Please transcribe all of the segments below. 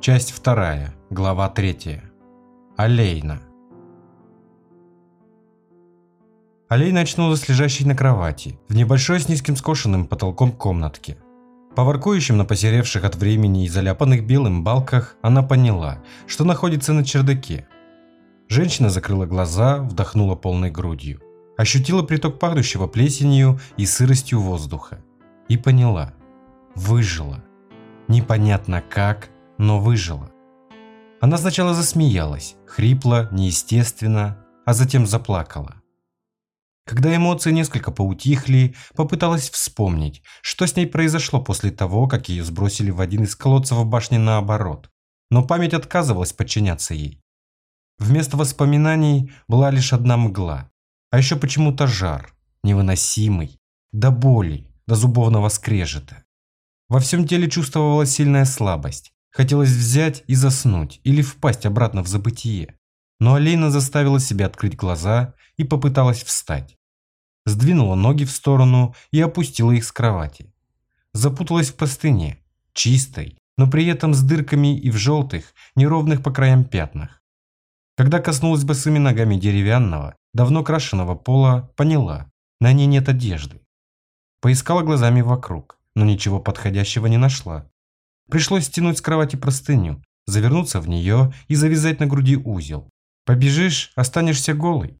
Часть вторая, глава третья. Алейна. Алейна очнулась лежащей на кровати, в небольшой с низким скошенным потолком комнатке. По воркующим на посеревших от времени и заляпанных белым балках она поняла, что находится на чердаке. Женщина закрыла глаза, вдохнула полной грудью, ощутила приток пахнущего плесенью и сыростью воздуха и поняла – выжила. Непонятно как, но выжила. Она сначала засмеялась, хрипло, неестественно, а затем заплакала. Когда эмоции несколько поутихли, попыталась вспомнить, что с ней произошло после того, как ее сбросили в один из колодцев в наоборот. Но память отказывалась подчиняться ей. Вместо воспоминаний была лишь одна мгла, а еще почему-то жар, невыносимый, до боли, до зубовного скрежета. Во всем теле чувствовалась сильная слабость, Хотелось взять и заснуть или впасть обратно в забытие. Но Алейна заставила себя открыть глаза и попыталась встать. Сдвинула ноги в сторону и опустила их с кровати. Запуталась в простыне, чистой, но при этом с дырками и в желтых, неровных по краям пятнах. Когда коснулась босыми ногами деревянного, давно крашеного пола, поняла, на ней нет одежды. Поискала глазами вокруг, но ничего подходящего не нашла. Пришлось стянуть с кровати простыню, завернуться в нее и завязать на груди узел. Побежишь, останешься голый.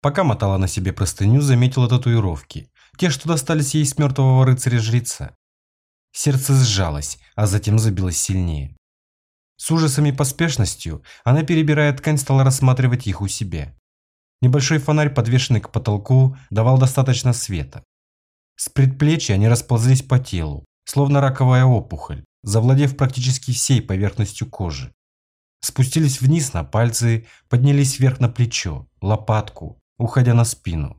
Пока мотала на себе простыню, заметила татуировки. Те, что достались ей с мертвого рыцаря-жреца. Сердце сжалось, а затем забилось сильнее. С ужасом и поспешностью она, перебирая ткань, стала рассматривать их у себя. Небольшой фонарь, подвешенный к потолку, давал достаточно света. С предплечья они расползлись по телу, словно раковая опухоль, завладев практически всей поверхностью кожи. Спустились вниз на пальцы, поднялись вверх на плечо, лопатку, уходя на спину.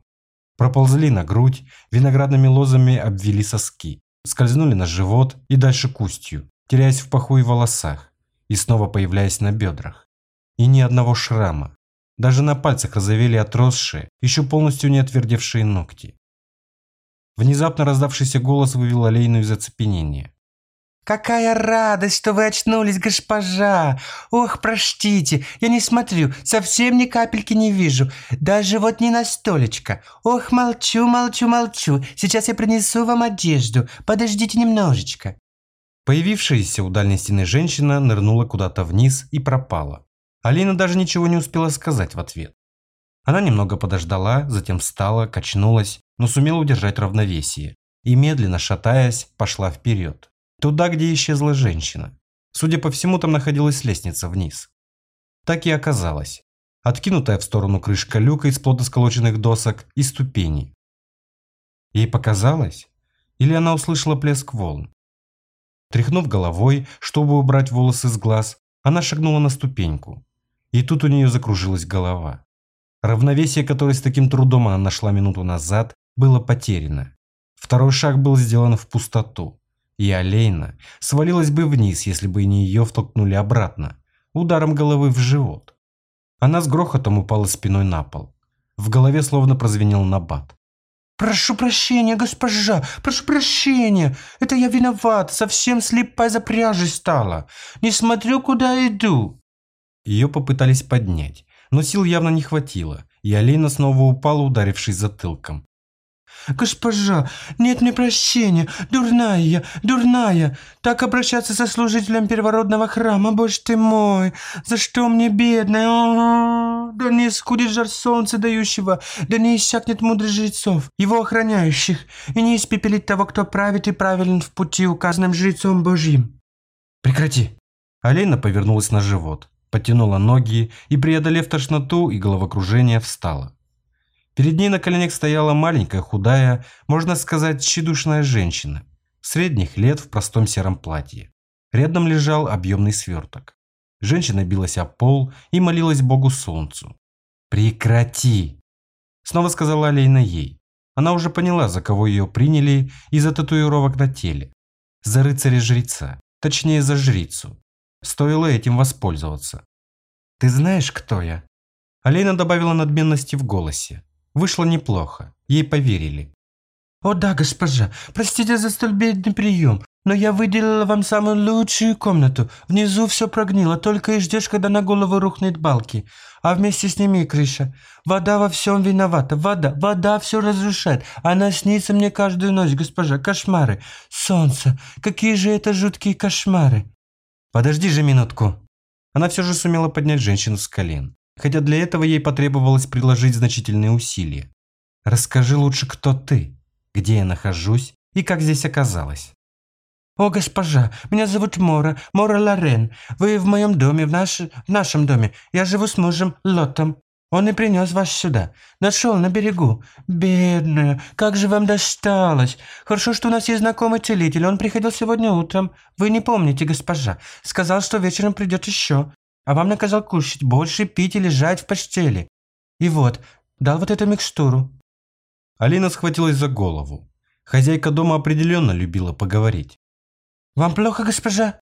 Проползли на грудь, виноградными лозами обвели соски, скользнули на живот и дальше к устью, теряясь в паху и волосах, и снова появляясь на бедрах. И ни одного шрама. Даже на пальцах разовели отросшие, еще полностью не отвердевшие ногти. Внезапно раздавшийся голос вывел Алейну из оцепенения. «Какая радость, что вы очнулись, госпожа! Ох, простите, я не смотрю, совсем ни капельки не вижу, даже вот не на столечко. Ох, молчу, молчу, молчу, сейчас я принесу вам одежду, подождите немножечко». Появившаяся у дальней стены женщина нырнула куда-то вниз и пропала. Алина даже ничего не успела сказать в ответ. Она немного подождала, затем встала, качнулась, но сумела удержать равновесие и, медленно шатаясь, пошла вперед. Туда, где исчезла женщина. Судя по всему, там находилась лестница вниз. Так и оказалось. Откинутая в сторону крышка люка из плотно сколоченных досок и ступеней. Ей показалось? Или она услышала плеск волн? Тряхнув головой, чтобы убрать волосы с глаз, она шагнула на ступеньку. И тут у нее закружилась голова. Равновесие, которое с таким трудом она нашла минуту назад, было потеряно. Второй шаг был сделан в пустоту, и Алейна свалилась бы вниз, если бы не ее втолкнули обратно, ударом головы в живот. Она с грохотом упала спиной на пол. В голове словно прозвенел набат. «Прошу прощения, госпожа, прошу прощения. Это я виноват, совсем слепая за пряжей стала. Не смотрю, куда иду». Ее попытались поднять, но сил явно не хватило, и Алина снова упала, ударившись затылком. «Госпожа, нет мне прощения, дурная я, дурная, так обращаться со служителем первородного храма, боже ты мой, за что мне бедная, ага, да не искудит жар солнца дающего, да не иссякнет мудрость жрецов, его охраняющих, и не испепелить того, кто правит и правилен в пути, указанным жрецом Божьим». «Прекрати!» Алена повернулась на живот, потянула ноги и, преодолев тошноту и головокружение, встала. Перед ней на коленях стояла маленькая, худая, можно сказать, тщедушная женщина, средних лет в простом сером платье. Рядом лежал объемный сверток. Женщина билась о пол и молилась Богу Солнцу. «Прекрати!» Снова сказала Алейна ей. Она уже поняла, за кого ее приняли из-за татуировок на теле. За рыцаря-жреца. Точнее, за жрицу. Стоило этим воспользоваться. «Ты знаешь, кто я?» Алейна добавила надменности в голосе. Вышло неплохо. Ей поверили. «О да, госпожа, простите за столь бедный прием. Но я выделила вам самую лучшую комнату. Внизу все прогнило, только и ждешь, когда на голову рухнет балки. А вместе с ними и крыша. Вода во всем виновата. Вода, вода все разрушает. Она снится мне каждую ночь, госпожа. Кошмары. Солнце. Какие же это жуткие кошмары. Подожди же минутку. Она все же сумела поднять женщину с колен. Хотя для этого ей потребовалось приложить значительные усилия. Расскажи лучше, кто ты, где я нахожусь и как здесь оказалась. «О, госпожа, меня зовут Мора, Мора Лорен. Вы в моем доме, в, наш, в нашем доме. Я живу с мужем Лотом. Он и принес вас сюда. Нашел на берегу. Бедная, как же вам досталось. Хорошо, что у нас есть знакомый целитель. Он приходил сегодня утром. Вы не помните, госпожа. Сказал, что вечером придет еще. А вам наказал кушать больше, пить и лежать в постели. И вот, дал вот эту микстуру». Алина схватилась за голову. Хозяйка дома определенно любила поговорить. «Вам плохо, госпожа?»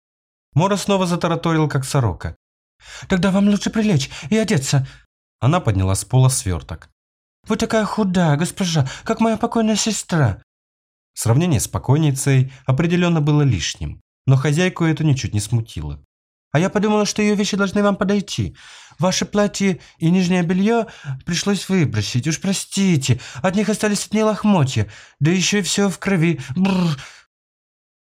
Мора снова затараторил, как сорока. «Тогда вам лучше прилечь и одеться». Она подняла с пола сверток. «Вы такая худая, госпожа, как моя покойная сестра». Сравнение с покойницей определенно было лишним, но хозяйку это ничуть не смутило. «А я подумала, что ее вещи должны вам подойти. Ваше платье и нижнее белье пришлось выбросить. Уж простите, от них остались одни лохмотья, да еще и все в крови. Бррр.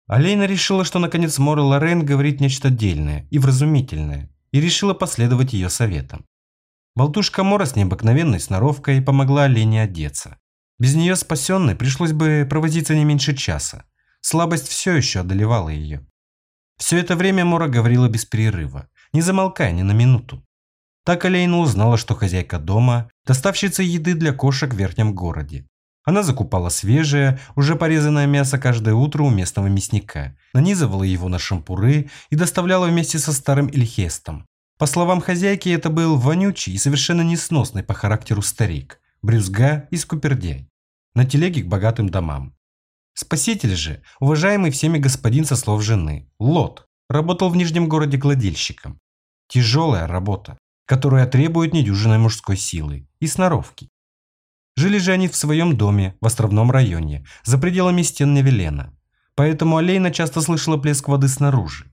Алейна решила, что наконец Мора Лорен говорит нечто дельное и вразумительное, и решила последовать ее советам. Болтушка Мора с необыкновенной сноровкой помогла Олене одеться. Без нее спасенной пришлось бы провозиться не меньше часа. Слабость все еще одолевала ее. Все это время Мора говорила без перерыва, не замолкая ни на минуту. Так Алейна узнала, что хозяйка дома – доставщица еды для кошек в верхнем городе, она закупала свежее, уже порезанное мясо каждое утро у местного мясника, нанизывала его на шампуры и доставляла вместе со старым Ильхестом. По словам хозяйки, это был вонючий и совершенно несносный по характеру старик, брюзга и скупердяй, на телеге к богатым домам. Спаситель же, уважаемый всеми господин со слов жены, Лот, работал в Нижнем городе гладильщиком. Тяжелая работа, которая требует недюжинной мужской силы и сноровки. Жили же они в своем доме в островном районе, за пределами стен Невелена. Поэтому Алейна часто слышала плеск воды снаружи.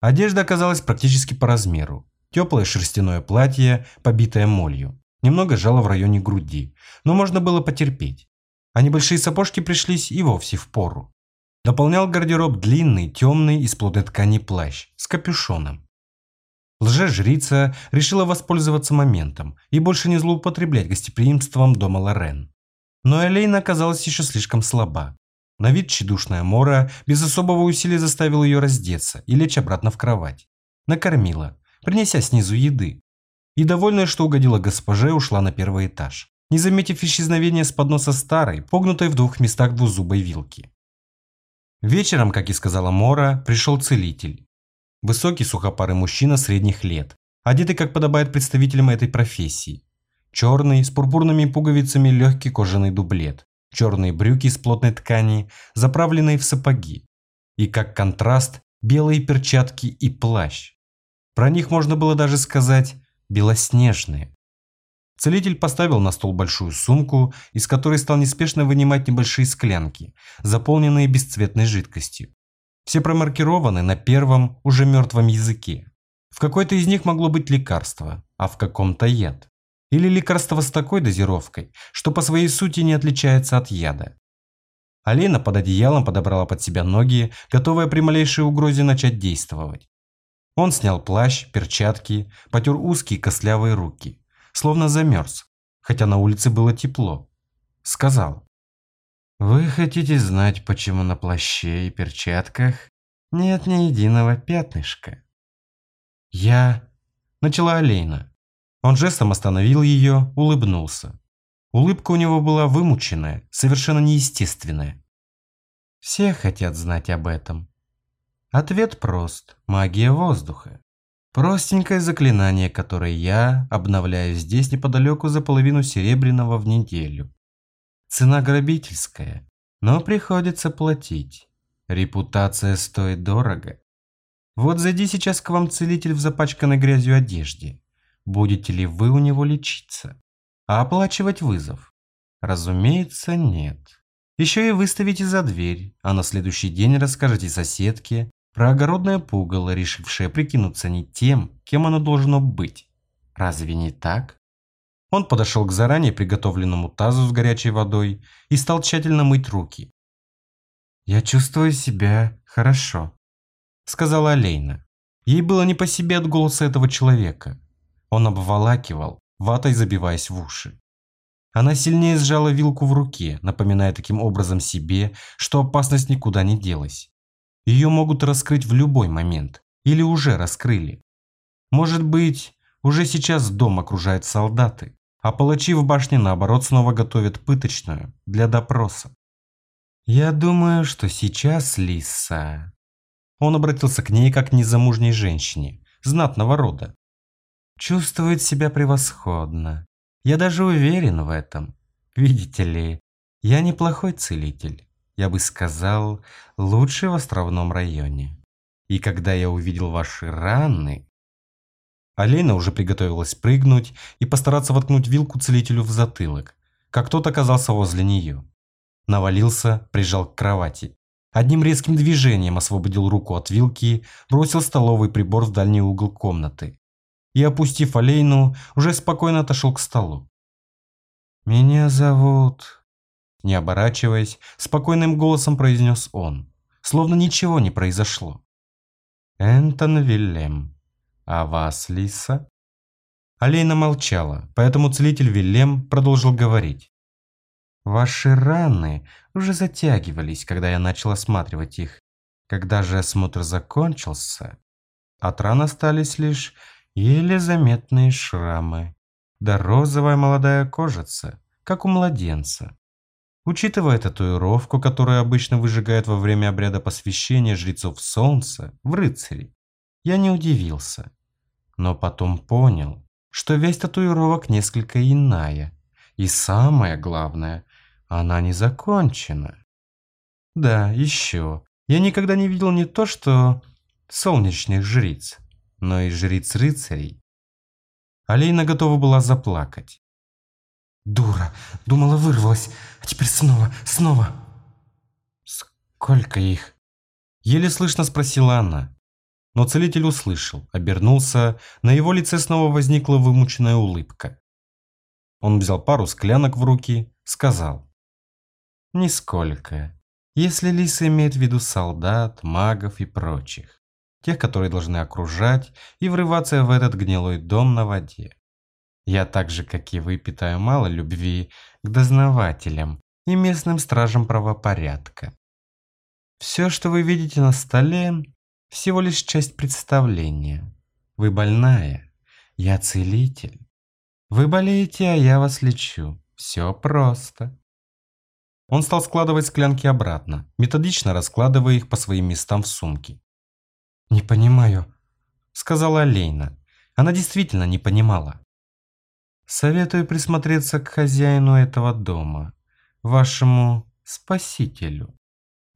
Одежда оказалась практически по размеру. Теплое шерстяное платье, побитое молью. Немного жало в районе груди, но можно было потерпеть. А небольшие сапожки пришлись и вовсе в пору. Дополнял гардероб длинный, темный из плотной ткани плащ с капюшоном. Лже-жрица решила воспользоваться моментом и больше не злоупотреблять гостеприимством дома Лорен. Но Элейна оказалась еще слишком слаба. На вид тщедушная Мора без особого усилия заставила ее раздеться и лечь обратно в кровать. Накормила, принеся снизу еды. И довольная, что угодила госпоже, ушла на первый этаж, не заметив исчезновения с подноса старой, погнутой в двух местах двузубой вилки. Вечером, как и сказала Мора, пришел целитель Высокий сухопарый мужчина средних лет, одетый как подобает представителям этой профессии. Черный, с пурпурными пуговицами легкий кожаный дублет, черные брюки из плотной ткани, заправленные в сапоги. И как контраст, белые перчатки и плащ. Про них можно было даже сказать белоснежные. Целитель поставил на стол большую сумку, из которой стал неспешно вынимать небольшие склянки, заполненные бесцветной жидкостью. Все промаркированы на первом, уже мертвом языке. В какой-то из них могло быть лекарство, а в каком-то яд. Или лекарство с такой дозировкой, что по своей сути не отличается от яда. Алина под одеялом подобрала под себя ноги, готовая при малейшей угрозе начать действовать. Он снял плащ, перчатки, потер узкие костлявые руки, словно замерз, хотя на улице было тепло. Сказал. Вы хотите знать, почему на плаще и перчатках нет ни единого пятнышка? Я... Начала Алейна. Он жестом остановил ее, улыбнулся. Улыбка у него была вымученная, совершенно неестественная. Все хотят знать об этом. Ответ прост. Магия воздуха. Простенькое заклинание, которое я обновляю здесь неподалеку за половину серебряного в неделю. Цена грабительская, но приходится платить. Репутация стоит дорого. Вот зайди сейчас к вам целитель в запачканной грязью одежде. Будете ли вы у него лечиться? А оплачивать вызов? Разумеется, нет. Еще и выставите за дверь, а на следующий день расскажете соседке про огородное пугало, решившее прикинуться не тем, кем оно должно быть. Разве не так? Он подошел к заранее приготовленному тазу с горячей водой и стал тщательно мыть руки. «Я чувствую себя хорошо», — сказала Алейна. Ей было не по себе от голоса этого человека. Он обволакивал, ватой забиваясь в уши. Она сильнее сжала вилку в руке, напоминая таким образом себе, что опасность никуда не делась. Ее могут раскрыть в любой момент, или уже раскрыли. Может быть, уже сейчас дом окружают солдаты, а палачи в башне наоборот снова готовят пыточную для допроса. «Я думаю, что сейчас, Лиса...» Он обратился к ней как к незамужней женщине, знатного рода. «Чувствует себя превосходно. Я даже уверен в этом. Видите ли, я неплохой целитель. Я бы сказал, лучший в островном районе. И когда я увидел ваши раны... Алена уже приготовилась прыгнуть и постараться воткнуть вилку целителю в затылок, как тот оказался возле нее. Навалился, прижал к кровати. Одним резким движением освободил руку от вилки, бросил столовый прибор в дальний угол комнаты. И, опустив Алейну, уже спокойно отошел к столу. «Меня зовут...» Не оборачиваясь, спокойным голосом произнес он, словно ничего не произошло. «Энтон Виллем. А вас, Лиса?» Алейна молчала, поэтому целитель Виллем продолжил говорить. Ваши раны уже затягивались, когда я начал осматривать их. Когда же осмотр закончился, от ран остались лишь еле заметные шрамы, да розовая молодая кожица, как у младенца. Учитывая татуировку, которую обычно выжигают во время обряда посвящения жрецов солнца в рыцари, я не удивился. Но потом понял, что весь татуировок несколько иная. И самое главное, она не закончена. Да, еще. Я никогда не видел не то что солнечных жриц, но и жриц рыцарей. Алейна готова была заплакать. Дура, думала вырвалась, а теперь снова, снова. Сколько их? Еле слышно спросила она. Но целитель услышал, обернулся, на его лице снова возникла вымученная улыбка. Он взял пару склянок в руки, сказал. Нисколько. Если Лиса имеет в виду солдат, магов и прочих. Тех, которые должны окружать и врываться в этот гнилой дом на воде. Я так же, как и вы, питаю мало любви к дознавателям и местным стражам правопорядка. Все, что вы видите на столе, всего лишь часть представления. Вы больная, я целитель. Вы болеете, а я вас лечу. Все просто. Он стал складывать склянки обратно, методично раскладывая их по своим местам в сумке. «Не понимаю», — сказала Алейна. Она действительно не понимала. «Советую присмотреться к хозяину этого дома, вашему спасителю.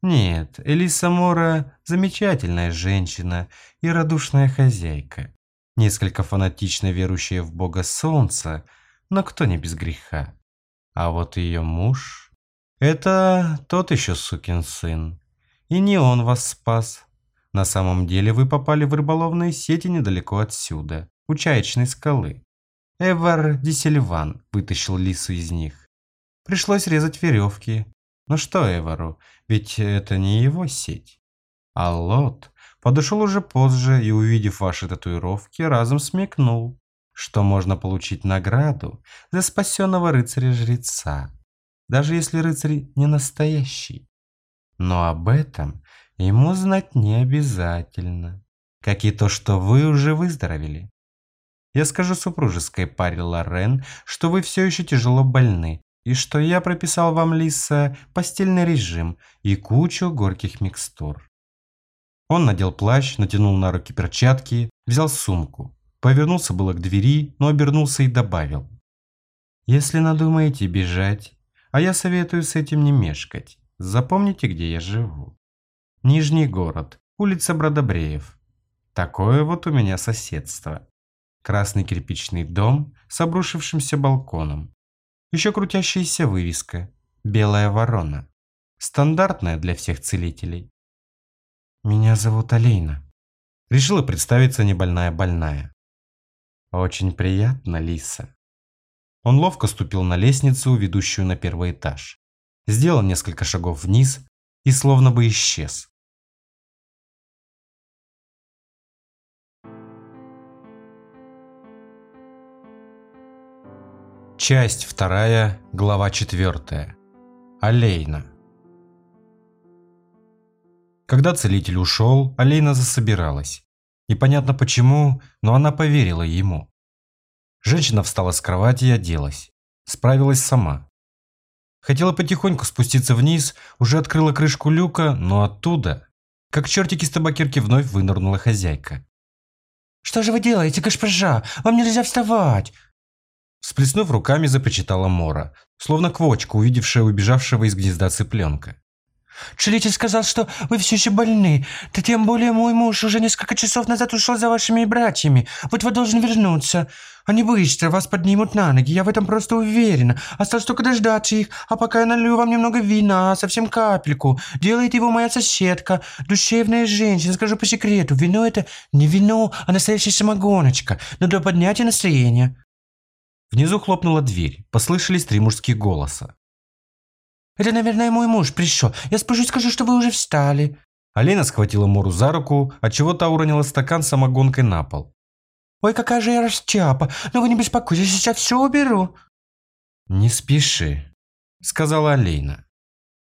Нет, Элиса Мора – замечательная женщина и радушная хозяйка, несколько фанатично верующая в бога солнца, но кто не без греха. А вот ее муж...» Это тот еще сукин сын. И не он вас спас. На самом деле вы попали в рыболовные сети недалеко отсюда, у Чаечной скалы. Эвар Дисельван вытащил лису из них. Пришлось резать веревки. Ну что Эвару, ведь это не его сеть. А Лот подошел уже позже и, увидев ваши татуировки, разом смекнул, что можно получить награду за спасенного рыцаря-жреца даже если рыцарь не настоящий. Но об этом ему знать не обязательно, как и то, что вы уже выздоровели. Я скажу супружеской паре Лорен, что вы все еще тяжело больны, и что я прописал вам, Лиса, постельный режим и кучу горьких микстур. Он надел плащ, натянул на руки перчатки, взял сумку. Повернулся было к двери, но обернулся и добавил. «Если надумаете бежать, а я советую с этим не мешкать. Запомните, где я живу. Нижний город, улица Бродобреев. Такое вот у меня соседство. Красный кирпичный дом с обрушившимся балконом. Еще крутящаяся вывеска «Белая ворона». Стандартная для всех целителей. Меня зовут Алейна. Решила представиться небольная больная. Очень приятно, Лиса. Он ловко ступил на лестницу, ведущую на первый этаж. Сделал несколько шагов вниз и словно бы исчез. Часть вторая, глава четвертая. Алейна. Когда целитель ушел, Алейна засобиралась. Непонятно почему, но она поверила ему. Женщина встала с кровати и оделась. Справилась сама. Хотела потихоньку спуститься вниз, уже открыла крышку люка, но оттуда, как чертики с табакерки, вновь вынырнула хозяйка. «Что же вы делаете, госпожа? Вам нельзя вставать!» Всплеснув руками, запричитала Мора, словно квочка, увидевшая убежавшего из гнезда цыпленка. Целитель сказал, что вы все еще больны. Да тем более мой муж уже несколько часов назад ушел за вашими братьями. Вот-вот должен вернуться. Они быстро вас поднимут на ноги, я в этом просто уверена. Осталось только дождаться их, а пока я налью вам немного вина, совсем капельку. Делает его моя соседка, душевная женщина. Скажу по секрету, вино это не вино, а настоящая самогоночка, но для поднятия настроения. Внизу хлопнула дверь, послышались три мужских голоса. «Это, наверное, мой муж пришел. Я спущусь, скажу, что вы уже встали». Алина схватила Мору за руку, отчего та уронила стакан самогонкой на пол. «Ой, какая же я растяпа! Но вы не беспокойтесь, сейчас все уберу». «Не спеши», — сказала Алейна.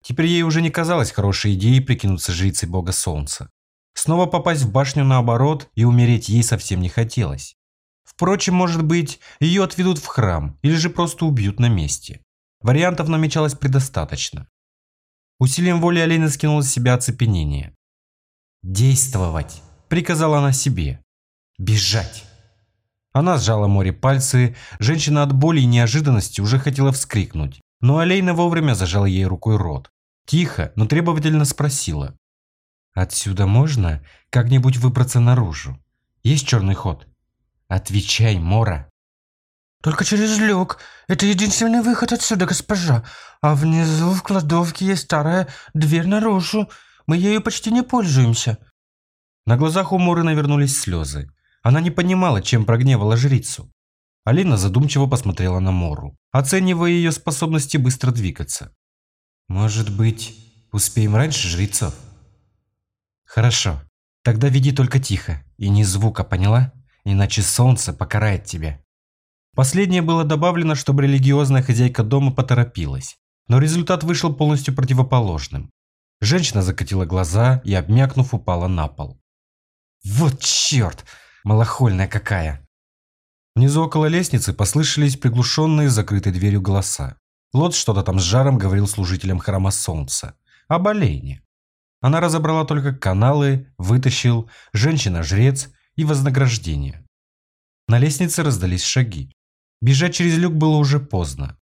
Теперь ей уже не казалось хорошей идеей прикинуться жрицей бога солнца. Снова попасть в башню наоборот и умереть ей совсем не хотелось. Впрочем, может быть, ее отведут в храм или же просто убьют на месте. Вариантов намечалось предостаточно. Усилием воли Алина скинула с себя оцепенение. «Действовать!» – приказала она себе. «Бежать!» Она сжала море пальцы, женщина от боли и неожиданности уже хотела вскрикнуть, но Алейна вовремя зажала ей рукой рот. Тихо, но требовательно спросила. «Отсюда можно как-нибудь выбраться наружу? Есть черный ход?» Отвечай, Мора. Только через люк. Это единственный выход отсюда, госпожа. А внизу в кладовке есть старая дверь наружу. Мы ею почти не пользуемся. На глазах у Моры навернулись слезы. Она не понимала, чем прогневала жрицу. Алина задумчиво посмотрела на Мору, оценивая ее способности быстро двигаться. «Может быть, успеем раньше жрецов?» «Хорошо. Тогда веди только тихо и ни звука, поняла?» Иначе солнце покарает тебя. Последнее было добавлено, чтобы религиозная хозяйка дома поторопилась, но результат вышел полностью противоположным. Женщина закатила глаза и, обмякнув, упала на пол. «Вот черт! Малохольная какая!» Внизу около лестницы послышались приглушенные закрытой дверью голоса. Лот что-то там с жаром говорил служителям храма солнца. Об олене. Она разобрала только каналы, вытащил, женщина-жрец и вознаграждение. На лестнице раздались шаги. Бежать через люк было уже поздно.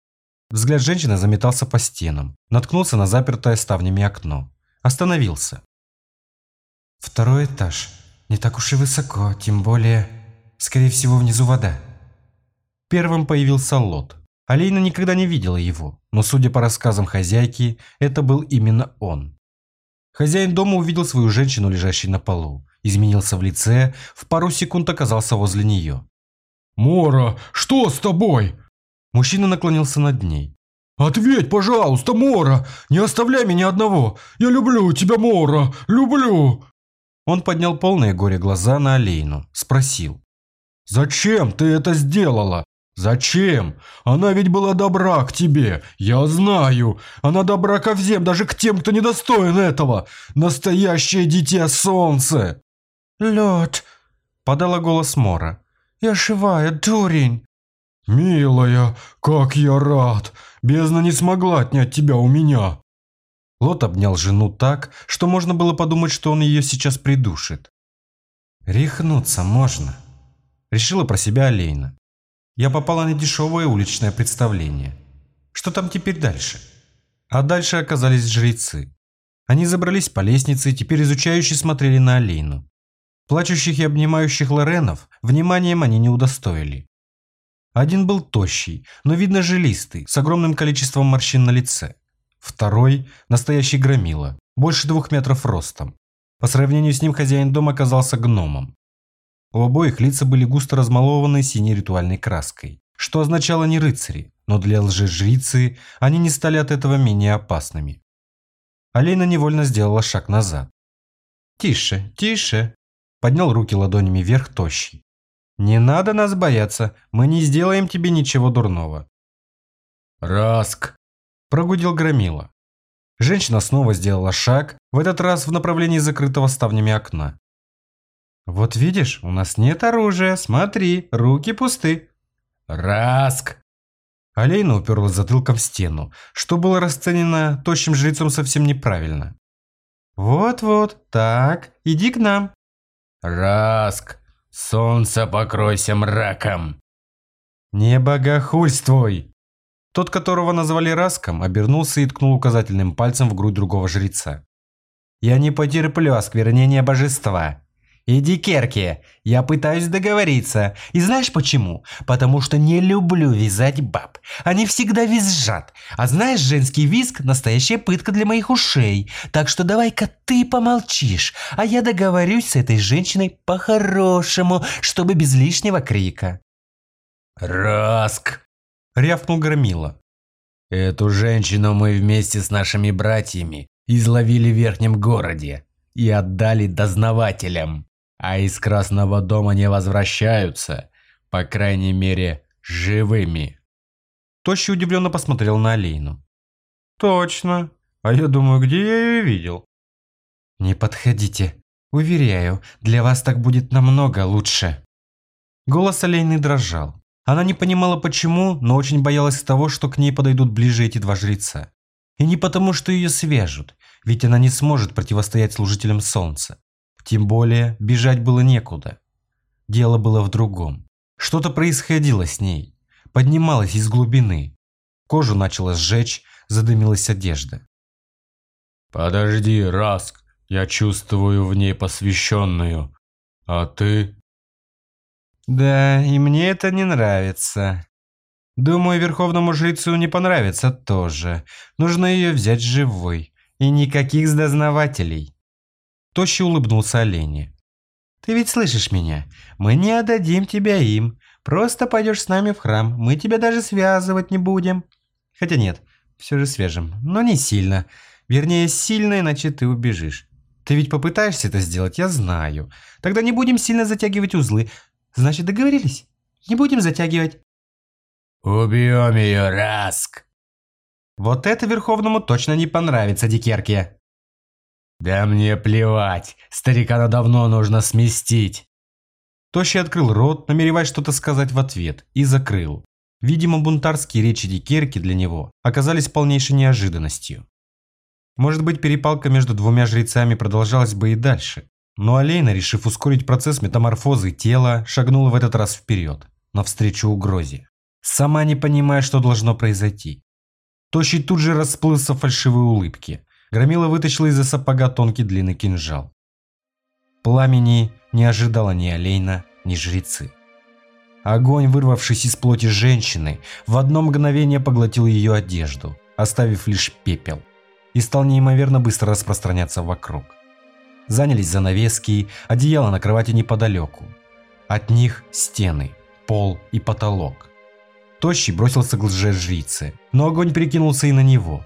Взгляд женщины заметался по стенам, наткнулся на запертое ставнями окно. Остановился. Второй этаж. Не так уж и высоко, тем более, скорее всего, внизу вода. Первым появился Лот. Алина никогда не видела его, но, судя по рассказам хозяйки, это был именно он. Хозяин дома увидел свою женщину, лежащей на полу изменился в лице, в пару секунд оказался возле нее. «Мора, что с тобой?» Мужчина наклонился над ней. «Ответь, пожалуйста, Мора! Не оставляй меня одного! Я люблю тебя, Мора! Люблю!» Он поднял полные горе глаза на Алейну, спросил. «Зачем ты это сделала? Зачем? Она ведь была добра к тебе, я знаю. Она добра ко всем, даже к тем, кто недостоин этого. Настоящее дитя солнца!» «Лед!» – подала голос Мора. «Я живая, дурень!» «Милая, как я рад! Бездна не смогла отнять тебя у меня!» Лот обнял жену так, что можно было подумать, что он ее сейчас придушит. «Рехнуться можно», – решила про себя Алейна. «Я попала на дешевое уличное представление. Что там теперь дальше?» А дальше оказались жрецы. Они забрались по лестнице и теперь изучающе смотрели на Алейну. Плачущих и обнимающих Лоренов вниманием они не удостоили. Один был тощий, но видно жилистый, с огромным количеством морщин на лице. Второй – настоящий громила, больше двух метров ростом. По сравнению с ним хозяин дома оказался гномом. У обоих лица были густо размалованы синей ритуальной краской, что означало не рыцари, но для лжежрицы они не стали от этого менее опасными. Алина невольно сделала шаг назад. «Тише, тише!» – поднял руки ладонями вверх тощий. «Не надо нас бояться, мы не сделаем тебе ничего дурного». «Раск!» – прогудел Громила. Женщина снова сделала шаг, в этот раз в направлении закрытого ставнями окна. «Вот видишь, у нас нет оружия, смотри, руки пусты». «Раск!» Алейна уперлась затылком в стену, что было расценено тощим жрецом совсем неправильно. «Вот-вот, так, иди к нам». «Раск! Солнце покройся мраком!» «Не богохульствуй!» Тот, которого назвали Раском, обернулся и ткнул указательным пальцем в грудь другого жреца. «Я не потерплю осквернения божества. Иди, Керки, я пытаюсь договориться. И знаешь почему? Потому что не люблю вязать баб. Они всегда визжат. А знаешь, женский визг – настоящая пытка для моих ушей. Так что давай-ка ты помолчишь, а я договорюсь с этой женщиной по-хорошему, чтобы без лишнего крика. «Раск!» – рявкнул Громила. «Эту женщину мы вместе с нашими братьями изловили в верхнем городе и отдали дознавателям а из Красного дома не возвращаются, по крайней мере, живыми. Тощий удивленно посмотрел на Алину. Точно. А я думаю, где я ее видел? Не подходите. Уверяю, для вас так будет намного лучше. Голос Алины дрожал. Она не понимала почему, но очень боялась того, что к ней подойдут ближе эти два жреца. И не потому, что ее свяжут, ведь она не сможет противостоять служителям солнца. Тем более бежать было некуда. Дело было в другом. Что-то происходило с ней. Поднималась из глубины. Кожу начала сжечь, задымилась одежда. «Подожди, Раск, я чувствую в ней посвященную. А ты?» «Да, и мне это не нравится. Думаю, верховному жрецу не понравится тоже. Нужно ее взять живой. И никаких дознавателей». Тощий улыбнулся олене. «Ты ведь слышишь меня? Мы не отдадим тебя им. Просто пойдешь с нами в храм. Мы тебя даже связывать не будем. Хотя нет, все же свяжем. Но не сильно. Вернее, сильно, иначе ты убежишь. Ты ведь попытаешься это сделать, я знаю. Тогда не будем сильно затягивать узлы. Значит, договорились? Не будем затягивать». «Убьем ее, Раск!» Вот это Верховному точно не понравится, Дикерке. «Да мне плевать, старикана давно нужно сместить!» Тощий открыл рот, намереваясь что-то сказать в ответ, и закрыл. Видимо, бунтарские речи Дикерки для него оказались полнейшей неожиданностью. Может быть, перепалка между двумя жрецами продолжалась бы и дальше, но Алейна, решив ускорить процесс метаморфозы тела, шагнула в этот раз вперед, навстречу угрозе. Сама не понимая, что должно произойти. Тощий тут же расплылся в фальшивой улыбке, Громила вытащила из-за сапога тонкий длинный кинжал. Пламени не ожидала ни Олейна, ни жрецы. Огонь, вырвавшись из плоти женщины, в одно мгновение поглотил ее одежду, оставив лишь пепел, и стал неимоверно быстро распространяться вокруг. Занялись занавески, одеяло на кровати неподалеку. От них стены, пол и потолок. Тощий бросился к лже-жрице, но огонь перекинулся и на него.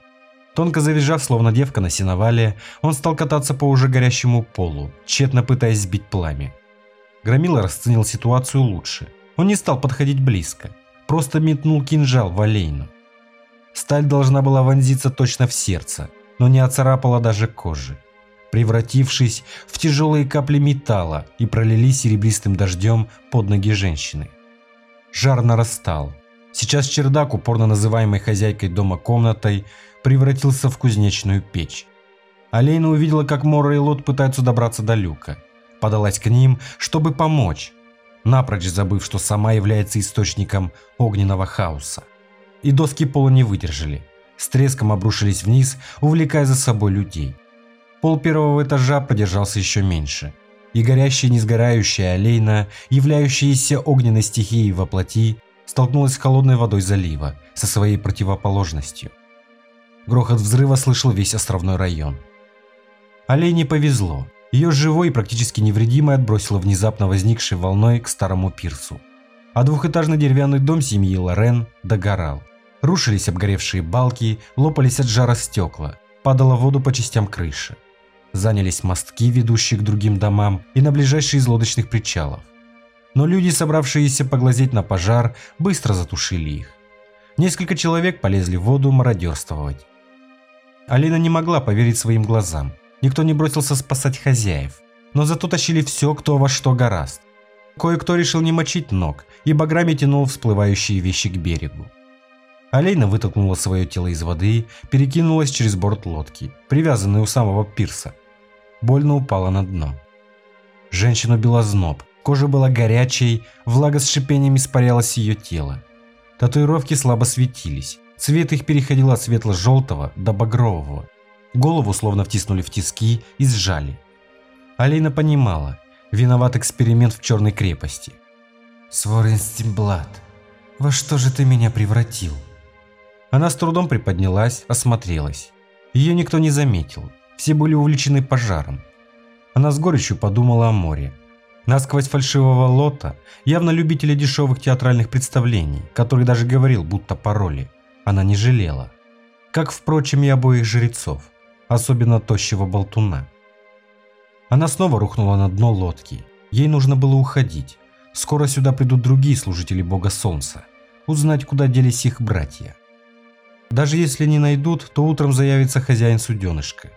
Тонко завизжав, словно девка на сеновале, он стал кататься по уже горящему полу, тщетно пытаясь сбить пламя. Громила расценил ситуацию лучше. Он не стал подходить близко, просто метнул кинжал в олейну. Сталь должна была вонзиться точно в сердце, но не оцарапала даже кожи, превратившись в тяжелые капли металла и пролились серебристым дождем под ноги женщины. Жар нарастал. Сейчас чердак, упорно называемый хозяйкой дома комнатой, превратился в кузнечную печь. Алейна увидела, как Мора и Лот пытаются добраться до люка. Подалась к ним, чтобы помочь, напрочь забыв, что сама является источником огненного хаоса. И доски пола не выдержали. С треском обрушились вниз, увлекая за собой людей. Пол первого этажа продержался еще меньше. И горящая несгорающая Алейна, являющаяся огненной стихией во плоти, столкнулась с холодной водой залива со своей противоположностью. Грохот взрыва слышал весь островной район. Алей не повезло. Ее живой и практически невредимой отбросило внезапно возникшей волной к старому пирсу. А двухэтажный деревянный дом семьи Лорен догорал. Рушились обгоревшие балки, лопались от жара стекла, падала воду по частям крыши. Занялись мостки, ведущие к другим домам и на ближайшие из лодочных причалов. Но люди, собравшиеся поглазеть на пожар, быстро затушили их. Несколько человек полезли в воду мародерствовать. Алина не могла поверить своим глазам. Никто не бросился спасать хозяев. Но зато тащили все, кто во что гораст. Кое-кто решил не мочить ног и баграми тянул всплывающие вещи к берегу. Алейна вытолкнула свое тело из воды, перекинулась через борт лодки, привязанной у самого пирса. Больно упала на дно. Женщину била зноб, кожа была горячей, влага с шипением испарялась ее тела. Татуировки слабо светились, цвет их переходил от светло-желтого до багрового. Голову словно втиснули в тиски и сжали. Алина понимала, виноват эксперимент в черной крепости. «Своренстимблад, во что же ты меня превратил?» Она с трудом приподнялась, осмотрелась. Ее никто не заметил, все были увлечены пожаром. Она с горечью подумала о море. Насквозь фальшивого лота, явно любителя дешевых театральных представлений, который даже говорил, будто пароли, она не жалела. Как, впрочем, и обоих жрецов, особенно тощего болтуна. Она снова рухнула на дно лодки. Ей нужно было уходить. Скоро сюда придут другие служители бога солнца. Узнать, куда делись их братья. Даже если не найдут, то утром заявится хозяин суденышка.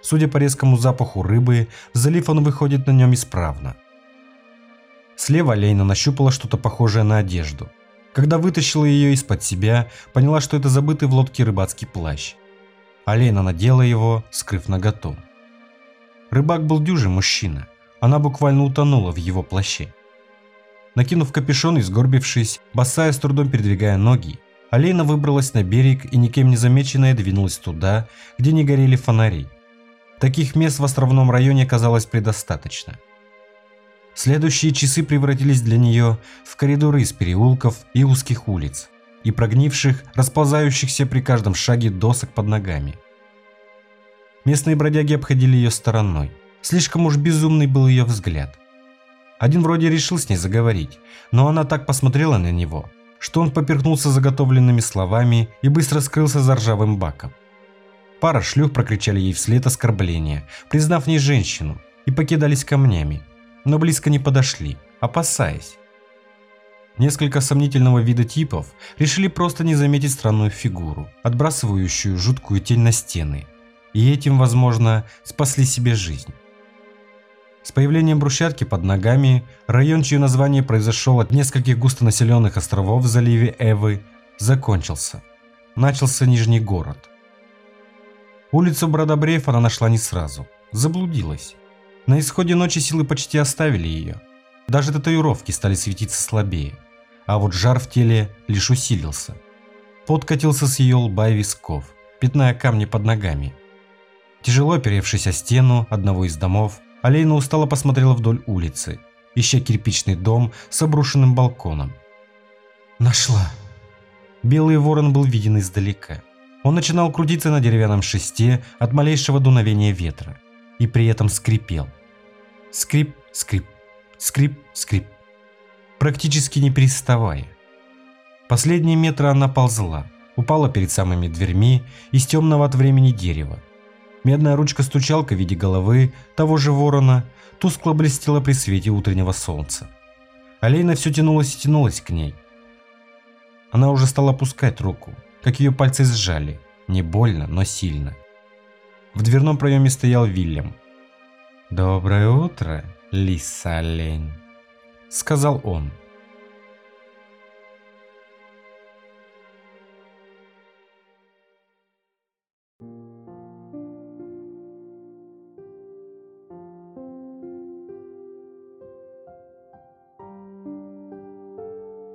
Судя по резкому запаху рыбы, залив он выходит на нем исправно. Слева Лейна нащупала что-то похожее на одежду. Когда вытащила ее из-под себя, поняла, что это забытый в лодке рыбацкий плащ. А Лейна надела его, скрыв наготу. Рыбак был дюжий мужчина. Она буквально утонула в его плаще. Накинув капюшон и сгорбившись, босая с трудом передвигая ноги, Алейна выбралась на берег и никем не замеченная двинулась туда, где не горели фонари. Таких мест в островном районе оказалось предостаточно. Следующие часы превратились для нее в коридоры из переулков и узких улиц, и прогнивших, расползающихся при каждом шаге досок под ногами. Местные бродяги обходили ее стороной. Слишком уж безумный был ее взгляд. Один вроде решил с ней заговорить, но она так посмотрела на него – что он поперхнулся заготовленными словами и быстро скрылся за ржавым баком. Пара шлюх прокричали ей вслед оскорбления, признав не женщину, и покидались камнями, но близко не подошли, опасаясь. Несколько сомнительного вида типов решили просто не заметить странную фигуру, отбрасывающую жуткую тень на стены, и этим, возможно, спасли себе жизнь. С появлением брусчатки под ногами, район, чье название произошел от нескольких густонаселенных островов в заливе Эвы, закончился. Начался Нижний город. Улицу Бродобреев она нашла не сразу. Заблудилась. На исходе ночи силы почти оставили ее. Даже татуировки стали светиться слабее. А вот жар в теле лишь усилился. Пот катился с ее лба и висков, пятная камни под ногами. Тяжело оперевшись о стену одного из домов, Алейна устало посмотрела вдоль улицы, ища кирпичный дом с обрушенным балконом. Нашла. Белый ворон был виден издалека. Он начинал крутиться на деревянном шесте от малейшего дуновения ветра и при этом скрипел. Скрип, скрип, скрип, скрип. Практически не переставая. Последние метры она ползла, упала перед самыми дверьми из темного от времени дерева Медная ручка-стучалка в виде головы того же ворона тускло блестела при свете утреннего солнца. Алейна все тянулась и тянулась к ней. Она уже стала опускать руку, как ее пальцы сжали, не больно, но сильно. В дверном проеме стоял Вильям. «Доброе утро, лиса-олень», — сказал он.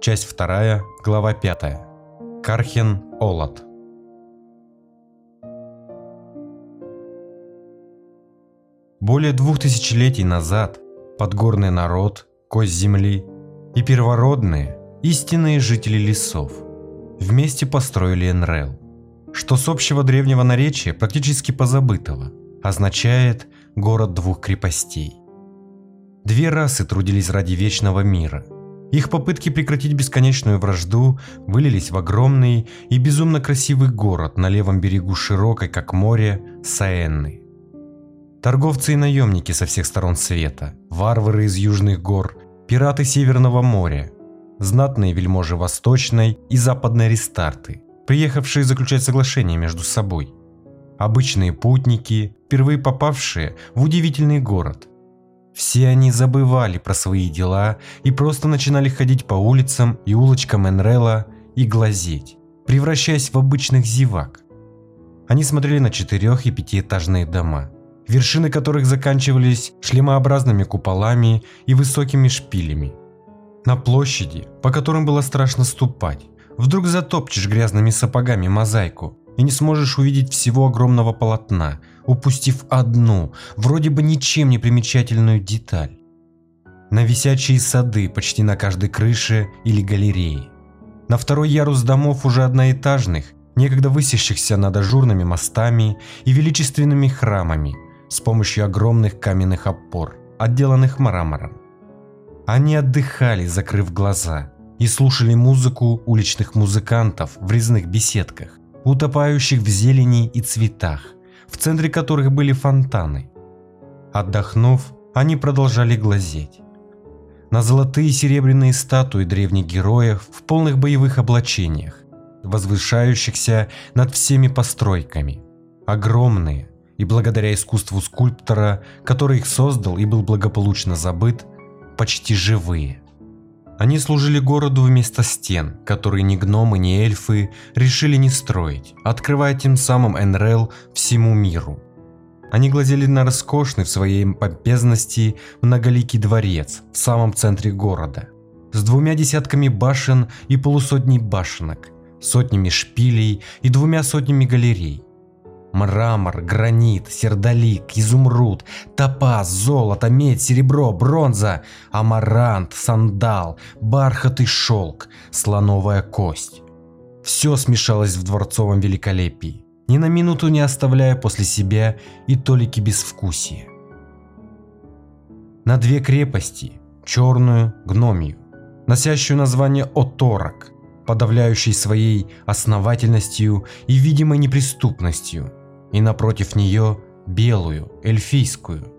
Часть 2, глава 5. Кархин Олад. Более двух тысячелетий назад подгорный народ, кость земли и первородные, истинные жители лесов вместе построили Энрел, что с общего древнего наречия практически позабытого, означает «город двух крепостей». Две расы трудились ради вечного мира. Их попытки прекратить бесконечную вражду вылились в огромный и безумно красивый город на левом берегу широкой, как море, Саенны. Торговцы и наемники со всех сторон света, варвары из южных гор, пираты Северного моря, знатные вельможи Восточной и Западной Рестарты, приехавшие заключать соглашение между собой. Обычные путники, впервые попавшие в удивительный город. Все они забывали про свои дела и просто начинали ходить по улицам и улочкам Энрела и глазеть, превращаясь в обычных зевак. Они смотрели на четырех- и пятиэтажные дома, вершины которых заканчивались шлемообразными куполами и высокими шпилями. На площади, по которым было страшно ступать, вдруг затопчешь грязными сапогами мозаику и не сможешь увидеть всего огромного полотна, упустив одну, вроде бы ничем не примечательную деталь. На висячие сады почти на каждой крыше или галерее. На второй ярус домов уже одноэтажных, некогда высящихся над ажурными мостами и величественными храмами с помощью огромных каменных опор, отделанных мрамором. Они отдыхали, закрыв глаза, и слушали музыку уличных музыкантов в резных беседках, утопающих в зелени и цветах, в центре которых были фонтаны. Отдохнув, они продолжали глазеть. На золотые и серебряные статуи древних героев в полных боевых облачениях, возвышающихся над всеми постройками. Огромные, и благодаря искусству скульптора, который их создал и был благополучно забыт, почти живые. Они служили городу вместо стен, которые ни гномы, ни эльфы решили не строить, открывая тем самым Энрел всему миру. Они глазели на роскошный в своей помпезности многоликий дворец в самом центре города, с двумя десятками башен и полусотней башенок, сотнями шпилей и двумя сотнями галерей. Мрамор, гранит, сердолик, изумруд, топаз, золото, медь, серебро, бронза, амарант, сандал, бархат и шелк, слоновая кость. Все смешалось в дворцовом великолепии, ни на минуту не оставляя после себя и толики безвкусия. На две крепости, черную, гномию, носящую название Оторок, подавляющий своей основательностью и видимой неприступностью, и напротив нее белую, эльфийскую,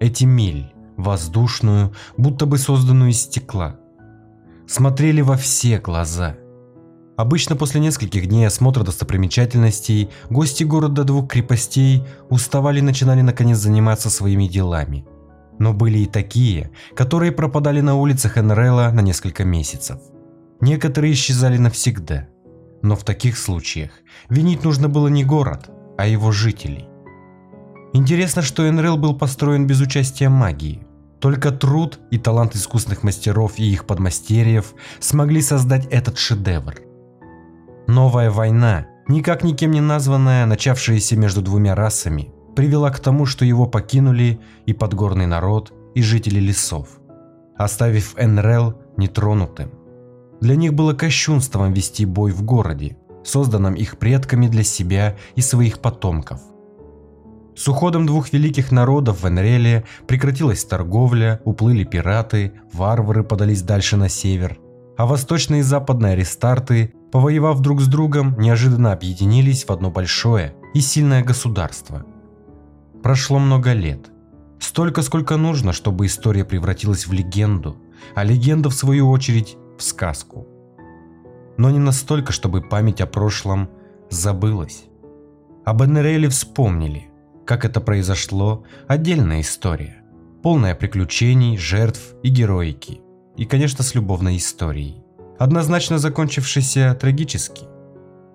Этимиль, воздушную, будто бы созданную из стекла. Смотрели во все глаза. Обычно после нескольких дней осмотра достопримечательностей гости города двух крепостей уставали и начинали наконец заниматься своими делами. Но были и такие, которые пропадали на улицах Энрела на несколько месяцев. Некоторые исчезали навсегда. Но в таких случаях винить нужно было не город, а его жителей. Интересно, что Энрел был построен без участия магии. Только труд и талант искусных мастеров и их подмастерьев смогли создать этот шедевр. Новая война, никак никем не названная, начавшаяся между двумя расами, привела к тому, что его покинули и подгорный народ, и жители лесов, оставив Энрел нетронутым. Для них было кощунством вести бой в городе, созданном их предками для себя и своих потомков. С уходом двух великих народов в Энреле прекратилась торговля, уплыли пираты, варвары подались дальше на север, а восточные и западные аристарты, повоевав друг с другом, неожиданно объединились в одно большое и сильное государство. Прошло много лет. Столько, сколько нужно, чтобы история превратилась в легенду, а легенда, в свою очередь, в сказку но не настолько, чтобы память о прошлом забылась. Об Эннереле вспомнили. Как это произошло – отдельная история, полная приключений, жертв и героики. И, конечно, с любовной историей. Однозначно закончившейся трагически.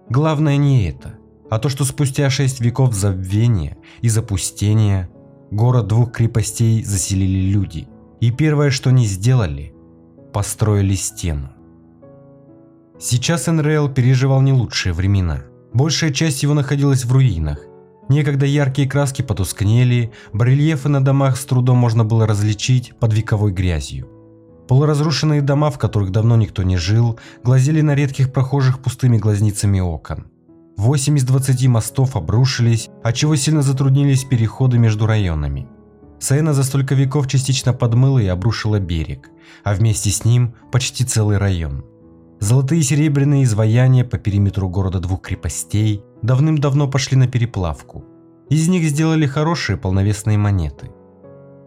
Главное не это, а то, что спустя шесть веков забвения и запустения город двух крепостей заселили люди. И первое, что они сделали – построили стену. Сейчас Энрейл переживал не лучшие времена. Большая часть его находилась в руинах. Некогда яркие краски потускнели, барельефы на домах с трудом можно было различить под вековой грязью. Полуразрушенные дома, в которых давно никто не жил, глазели на редких прохожих пустыми глазницами окон. 8 из 20 мостов обрушились, отчего сильно затруднились переходы между районами. Саена за столько веков частично подмыла и обрушила берег, а вместе с ним почти целый район. Золотые и серебряные изваяния по периметру города двух крепостей давным-давно пошли на переплавку. Из них сделали хорошие полновесные монеты.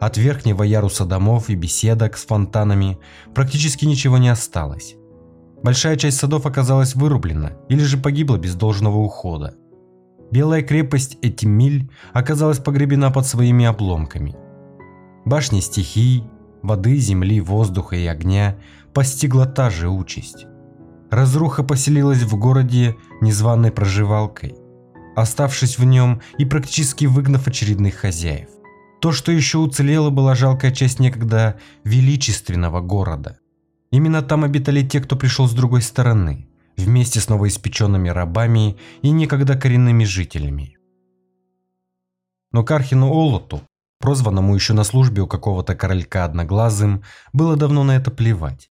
От верхнего яруса домов и беседок с фонтанами практически ничего не осталось. Большая часть садов оказалась вырублена или же погибла без должного ухода. Белая крепость Этимиль оказалась погребена под своими обломками. Башни стихий, воды, земли, воздуха и огня постигла та же участь. Разруха поселилась в городе незваной проживалкой, оставшись в нем и практически выгнав очередных хозяев. То, что еще уцелело, была жалкая часть некогда величественного города. Именно там обитали те, кто пришел с другой стороны, вместе с новоиспеченными рабами и некогда коренными жителями. Но Кархину Олоту, прозванному еще на службе у какого-то королька одноглазым, было давно на это плевать.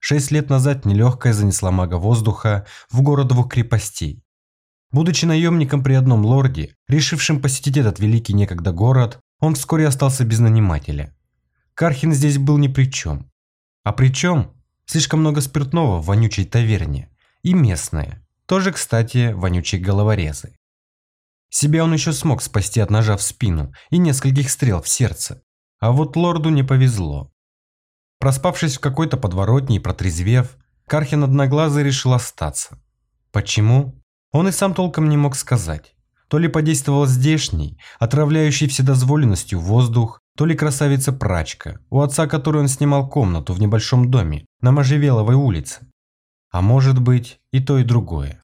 Шесть лет назад нелегкая занесла мага воздуха в город двух крепостей. Будучи наемником при одном лорде, решившим посетить этот великий некогда город, он вскоре остался без нанимателя. Кархин здесь был ни при чем. А при чем? Слишком много спиртного в вонючей таверне. И местное. Тоже, кстати, вонючие головорезы. Себя он еще смог спасти от ножа в спину и нескольких стрел в сердце. А вот лорду не повезло. Проспавшись в какой-то подворотне и протрезвев, Кархин одноглазый решил остаться. Почему? Он и сам толком не мог сказать. То ли подействовал здешний, отравляющий вседозволенностью воздух, то ли красавица-прачка, у отца которой он снимал комнату в небольшом доме на Можжевеловой улице. А может быть и то, и другое.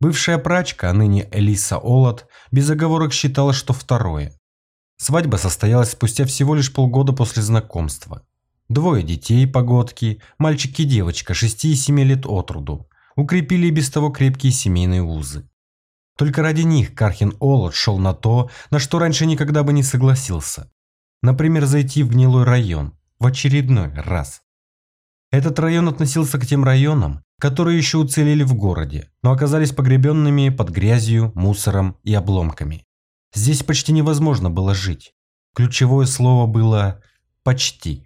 Бывшая прачка, а ныне Элиса Олот, без оговорок считала, что второе. Свадьба состоялась спустя всего лишь полгода после знакомства. Двое детей погодки, мальчик и девочка 6 и 7 лет от роду, укрепили без того крепкие семейные узы. Только ради них Кархин Олот шел на то, на что раньше никогда бы не согласился. Например, зайти в гнилой район в очередной раз. Этот район относился к тем районам, которые еще уцелели в городе, но оказались погребенными под грязью, мусором и обломками. Здесь почти невозможно было жить. Ключевое слово было «почти».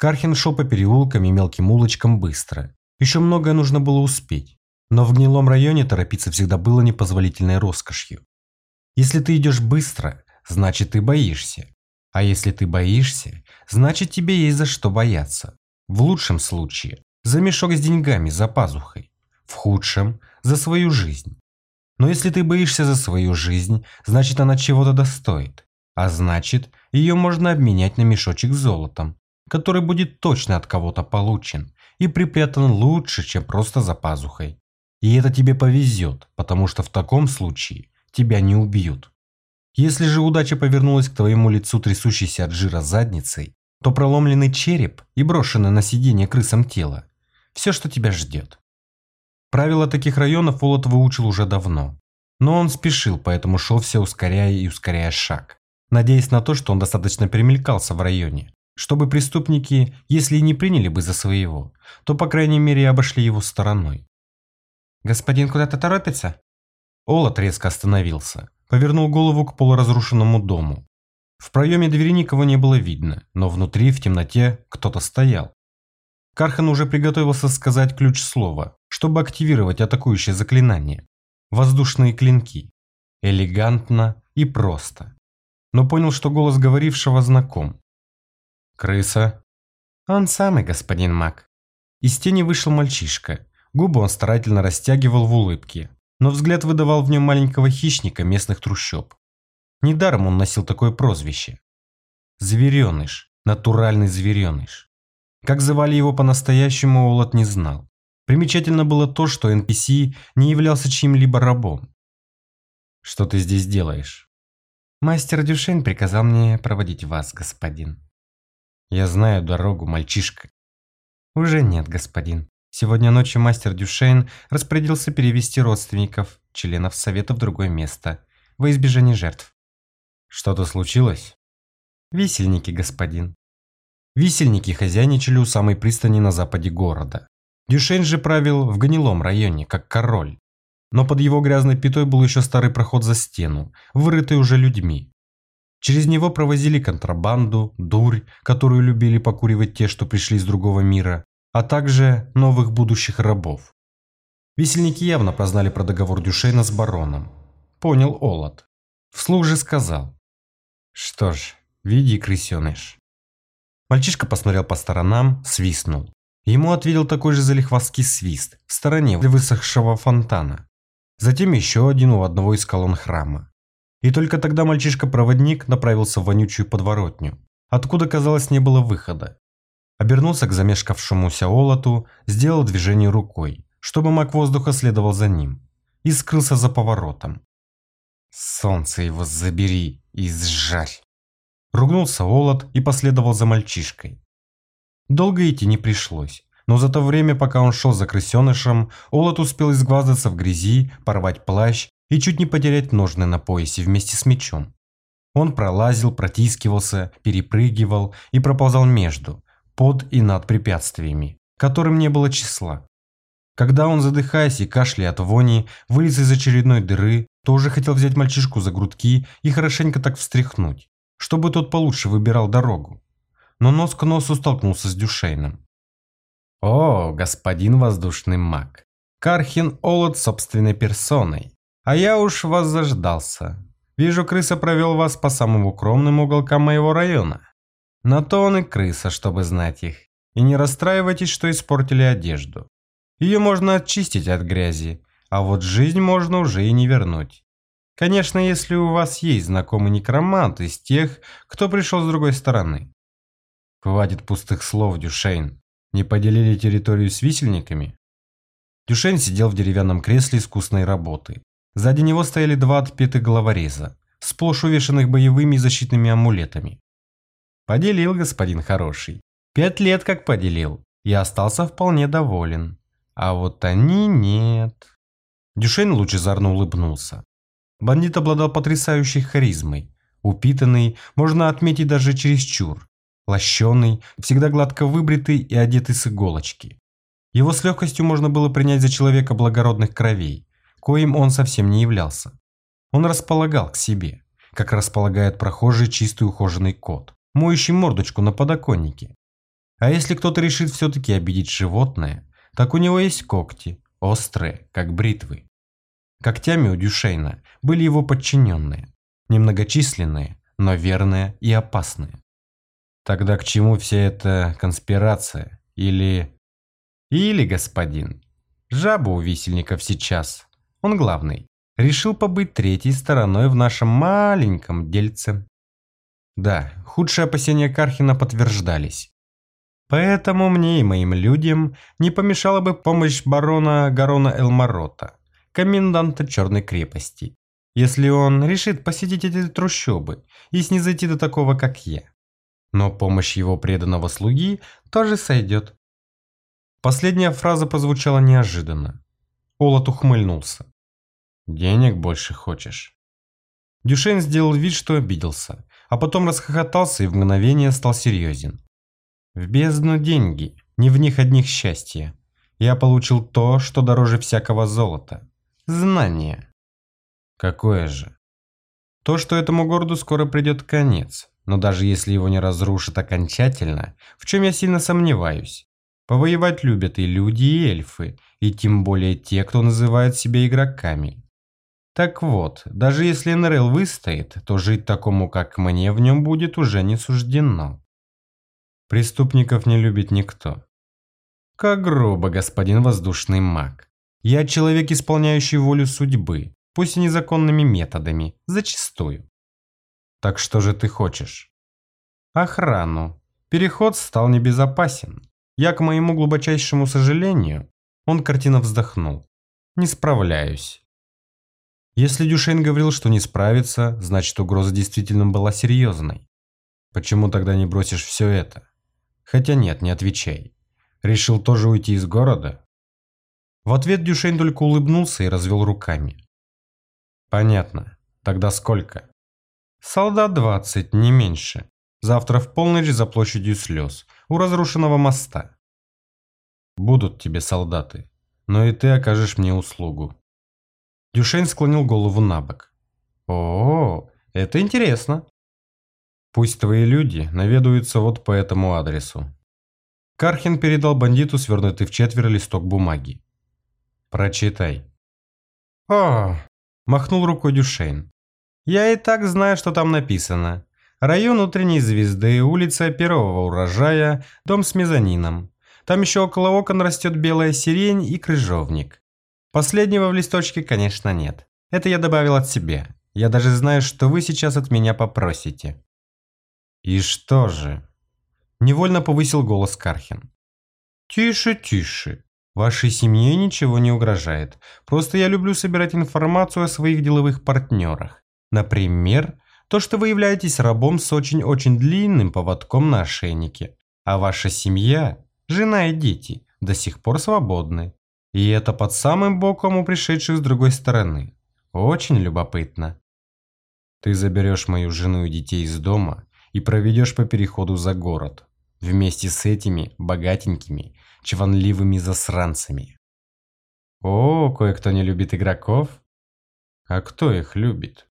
Кархин шел по переулкам и мелким улочкам быстро. Еще многое нужно было успеть. Но в гнилом районе торопиться всегда было непозволительной роскошью. Если ты идешь быстро, значит ты боишься. А если ты боишься, значит тебе есть за что бояться. В лучшем случае за мешок с деньгами за пазухой. В худшем за свою жизнь. Но если ты боишься за свою жизнь, значит она чего-то достоит. А значит, ее можно обменять на мешочек с золотом, который будет точно от кого-то получен и припрятан лучше, чем просто за пазухой. И это тебе повезет, потому что в таком случае тебя не убьют. Если же удача повернулась к твоему лицу трясущейся от жира задницей, то проломленный череп и брошенное на сиденье крысам тело – все, что тебя ждет. Правила таких районов Волод выучил уже давно. Но он спешил, поэтому шел все ускоряя и ускоряя шаг, надеясь на то, что он достаточно перемелькался в районе, чтобы преступники, если и не приняли бы за своего, то по крайней мере обошли его стороной. «Господин куда-то торопится?» Олот резко остановился, повернул голову к полуразрушенному дому. В проеме двери никого не было видно, но внутри, в темноте, кто-то стоял. Кархан уже приготовился сказать ключ слова, чтобы активировать атакующее заклинание. Воздушные клинки. Элегантно и просто. Но понял, что голос говорившего знаком. «Крыса?» «Он самый, господин маг». Из тени вышел мальчишка, Губы он старательно растягивал в улыбке, но взгляд выдавал в нем маленького хищника местных трущоб. Недаром он носил такое прозвище. Звереныш, натуральный звереныш. Как звали его по-настоящему, Олот не знал. Примечательно было то, что NPC не являлся чьим-либо рабом. «Что ты здесь делаешь?» «Мастер Дюшен приказал мне проводить вас, господин». «Я знаю дорогу, мальчишка». «Уже нет, господин. Сегодня ночью мастер Дюшейн распорядился перевести родственников, членов совета в другое место, во избежание жертв. Что-то случилось? Висельники, господин. Висельники хозяйничали у самой пристани на западе города. Дюшейн же правил в гнилом районе, как король. Но под его грязной пятой был еще старый проход за стену, вырытый уже людьми. Через него провозили контрабанду, дурь, которую любили покуривать те, что пришли из другого мира, а также новых будущих рабов. Висельники явно прознали про договор Дюшейна с бароном. Понял Олад. Вслух же сказал. Что ж, види, крысеныш. Мальчишка посмотрел по сторонам, свистнул. Ему ответил такой же залихвастский свист в стороне высохшего фонтана. Затем еще один у одного из колонн храма. И только тогда мальчишка-проводник направился в вонючую подворотню, откуда, казалось, не было выхода. Обернулся к замешкавшемуся Олоту, сделал движение рукой, чтобы маг воздуха следовал за ним, и скрылся за поворотом. «Солнце его забери и сжарь!» Ругнулся Олот и последовал за мальчишкой. Долго идти не пришлось, но за то время, пока он шел за крысенышем, Олот успел изгваздаться в грязи, порвать плащ и чуть не потерять ножны на поясе вместе с мечом. Он пролазил, протискивался, перепрыгивал и проползал между, под и над препятствиями, которым не было числа. Когда он, задыхаясь и кашляя от вони, вылез из очередной дыры, тоже хотел взять мальчишку за грудки и хорошенько так встряхнуть, чтобы тот получше выбирал дорогу. Но нос к носу столкнулся с Дюшейном. «О, господин воздушный маг! Кархин Олот собственной персоной! А я уж вас заждался. Вижу, крыса провел вас по самым укромным уголкам моего района. На то он и крыса, чтобы знать их. И не расстраивайтесь, что испортили одежду. Ее можно очистить от грязи, а вот жизнь можно уже и не вернуть. Конечно, если у вас есть знакомый некромант из тех, кто пришел с другой стороны. Хватит пустых слов, Дюшейн. Не поделили территорию с висельниками? Дюшейн сидел в деревянном кресле искусной работы. Сзади него стояли два отпетых головореза, сплошь увешанных боевыми и защитными амулетами. Поделил, господин хороший. Пять лет как поделил. И остался вполне доволен. А вот они нет. Дюшейн лучезарно улыбнулся. Бандит обладал потрясающей харизмой. Упитанный, можно отметить даже чересчур. Лощеный, всегда гладко выбритый и одетый с иголочки. Его с легкостью можно было принять за человека благородных кровей, коим он совсем не являлся. Он располагал к себе, как располагает прохожий чистый ухоженный кот, моющий мордочку на подоконнике. А если кто-то решит все-таки обидеть животное, так у него есть когти, острые, как бритвы. Когтями у Дюшейна были его подчиненные, немногочисленные, но верные и опасные. Тогда к чему вся эта конспирация? Или... Или, господин, жаба у висельников сейчас, он главный, решил побыть третьей стороной в нашем маленьком дельце. Да, худшие опасения Кархина подтверждались. Поэтому мне и моим людям не помешала бы помощь барона Гарона Элмарота, коменданта Черной крепости, если он решит посетить эти трущобы и снизойти до такого, как я. Но помощь его преданного слуги тоже сойдет. Последняя фраза прозвучала неожиданно. Олот ухмыльнулся. «Денег больше хочешь?» Дюшен сделал вид, что обиделся, а потом расхохотался и в мгновение стал серьезен. В бездну деньги, не в них одних счастье. Я получил то, что дороже всякого золота. Знание. Какое же? То, что этому городу скоро придет конец, но даже если его не разрушат окончательно, в чем я сильно сомневаюсь. Повоевать любят и люди, и эльфы, и тем более те, кто называет себя игроками. Так вот, даже если НРЛ выстоит, то жить такому, как мне, в нем будет уже не суждено. Преступников не любит никто. Как грубо, господин воздушный маг. Я человек, исполняющий волю судьбы, пусть и незаконными методами, зачастую. Так что же ты хочешь? Охрану. Переход стал небезопасен. Я, к моему глубочайшему сожалению, он картина вздохнул. Не справляюсь. Если Дюшейн говорил, что не справится, значит угроза действительно была серьезной. Почему тогда не бросишь все это? Хотя нет, не отвечай. Решил тоже уйти из города? В ответ Дюшейн только улыбнулся и развел руками. Понятно. Тогда сколько? Солдат двадцать, не меньше. Завтра в полночь за площадью слез, у разрушенного моста. Будут тебе солдаты, но и ты окажешь мне услугу. Дюшейн склонил голову на бок. О, это интересно. Пусть твои люди наведаются вот по этому адресу. Кархин передал бандиту свернутый в четверо листок бумаги. Прочитай. О, махнул рукой Дюшейн. Я и так знаю, что там написано. Район утренней звезды, улица первого урожая, дом с мезонином. Там еще около окон растет белая сирень и крыжовник. Последнего в листочке, конечно, нет. Это я добавил от себя. Я даже знаю, что вы сейчас от меня попросите. И что же? Невольно повысил голос Кархин. Тише, тише. Вашей семье ничего не угрожает. Просто я люблю собирать информацию о своих деловых партнерах. Например, то, что вы являетесь рабом с очень-очень длинным поводком на ошейнике, а ваша семья, жена и дети, до сих пор свободны. И это под самым боком у пришедших с другой стороны. Очень любопытно. Ты заберешь мою жену и детей из дома и проведешь по переходу за город. Вместе с этими богатенькими, чванливыми засранцами. О, кое-кто не любит игроков? А кто их любит?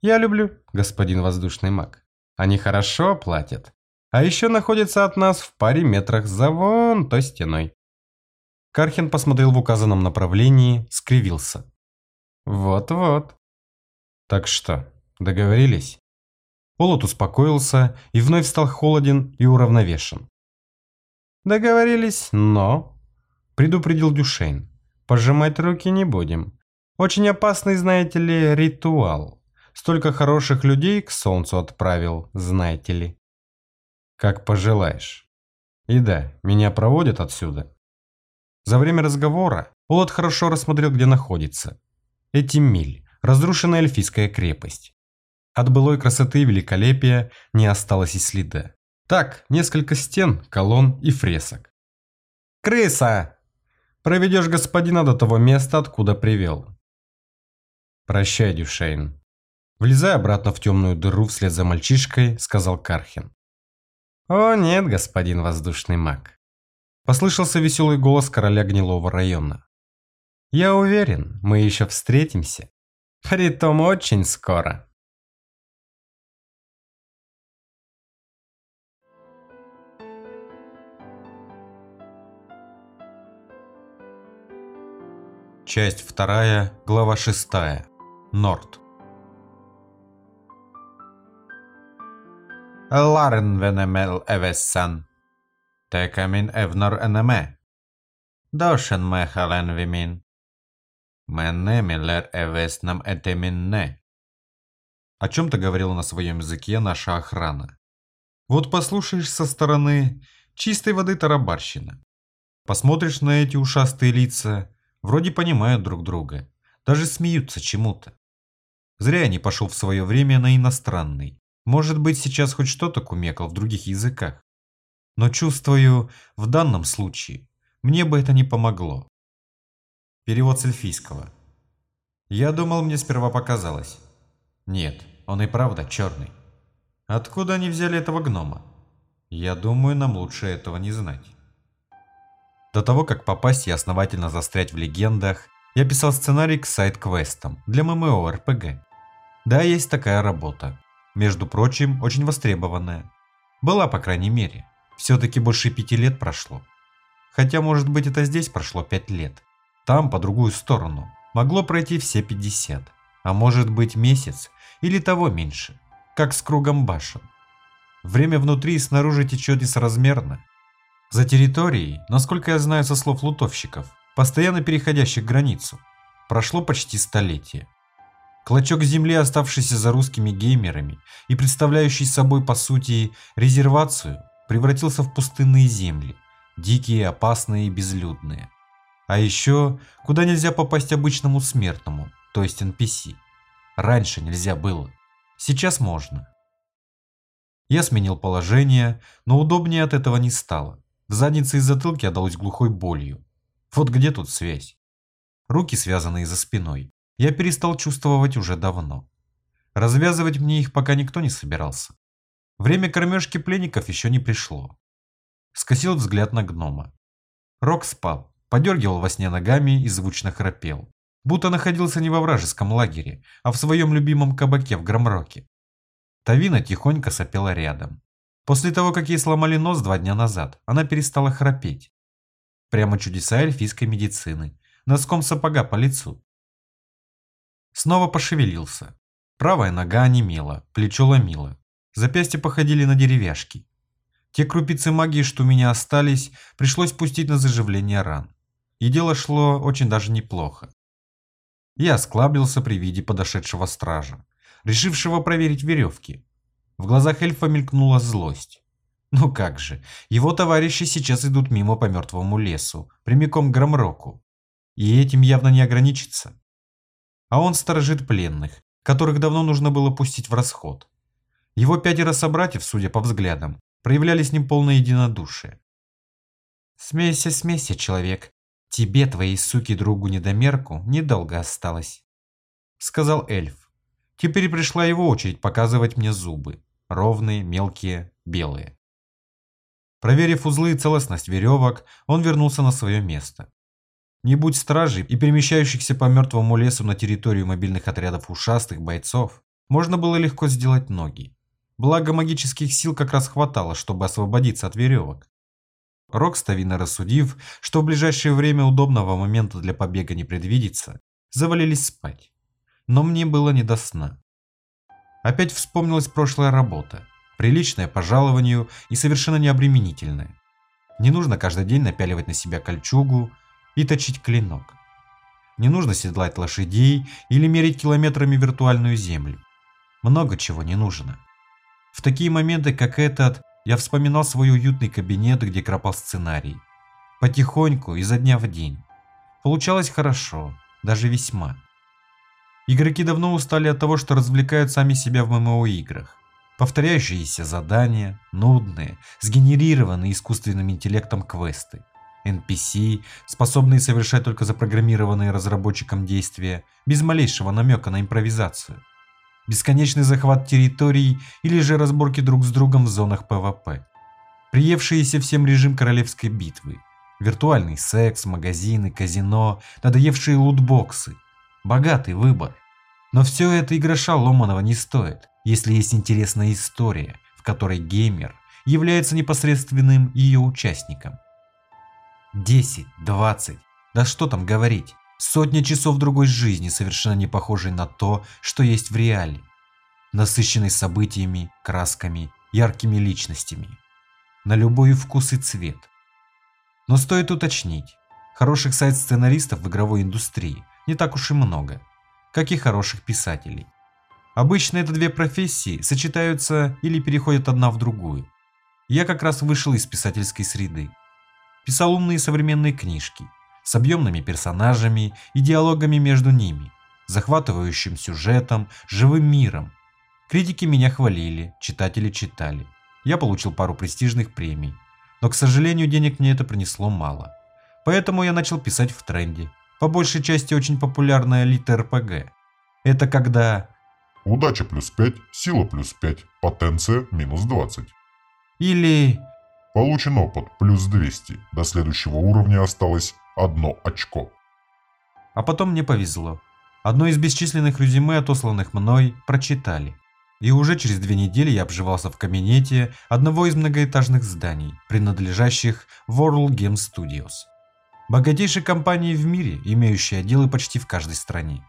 Я люблю, господин воздушный маг. Они хорошо платят. А еще находятся от нас в паре метрах за вон той стеной. Кархин посмотрел в указанном направлении, скривился. Вот-вот. Так что, договорились? Олот успокоился и вновь стал холоден и уравновешен. Договорились, но... Предупредил Дюшейн. Пожимать руки не будем. Очень опасный, знаете ли, ритуал. Столько хороших людей к солнцу отправил, знаете ли. Как пожелаешь. И да, меня проводят отсюда. За время разговора Олот хорошо рассмотрел, где находится. Эти миль, разрушенная эльфийская крепость. От былой красоты и великолепия не осталось и следа. Так, несколько стен, колонн и фресок. «Крыса! Проведешь господина до того места, откуда привел». «Прощай, Дюшейн». Влезая обратно в темную дыру вслед за мальчишкой, сказал Кархин. «О нет, господин воздушный маг. Послышался веселый голос короля гнилого района. «Я уверен, мы еще встретимся. Притом очень скоро». Часть вторая, глава шестая. Норд. Ларен Венемел Эвессан. Текамин Эвнор Энеме. Дошен Мехален Вимин. Менне Миллер Эвеснам Этеминне. О чем-то говорила на своем языке наша охрана. Вот послушаешь со стороны чистой воды тарабарщина. Посмотришь на эти ушастые лица, вроде понимают друг друга, даже смеются чему-то. Зря я не пошел в свое время на иностранный. Может быть, сейчас хоть что-то кумекал в других языках. Но чувствую, в данном случае мне бы это не помогло. Перевод с эльфийского. Я думал, мне сперва показалось. Нет, он и правда черный. Откуда они взяли этого гнома? Я думаю, нам лучше этого не знать. До того, как попасть и основательно застрять в легендах, я писал сценарий к сайт-квестам для ММО-РПГ. Да, есть такая работа. Между прочим, очень востребованная. Была, по крайней мере. Все-таки больше пяти лет прошло. Хотя, может быть, это здесь прошло пять лет. Там, по другую сторону, могло пройти все 50. А может быть месяц или того меньше, как с кругом башен. Время внутри и снаружи течет несоразмерно. За территорией, насколько я знаю со слов лутовщиков, постоянно переходящих границу, прошло почти столетие. Клочок земли, оставшийся за русскими геймерами и представляющий собой по сути резервацию, превратился в пустынные земли, дикие, опасные и безлюдные. А еще, куда нельзя попасть обычному смертному, то есть NPC. Раньше нельзя было, сейчас можно. Я сменил положение, но удобнее от этого не стало. В заднице и затылке отдалось глухой болью. Вот где тут связь? Руки связанные за спиной. Я перестал чувствовать уже давно. Развязывать мне их пока никто не собирался. Время кормежки пленников еще не пришло. Скосил взгляд на гнома. Рок спал, подергивал во сне ногами и звучно храпел. Будто находился не во вражеском лагере, а в своем любимом кабаке в Громроке. Тавина тихонько сопела рядом. После того, как ей сломали нос два дня назад, она перестала храпеть. Прямо чудеса эльфийской медицины. Носком сапога по лицу. Снова пошевелился. Правая нога онемела, плечо ломило. Запястья походили на деревяшки. Те крупицы магии, что у меня остались, пришлось пустить на заживление ран. И дело шло очень даже неплохо. Я осклабился при виде подошедшего стража, решившего проверить веревки. В глазах эльфа мелькнула злость. Ну как же, его товарищи сейчас идут мимо по мертвому лесу, прямиком к Громроку. И этим явно не ограничится. А он сторожит пленных, которых давно нужно было пустить в расход. Его пятеро собратьев, судя по взглядам, проявляли с ним полное единодушие. «Смейся, смейся, человек. Тебе, твоей суки-другу-недомерку, недолго осталось», — сказал эльф. Теперь пришла его очередь показывать мне зубы. Ровные, мелкие, белые. Проверив узлы и целостность веревок, он вернулся на свое место. Не будь стражей и перемещающихся по мертвому лесу на территорию мобильных отрядов ушастых бойцов, можно было легко сделать ноги. Благо магических сил как раз хватало, чтобы освободиться от веревок. Рокставина рассудив, что в ближайшее время удобного момента для побега не предвидится, завалились спать. Но мне было не до сна. Опять вспомнилась прошлая работа, приличная по жалованию и совершенно необременительная. Не нужно каждый день напяливать на себя кольчугу и точить клинок. Не нужно седлать лошадей или мерить километрами виртуальную землю. Много чего не нужно. В такие моменты, как этот, я вспоминал свой уютный кабинет, где кропал сценарий. Потихоньку, изо дня в день. Получалось хорошо, даже весьма. Игроки давно устали от того, что развлекают сами себя в ММО-играх. Повторяющиеся задания, нудные, сгенерированные искусственным интеллектом квесты. NPC, способные совершать только запрограммированные разработчиком действия, без малейшего намека на импровизацию бесконечный захват территорий или же разборки друг с другом в зонах PvP. Приевшиеся всем режим королевской битвы, виртуальный секс, магазины, казино, надоевшие лутбоксы, богатый выбор. Но все это и гроша не стоит, если есть интересная история, в которой геймер является непосредственным ее участником. 10, 20, да что там говорить, Сотня часов другой жизни, совершенно не похожей на то, что есть в реале. Насыщенной событиями, красками, яркими личностями. На любой вкус и цвет. Но стоит уточнить, хороших сайт-сценаристов в игровой индустрии не так уж и много, как и хороших писателей. Обычно это две профессии сочетаются или переходят одна в другую. Я как раз вышел из писательской среды. Писал умные современные книжки, с объемными персонажами и диалогами между ними, захватывающим сюжетом, живым миром. Критики меня хвалили, читатели читали. Я получил пару престижных премий, но, к сожалению, денег мне это принесло мало. Поэтому я начал писать в тренде, по большей части очень популярная элита РПГ. Это когда... Удача плюс 5, сила плюс 5, потенция минус 20. Или... Получен опыт плюс 200, до следующего уровня осталось одно очко. А потом мне повезло. Одно из бесчисленных резюме, отосланных мной, прочитали. И уже через две недели я обживался в кабинете одного из многоэтажных зданий, принадлежащих World Game Studios. Богатейшей компании в мире, имеющей отделы почти в каждой стране.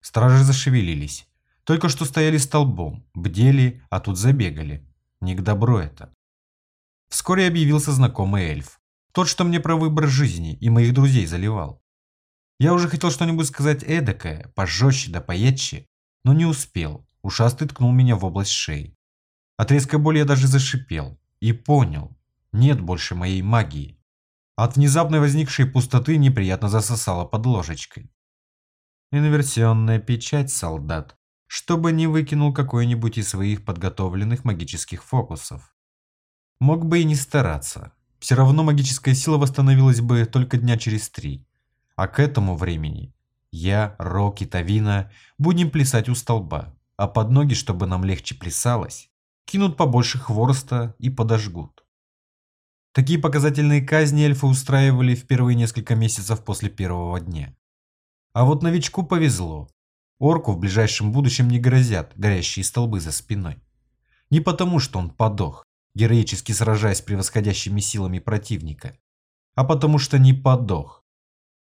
Стражи зашевелились. Только что стояли столбом, бдели, а тут забегали. Не к добру это. Вскоре объявился знакомый эльф. Тот, что мне про выбор жизни и моих друзей заливал. Я уже хотел что-нибудь сказать эдакое, пожестче да поедче, но не успел. Ушастый ткнул меня в область шеи. От резкой боли я даже зашипел. И понял, нет больше моей магии. От внезапно возникшей пустоты неприятно засосало под ложечкой. Инверсионная печать, солдат, чтобы не выкинул какой-нибудь из своих подготовленных магических фокусов. Мог бы и не стараться, все равно магическая сила восстановилась бы только дня через три. А к этому времени я, Рок и Тавина будем плясать у столба, а под ноги, чтобы нам легче плясалось, кинут побольше хвороста и подожгут. Такие показательные казни эльфы устраивали в первые несколько месяцев после первого дня. А вот новичку повезло. Орку в ближайшем будущем не грозят горящие столбы за спиной. Не потому, что он подох, героически сражаясь с превосходящими силами противника, а потому что не подох.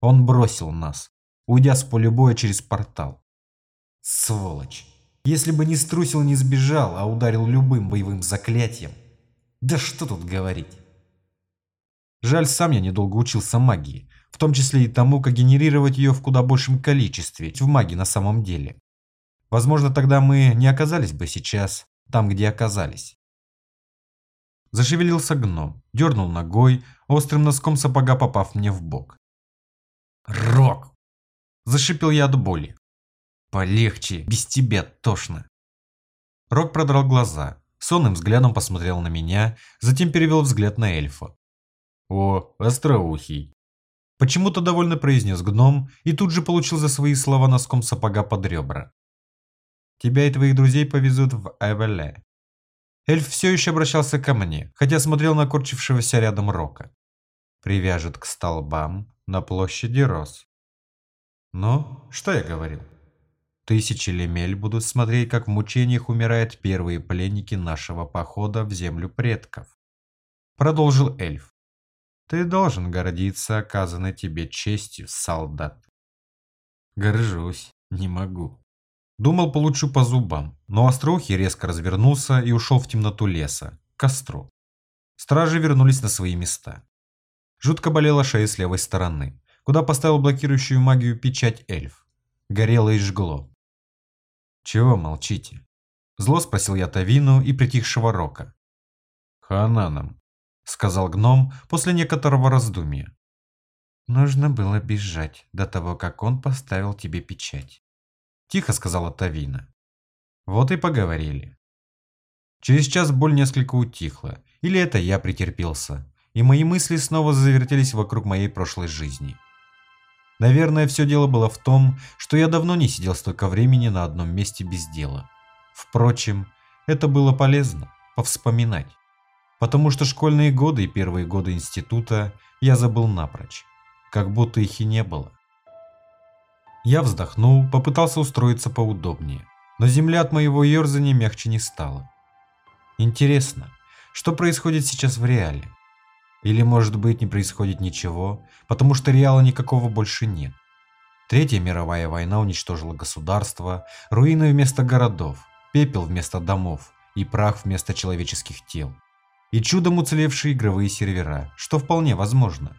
Он бросил нас, уйдя с поля боя через портал. Сволочь. Если бы не струсил, не сбежал, а ударил любым боевым заклятием. Да что тут говорить. Жаль, сам я недолго учился магии, в том числе и тому, как генерировать ее в куда большем количестве, в магии на самом деле. Возможно, тогда мы не оказались бы сейчас там, где оказались. Зашевелился гном, дернул ногой, острым носком сапога попав мне в бок. «Рок!» Зашипел я от боли. «Полегче, без тебя тошно». Рок продрал глаза, сонным взглядом посмотрел на меня, затем перевел взгляд на эльфа. «О, остроухий!» Почему-то довольно произнес гном и тут же получил за свои слова носком сапога под ребра. «Тебя и твоих друзей повезут в Эвеле». Эльф все еще обращался ко мне, хотя смотрел на корчившегося рядом Рока. «Привяжут к столбам на площади Рос». «Ну, что я говорил?» Тысячи лемель будут смотреть, как в мучениях умирают первые пленники нашего похода в землю предков. Продолжил эльф. Ты должен гордиться оказанной тебе честью, солдат. Горжусь, не могу. Думал, получу по зубам, но Остроухий резко развернулся и ушел в темноту леса, к костру. Стражи вернулись на свои места. Жутко болела шея с левой стороны, куда поставил блокирующую магию печать эльф. Горело и жгло. «Чего молчите?» Зло спросил я Тавину и притихшего Рока. «Хана нам», сказал гном после некоторого раздумья. Нужно было бежать до того, как он поставил тебе печать. Тихо сказала Тавина. Вот и поговорили. Через час боль несколько утихла, или это я претерпелся, и мои мысли снова завертелись вокруг моей прошлой жизни. Наверное, все дело было в том, что я давно не сидел столько времени на одном месте без дела. Впрочем, это было полезно, повспоминать потому что школьные годы и первые годы института я забыл напрочь, как будто их и не было. Я вздохнул, попытался устроиться поудобнее, но земля от моего ерзания мягче не стала. Интересно, что происходит сейчас в реале? Или, может быть, не происходит ничего, потому что реала никакого больше нет? Третья мировая война уничтожила государство, руины вместо городов, пепел вместо домов и прах вместо человеческих тел и чудом уцелевшие игровые сервера, что вполне возможно.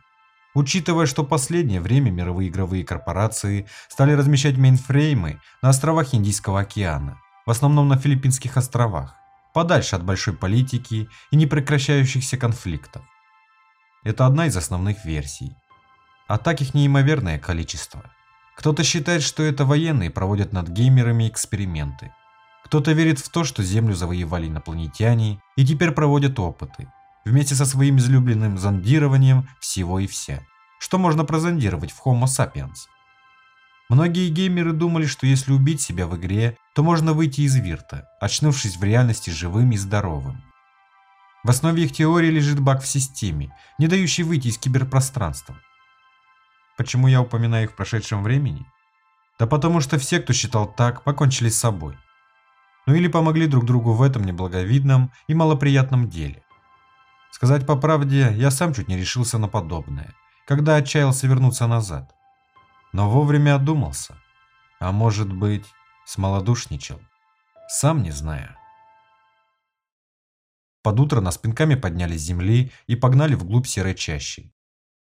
Учитывая, что последнее время мировые игровые корпорации стали размещать мейнфреймы на островах Индийского океана, в основном на Филиппинских островах, подальше от большой политики и непрекращающихся конфликтов. Это одна из основных версий. А так их неимоверное количество. Кто-то считает, что это военные проводят над геймерами эксперименты. Кто-то верит в то, что Землю завоевали инопланетяне и теперь проводят опыты, вместе со своим излюбленным зондированием всего и вся. Что можно прозондировать в Homo sapiens? Многие геймеры думали, что если убить себя в игре, то можно выйти из вирта, очнувшись в реальности живым и здоровым. В основе их теории лежит баг в системе, не дающий выйти из киберпространства. Почему я упоминаю их в прошедшем времени? Да потому что все, кто считал так, покончили с собой ну или помогли друг другу в этом неблаговидном и малоприятном деле. Сказать по правде, я сам чуть не решился на подобное, когда отчаялся вернуться назад. Но вовремя одумался. А может быть, смолодушничал. Сам не знаю. Под утро нас пинками подняли с земли и погнали вглубь серой чащи.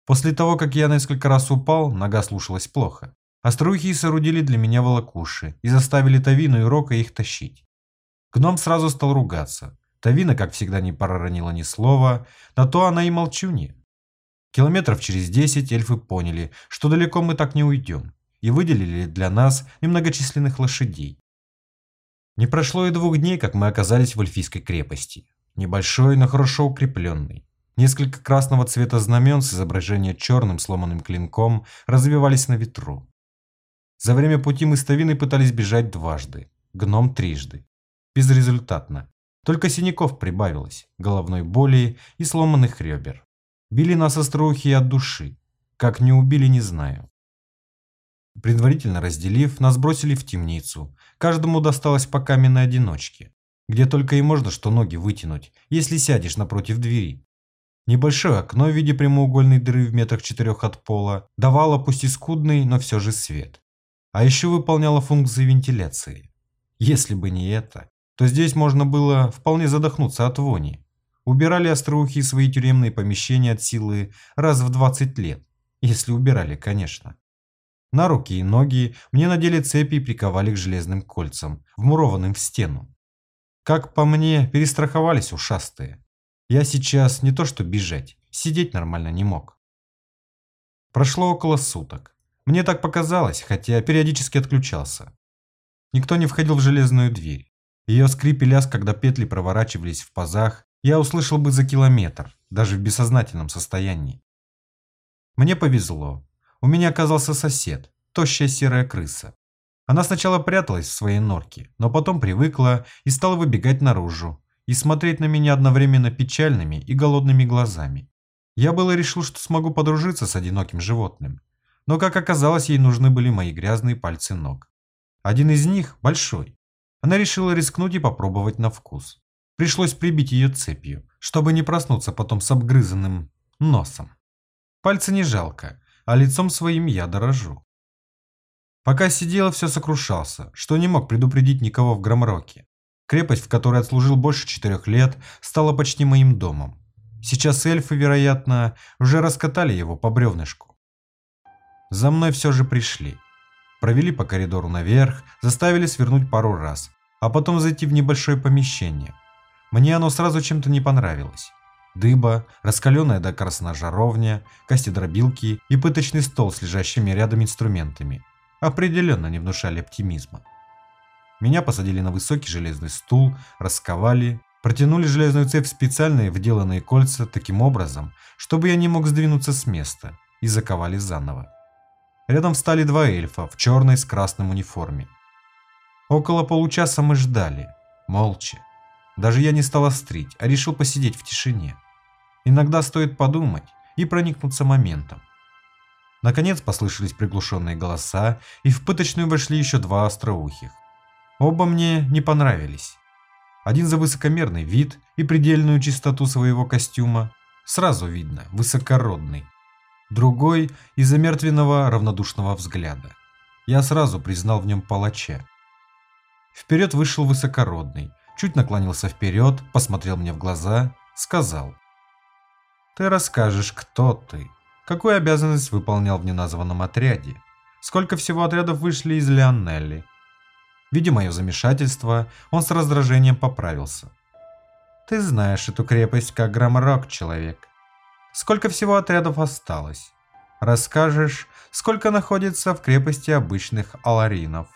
После того, как я несколько раз упал, нога слушалась плохо. Острухи соорудили для меня волокуши и заставили Тавину и Рока их тащить. Гном сразу стал ругаться. Тавина, как всегда, не проронила ни слова, на то она и молчунья. Километров через десять эльфы поняли, что далеко мы так не уйдем, и выделили для нас немногочисленных лошадей. Не прошло и двух дней, как мы оказались в эльфийской крепости. Небольшой, но хорошо укрепленный. Несколько красного цвета знамен с изображением черным сломанным клинком развивались на ветру. За время пути мы с Тавиной пытались бежать дважды, гном трижды. Безрезультатно. Только синяков прибавилось, головной боли и сломанных ребер. Били нас остроухие от души. Как не убили, не знаю. Предварительно разделив, нас бросили в темницу. Каждому досталось по каменной одиночке, где только и можно что ноги вытянуть, если сядешь напротив двери. Небольшое окно в виде прямоугольной дыры в метрах четырех от пола давало пусть и скудный, но все же свет. А еще выполняло функции вентиляции. Если бы не это, то здесь можно было вполне задохнуться от вони. Убирали остроухие свои тюремные помещения от силы раз в 20 лет. Если убирали, конечно. На руки и ноги мне надели цепи и приковали к железным кольцам, вмурованным в стену. Как по мне, перестраховались ушастые. Я сейчас не то что бежать, сидеть нормально не мог. Прошло около суток. Мне так показалось, хотя периодически отключался. Никто не входил в железную дверь. Ее скрип и лязг, когда петли проворачивались в пазах, я услышал бы за километр, даже в бессознательном состоянии. Мне повезло. У меня оказался сосед, тощая серая крыса. Она сначала пряталась в своей норке, но потом привыкла и стала выбегать наружу и смотреть на меня одновременно печальными и голодными глазами. Я было решил, что смогу подружиться с одиноким животным, но, как оказалось, ей нужны были мои грязные пальцы ног. Один из них, большой. Она решила рискнуть и попробовать на вкус. Пришлось прибить ее цепью, чтобы не проснуться потом с обгрызанным носом. Пальцы не жалко, а лицом своим я дорожу. Пока сидел, все сокрушался, что не мог предупредить никого в Громроке. Крепость, в которой отслужил больше четырех лет, стала почти моим домом. Сейчас эльфы, вероятно, уже раскатали его по бревнышку. За мной все же пришли. Провели по коридору наверх, заставили свернуть пару раз, а потом зайти в небольшое помещение. Мне оно сразу чем-то не понравилось дыба, раскаленная до красна жаровня, костедробилки и пыточный стол с лежащими рядом инструментами определенно не внушали оптимизма. Меня посадили на высокий железный стул, расковали, протянули железную цепь в специальные вделанные кольца таким образом, чтобы я не мог сдвинуться с места, и заковали заново. Рядом встали два эльфа в черной с красным униформе. Около получаса мы ждали, молча. Даже я не стал острить, а решил посидеть в тишине. Иногда стоит подумать и проникнуться моментом. Наконец послышались приглушенные голоса, и в пыточную вошли еще два остроухих. Оба мне не понравились. Один за высокомерный вид и предельную чистоту своего костюма, сразу видно, высокородный. Другой из-за мертвенного равнодушного взгляда. Я сразу признал в нем палача. Вперед вышел высокородный, чуть наклонился вперед, посмотрел мне в глаза, сказал. «Ты расскажешь, кто ты, какую обязанность выполнял в неназванном отряде, сколько всего отрядов вышли из Лионелли». Видя мое замешательство, он с раздражением поправился. «Ты знаешь эту крепость как Грамрок, человек. Сколько всего отрядов осталось? Расскажешь, сколько находится в крепости обычных аларинов?»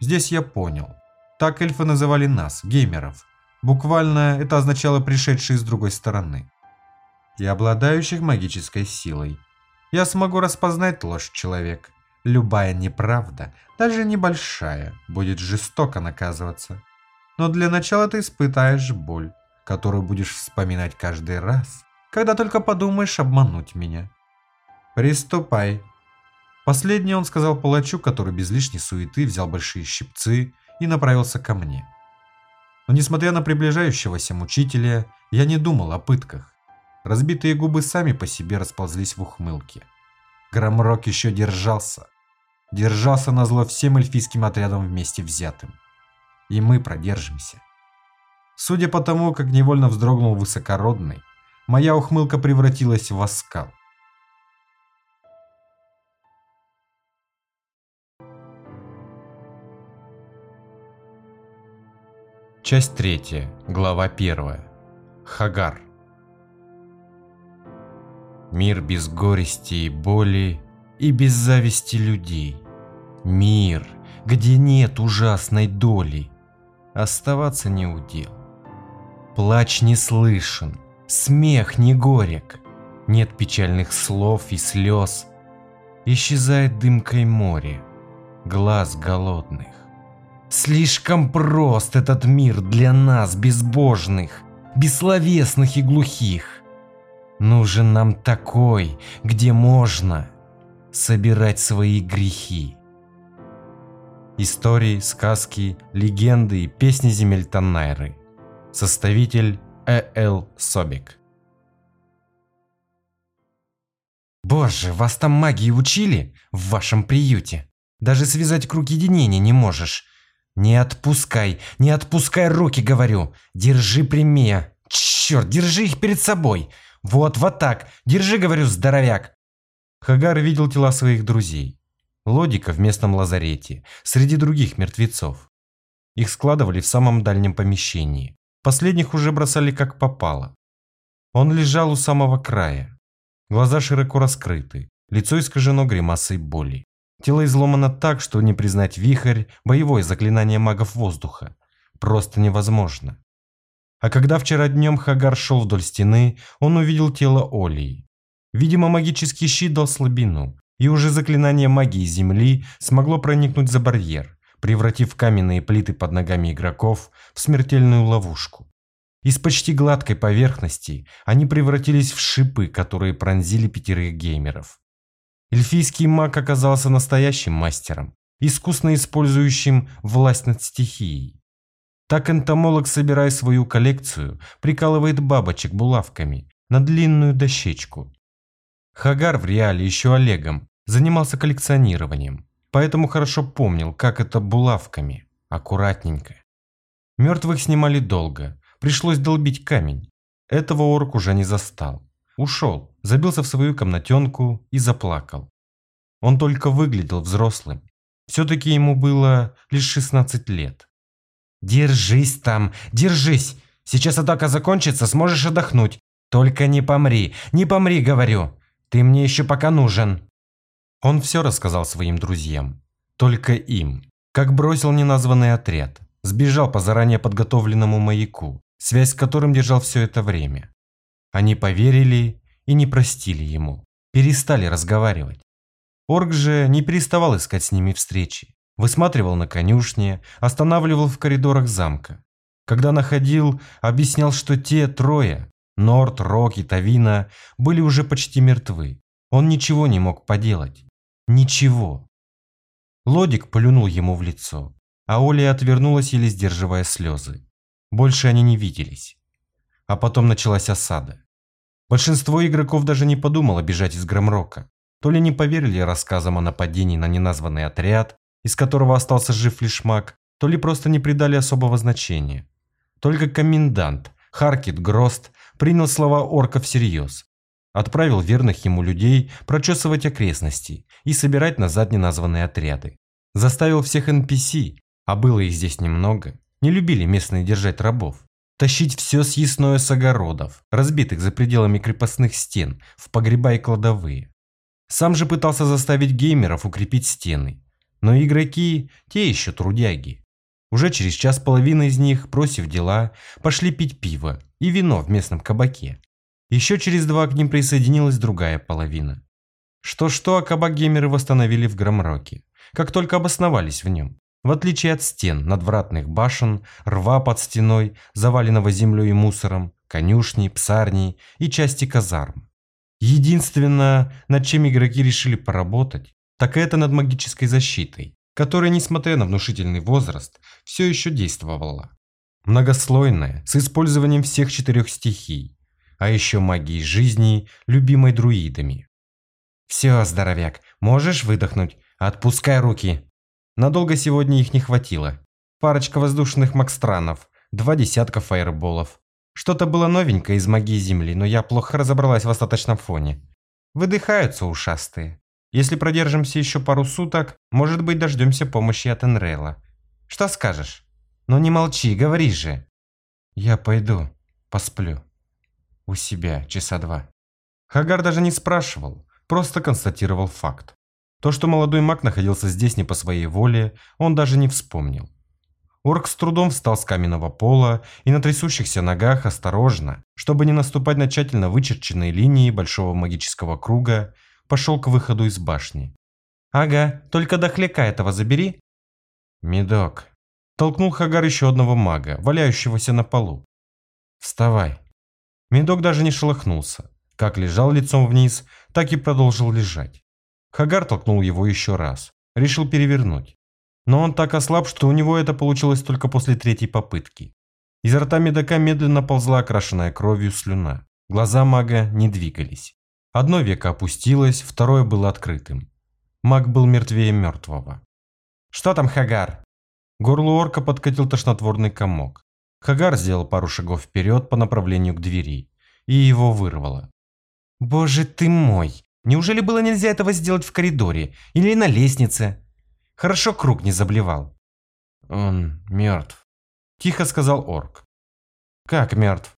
Здесь я понял, так эльфы называли нас, геймеров. Буквально это означало пришедшие с другой стороны. И обладающих магической силой. Я смогу распознать ложь человек. Любая неправда, даже небольшая, будет жестоко наказываться. Но для начала ты испытаешь боль, которую будешь вспоминать каждый раз, когда только подумаешь обмануть меня. Приступай. Последнее он сказал палачу, который без лишней суеты взял большие щипцы и направился ко мне. Но несмотря на приближающегося мучителя, я не думал о пытках. Разбитые губы сами по себе расползлись в ухмылке. Громрок еще держался. Держался на зло всем эльфийским отрядам вместе взятым. И мы продержимся. Судя по тому, как невольно вздрогнул высокородный, моя ухмылка превратилась в оскал. Часть третья, глава первая. Хагар. Мир без горести и боли и без зависти людей. Мир, где нет ужасной доли. Оставаться не удел. Плач не слышен, смех не горек. Нет печальных слов и слез. Исчезает дымкой море, глаз голодных. Слишком прост этот мир для нас, безбожных, бессловесных и глухих. Нужен нам такой, где можно собирать свои грехи. Истории, сказки, легенды и песни земель Таннайры. Составитель Э.Л. Собик. Боже, вас там магии учили в вашем приюте? Даже связать круг единения не можешь. Не отпускай, не отпускай руки, говорю. Держи прямее. Черт, держи их перед собой. Вот, вот так. Держи, говорю, здоровяк. Хагар видел тела своих друзей. Лодика в местном лазарете, среди других мертвецов. Их складывали в самом дальнем помещении. Последних уже бросали как попало. Он лежал у самого края. Глаза широко раскрыты, лицо искажено гримасой боли. Тело изломано так, что не признать вихрь, боевое заклинание магов воздуха. Просто невозможно. А когда вчера днем Хагар шел вдоль стены, он увидел тело Олии. Видимо, магический щит дал слабину, и уже заклинание магии Земли смогло проникнуть за барьер, превратив каменные плиты под ногами игроков в смертельную ловушку. Из почти гладкой поверхности они превратились в шипы, которые пронзили пятерых геймеров. Эльфийский маг оказался настоящим мастером, искусно использующим власть над стихией. Так энтомолог, собирая свою коллекцию, прикалывает бабочек булавками на длинную дощечку. Хагар в реале еще Олегом занимался коллекционированием, поэтому хорошо помнил, как это булавками, аккуратненько. Мертвых снимали долго, пришлось долбить камень. Этого орк уже не застал. Ушел, забился в свою комнатенку и заплакал. Он только выглядел взрослым. Все-таки ему было лишь 16 лет. «Держись там, держись! Сейчас атака закончится, сможешь отдохнуть. Только не помри, не помри, говорю. Ты мне еще пока нужен». Он все рассказал своим друзьям. Только им. Как бросил неназванный отряд. Сбежал по заранее подготовленному маяку, связь с которым держал все это время. Они поверили и не простили ему, перестали разговаривать. Орг же не переставал искать с ними встречи, высматривал на конюшне, останавливал в коридорах замка. Когда находил, объяснял, что те трое, Норт, Рок и Тавина, были уже почти мертвы. Он ничего не мог поделать. Ничего. Лодик плюнул ему в лицо, а Оля отвернулась, еле сдерживая слезы. Больше они не виделись. А потом началась осада. Большинство игроков даже не подумало бежать из Громрока. То ли не поверили рассказам о нападении на неназванный отряд, из которого остался жив лишь маг, то ли просто не придали особого значения. Только комендант, Харкит Грост, принял слова орка всерьез. Отправил верных ему людей прочесывать окрестности и собирать назад неназванные отряды. Заставил всех NPC, а было их здесь немного, не любили местные держать рабов, тащить все съестное с огородов, разбитых за пределами крепостных стен, в погреба и кладовые. Сам же пытался заставить геймеров укрепить стены. Но игроки – те еще трудяги. Уже через час половина из них, бросив дела, пошли пить пиво и вино в местном кабаке. Еще через два к ним присоединилась другая половина. Что-что, а кабак геймеры восстановили в Громроке, как только обосновались в нем. В отличие от стен, надвратных башен, рва под стеной, заваленного землей и мусором, конюшни, псарни и части казарм. Единственное, над чем игроки решили поработать, так это над магической защитой, которая, несмотря на внушительный возраст, все еще действовала. Многослойная, с использованием всех четырех стихий, а еще магии жизни, любимой друидами. «Все, здоровяк, можешь выдохнуть? Отпускай руки!» Надолго сегодня их не хватило. Парочка воздушных макстранов, два десятка фаерболов. Что-то было новенькое из магии Земли, но я плохо разобралась в остаточном фоне. Выдыхаются ушастые. Если продержимся еще пару суток, может быть дождемся помощи от Энрейла. Что скажешь? Ну не молчи, говори же. Я пойду, посплю. У себя часа два. Хагар даже не спрашивал, просто констатировал факт. То, что молодой маг находился здесь не по своей воле, он даже не вспомнил. Орк с трудом встал с каменного пола и на трясущихся ногах осторожно, чтобы не наступать на тщательно вычерченные линии большого магического круга, пошел к выходу из башни. «Ага, только дохляка этого забери». «Медок». Толкнул Хагар еще одного мага, валяющегося на полу. «Вставай». Медок даже не шелохнулся, Как лежал лицом вниз, так и продолжил лежать. Хагар толкнул его еще раз. Решил перевернуть. Но он так ослаб, что у него это получилось только после третьей попытки. Из рта медока медленно ползла окрашенная кровью слюна. Глаза мага не двигались. Одно веко опустилось, второе было открытым. Маг был мертвее мертвого. «Что там, Хагар?» Горлу орка подкатил тошнотворный комок. Хагар сделал пару шагов вперед по направлению к двери, и его вырвало. «Боже ты мой! Неужели было нельзя этого сделать в коридоре или на лестнице?» Хорошо круг не заблевал. «Он мертв», – тихо сказал орк. «Как мертв?»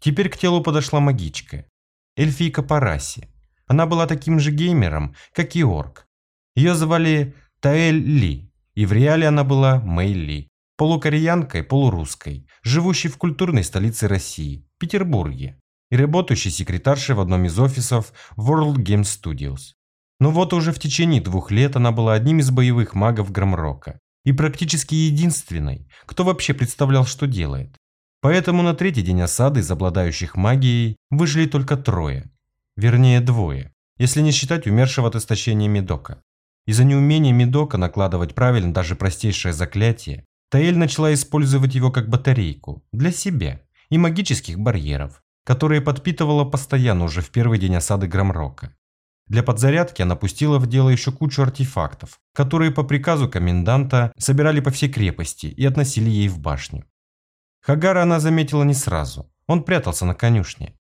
Теперь к телу подошла магичка. Эльфийка по расе. Она была таким же геймером, как и орк. Ее звали Таэль Ли, и в реале она была Мэй Ли, полукореянкой, полурусской, живущей в культурной столице России, Петербурге, и работающей секретаршей в одном из офисов World Game Studios. Но вот уже в течение двух лет она была одним из боевых магов Громрока и практически единственной, кто вообще представлял, что делает. Поэтому на третий день осады из обладающих магией выжили только трое. Вернее, двое, если не считать умершего от истощения Медока. Из-за неумения Медока накладывать правильно даже простейшее заклятие, Таэль начала использовать его как батарейку для себя и магических барьеров, которые подпитывала постоянно уже в первый день осады Громрока. Для подзарядки она пустила в дело еще кучу артефактов, которые по приказу коменданта собирали по всей крепости и относили ей в башню. Хагара она заметила не сразу, он прятался на конюшне.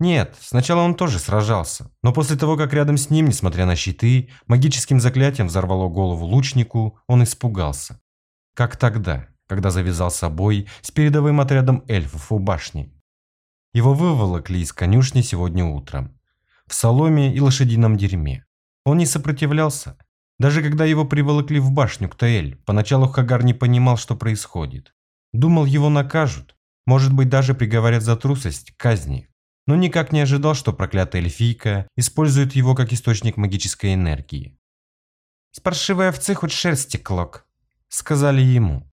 Нет, сначала он тоже сражался, но после того, как рядом с ним, несмотря на щиты, магическим заклятием взорвало голову лучнику, он испугался. Как тогда, когда завязался бой с передовым отрядом эльфов у башни. Его выволокли из конюшни сегодня утром в соломе и лошадином дерьме. Он не сопротивлялся. Даже когда его приволокли в башню к Таэль, поначалу Хагар не понимал, что происходит. Думал, его накажут, может быть, даже приговорят за трусость к казни. Но никак не ожидал, что проклятая эльфийка использует его как источник магической энергии. «С паршивой овцы хоть шерсть клок», – сказали ему.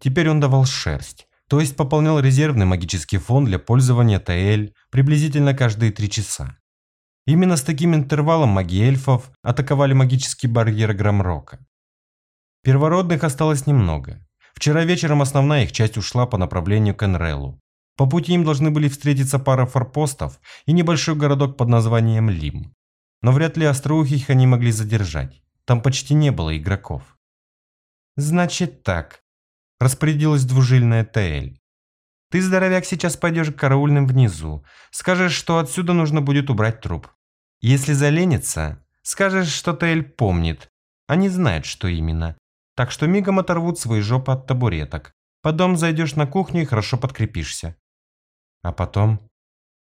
Теперь он давал шерсть, то есть пополнял резервный магический фон для пользования Таэль приблизительно каждые три часа. Именно с таким интервалом маги эльфов атаковали магический барьер Громрока. Первородных осталось немного. Вчера вечером основная их часть ушла по направлению к Энрелу. По пути им должны были встретиться пара форпостов и небольшой городок под названием Лим. Но вряд ли остроухих они могли задержать. Там почти не было игроков. «Значит так», – распорядилась двужильная Таэль. Ты, здоровяк, сейчас пойдешь к караульным внизу. Скажешь, что отсюда нужно будет убрать труп. Если заленится, скажешь, что Тейль помнит. Они знают, что именно. Так что мигом оторвут свои жопы от табуреток. Потом зайдешь на кухню и хорошо подкрепишься. А потом?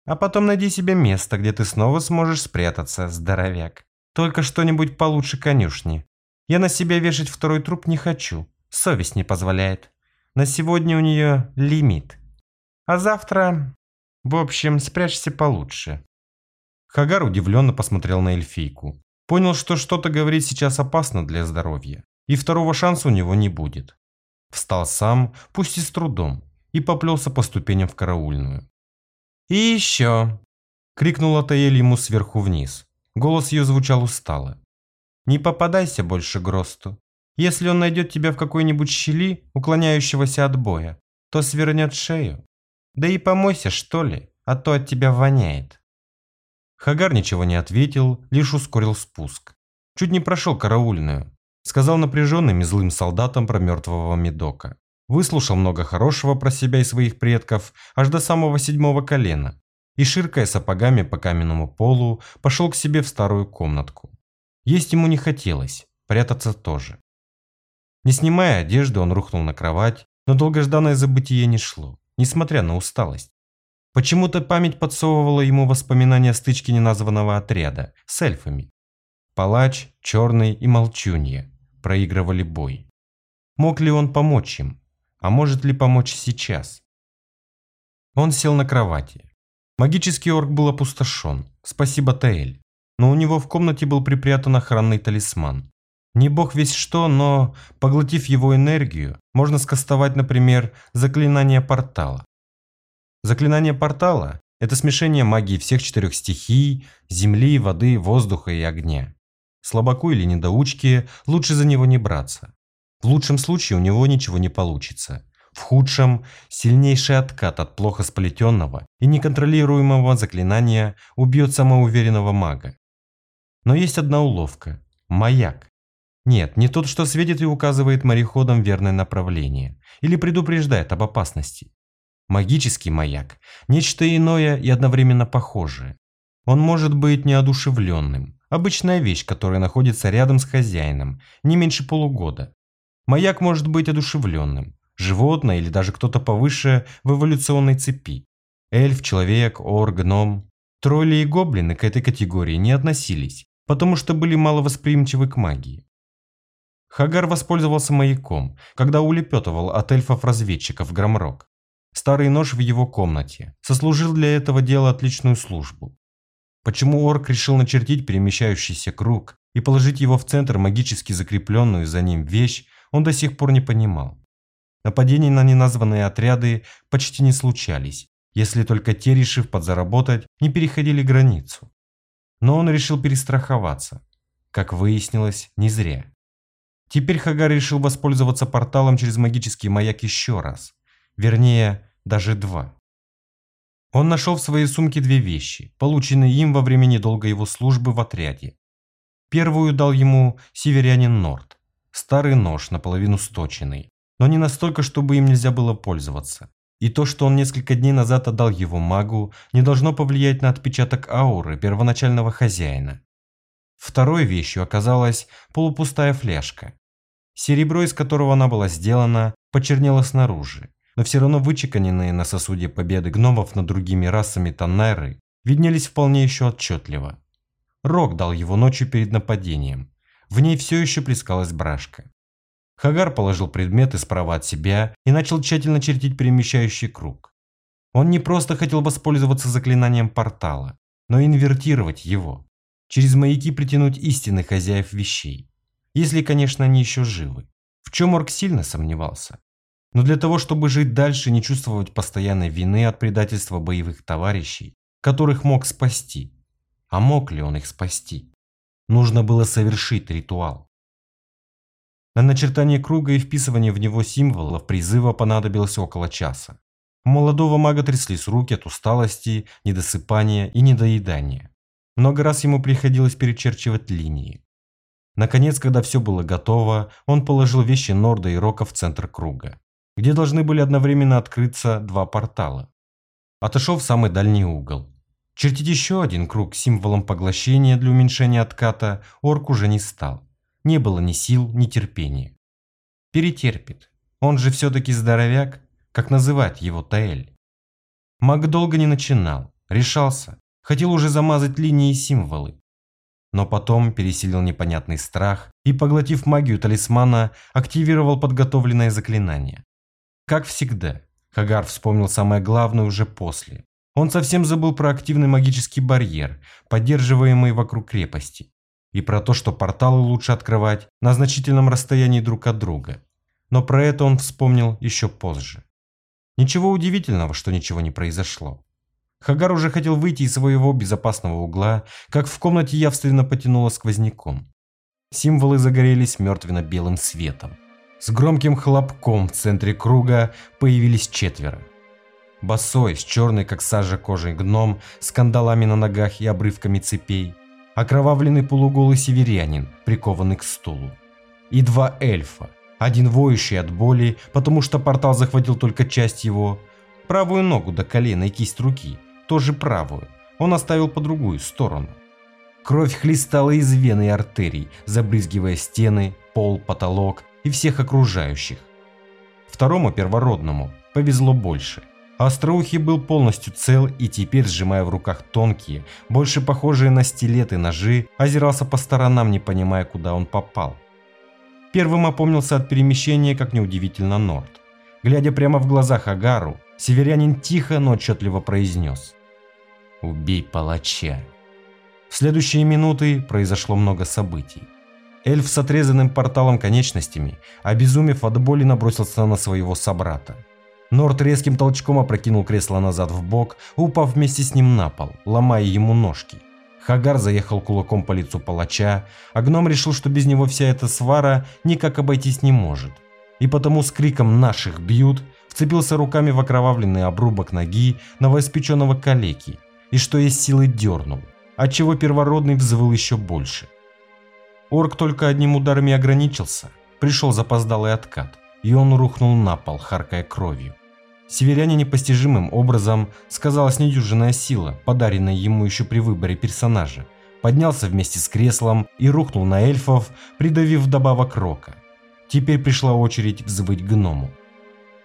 А потом найди себе место, где ты снова сможешь спрятаться, здоровяк. Только что-нибудь получше конюшни. Я на себя вешать второй труп не хочу. Совесть не позволяет. На сегодня у нее лимит. А завтра... В общем, спрячься получше. Хагар удивленно посмотрел на эльфийку. Понял, что что-то говорить сейчас опасно для здоровья. И второго шанса у него не будет. Встал сам, пусть и с трудом, и поплелся по ступеням в караульную. «И еще!» – крикнула Таэль ему сверху вниз. Голос ее звучал устало. «Не попадайся больше Гросту. Если он найдет тебя в какой-нибудь щели, уклоняющегося от боя, то свернет шею. Да и помойся, что ли, а то от тебя воняет. Хагар ничего не ответил, лишь ускорил спуск. Чуть не прошел караульную. Сказал напряженным и злым солдатам про мертвого Медока. Выслушал много хорошего про себя и своих предков, аж до самого седьмого колена. И, ширкая сапогами по каменному полу, пошел к себе в старую комнатку. Есть ему не хотелось, прятаться тоже. Не снимая одежды, он рухнул на кровать, но долгожданное забытие не шло несмотря на усталость. Почему-то память подсовывала ему воспоминания о стычке неназванного отряда с эльфами. Палач, Черный и Молчунья проигрывали бой. Мог ли он помочь им? А может ли помочь сейчас? Он сел на кровати. Магический орк был опустошен, спасибо Таэль. Но у него в комнате был припрятан охранный талисман. Не бог весь что, но, поглотив его энергию, можно скастовать, например, заклинание портала. Заклинание портала Это смешение магии всех четырех стихий – земли, воды, воздуха и огня. Слабаку или недоучке лучше за него не браться. В лучшем случае у него ничего не получится. В худшем – сильнейший откат от плохо сплетенного и неконтролируемого заклинания убьет самоуверенного мага. Но есть одна уловка – маяк. Нет, не тот, что светит и указывает мореходам верное направление или предупреждает об опасности. Магический маяк – нечто иное и одновременно похожее. Он может быть неодушевленным, обычная вещь, которая находится рядом с хозяином, не меньше полугода. Маяк может быть одушевленным, животное или даже кто-то повыше в эволюционной цепи. Эльф, человек, ор, гном. Тролли и гоблины к этой категории не относились, потому что были маловосприимчивы к магии. Хагар воспользовался маяком, когда улепетывал от эльфов-разведчиков Громрок. Старый нож в его комнате сослужил для этого дела отличную службу. Почему орк решил начертить перемещающийся круг и положить его в центр магически закрепленную за ним вещь, он до сих пор не понимал. Нападения на неназванные отряды почти не случались, если только те, решив подзаработать, не переходили границу. Но он решил перестраховаться. Как выяснилось, не зря. Теперь Хагар решил воспользоваться порталом через магический маяк еще раз. Вернее, даже два. Он нашел в своей сумке две вещи, полученные им во время недолгой его службы в отряде. Первую дал ему северянин Норд. Старый нож, наполовину сточенный, но не настолько, чтобы им нельзя было пользоваться. И то, что он несколько дней назад отдал его магу, не должно повлиять на отпечаток ауры первоначального хозяина. Второй вещью оказалась полупустая фляжка. Серебро, из которого она была сделана, почернело снаружи, но все равно вычеканенные на сосуде победы гномов над другими расами Таннеры виднелись вполне еще отчетливо. Рок дал его ночью перед нападением. В ней все еще плескалась брашка. Хагар положил предметы справа от себя и начал тщательно чертить перемещающий круг. Он не просто хотел воспользоваться заклинанием портала, но инвертировать его. Через маяки притянуть истинных хозяев вещей. Если, конечно, они еще живы. В чем Орк сильно сомневался. Но для того, чтобы жить дальше не чувствовать постоянной вины от предательства боевых товарищей, которых мог спасти. А мог ли он их спасти? Нужно было совершить ритуал. На начертание круга и вписывание в него символов призыва понадобилось около часа. У молодого мага тряслись руки от усталости, недосыпания и недоедания. Много раз ему приходилось перечерчивать линии. Наконец, когда все было готово, он положил вещи Норда и Рока в центр круга где должны были одновременно открыться два портала. Отошел в самый дальний угол. Чертить еще один круг символом поглощения для уменьшения отката орк уже не стал. Не было ни сил, ни терпения. Перетерпит. Он же все-таки здоровяк, как называть его Таэль. Маг долго не начинал, решался, хотел уже замазать линии и символы. Но потом пересилил непонятный страх и, поглотив магию талисмана, активировал подготовленное заклинание. Как всегда, Хагар вспомнил самое главное уже после. Он совсем забыл про активный магический барьер, поддерживаемый вокруг крепости, и про то, что порталы лучше открывать на значительном расстоянии друг от друга. Но про это он вспомнил еще позже. Ничего удивительного, что ничего не произошло. Хагар уже хотел выйти из своего безопасного угла, как в комнате явственно потянуло сквозняком. Символы загорелись мертвенно-белым светом. С громким хлопком в центре круга появились четверо. Босой, с черной как сажа кожей гном, с кандалами на ногах и обрывками цепей. Окровавленный полуголый северянин, прикованный к стулу. И два эльфа. Один воющий от боли, потому что портал захватил только часть его. Правую ногу до колена и кисть руки, тоже правую. Он оставил по другую сторону. Кровь хлестала из вены и артерий, забрызгивая стены, пол, потолок и всех окружающих. Второму первородному повезло больше. Остроухий был полностью цел и теперь, сжимая в руках тонкие, больше похожие на стилеты ножи, озирался по сторонам, не понимая, куда он попал. Первым опомнился от перемещения, как неудивительно, Норд. Глядя прямо в глаза Хагару, северянин тихо, но отчетливо произнес «Убей палача». В следующие минуты произошло много событий. Эльф с отрезанным порталом конечностями, обезумев от боли, набросился на своего собрата. Норт резким толчком опрокинул кресло назад в бок, упав вместе с ним на пол, ломая ему ножки. Хагар заехал кулаком по лицу палача, а гном решил, что без него вся эта свара никак обойтись не может. И потому с криком «наших бьют» вцепился руками в окровавленный обрубок ноги новоиспеченного калеки и что есть силы дернул, отчего первородный взвыл еще больше. Орк только одним ударом и ограничился, пришел запоздалый откат, и он рухнул на пол, харкая кровью. Северяне непостижимым образом сказалась недюжинная сила, подаренная ему еще при выборе персонажа. Поднялся вместе с креслом и рухнул на эльфов, придавив вдобавок рока. Теперь пришла очередь взвыть гному.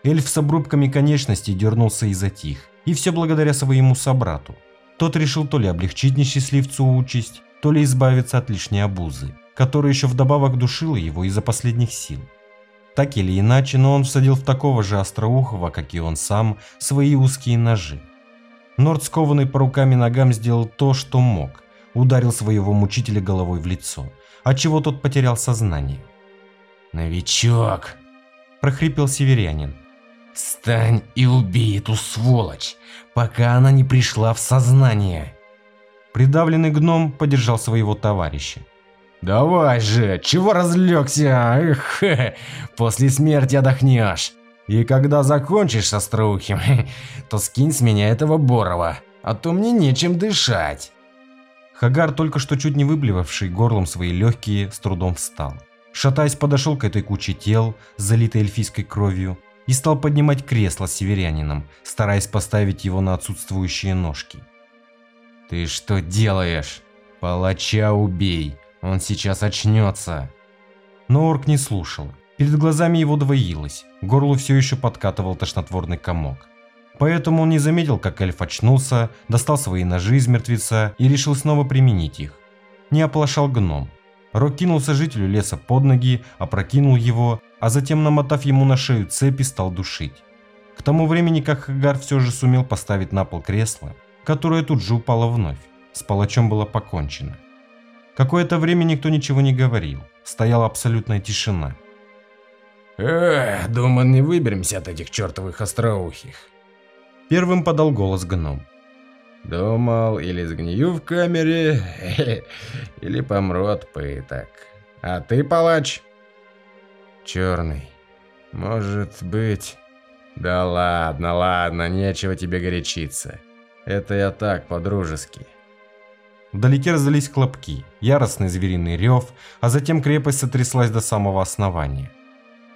Эльф с обрубками конечностей дернулся и затих, и все благодаря своему собрату. Тот решил то ли облегчить несчастливцу участь, то ли избавиться от лишней обузы, которая еще вдобавок душила его из-за последних сил. Так или иначе, но он всадил в такого же остроухого, как и он сам, свои узкие ножи. Норд, скованный по рукам и ногам, сделал то, что мог. Ударил своего мучителя головой в лицо, отчего тот потерял сознание. «Новичок!» – прохрипел северянин. «Встань и убей эту сволочь, пока она не пришла в сознание!» Придавленный гном поддержал своего товарища. «Давай же, чего разлегся? Эх, после смерти отдохнешь. И когда закончишь со остроухим, то скинь с меня этого Борова, а то мне нечем дышать». Хагар, только что чуть не выблевавший горлом свои легкие, с трудом встал. Шатаясь, подошел к этой куче тел, залитой эльфийской кровью, и стал поднимать кресло с северянином, стараясь поставить его на отсутствующие ножки. «Ты что делаешь? Палача убей!» Он сейчас очнется. Но орк не слушал. Перед глазами его двоилось, горлу все еще подкатывал тошнотворный комок. Поэтому он не заметил, как эльф очнулся, достал свои ножи из мертвеца и решил снова применить их. Не оплошал гном. Рок кинулся жителю леса под ноги, опрокинул его, а затем, намотав ему на шею цепи, стал душить. К тому времени, как Хагар все же сумел поставить на пол кресло, которое тут же упало вновь, с палачом было покончено. Какое-то время никто ничего не говорил. Стояла абсолютная тишина. Эх, думаю, не выберемся от этих чертовых остроухих. Первым подал голос гном. Думал, или сгнию в камере, или помру от пыток. А ты, палач? Черный. Может быть... Да ладно, ладно, нечего тебе горячиться. Это я так, по-дружески. Вдалеке раздались хлопки, яростный звериный рев, а затем крепость сотряслась до самого основания.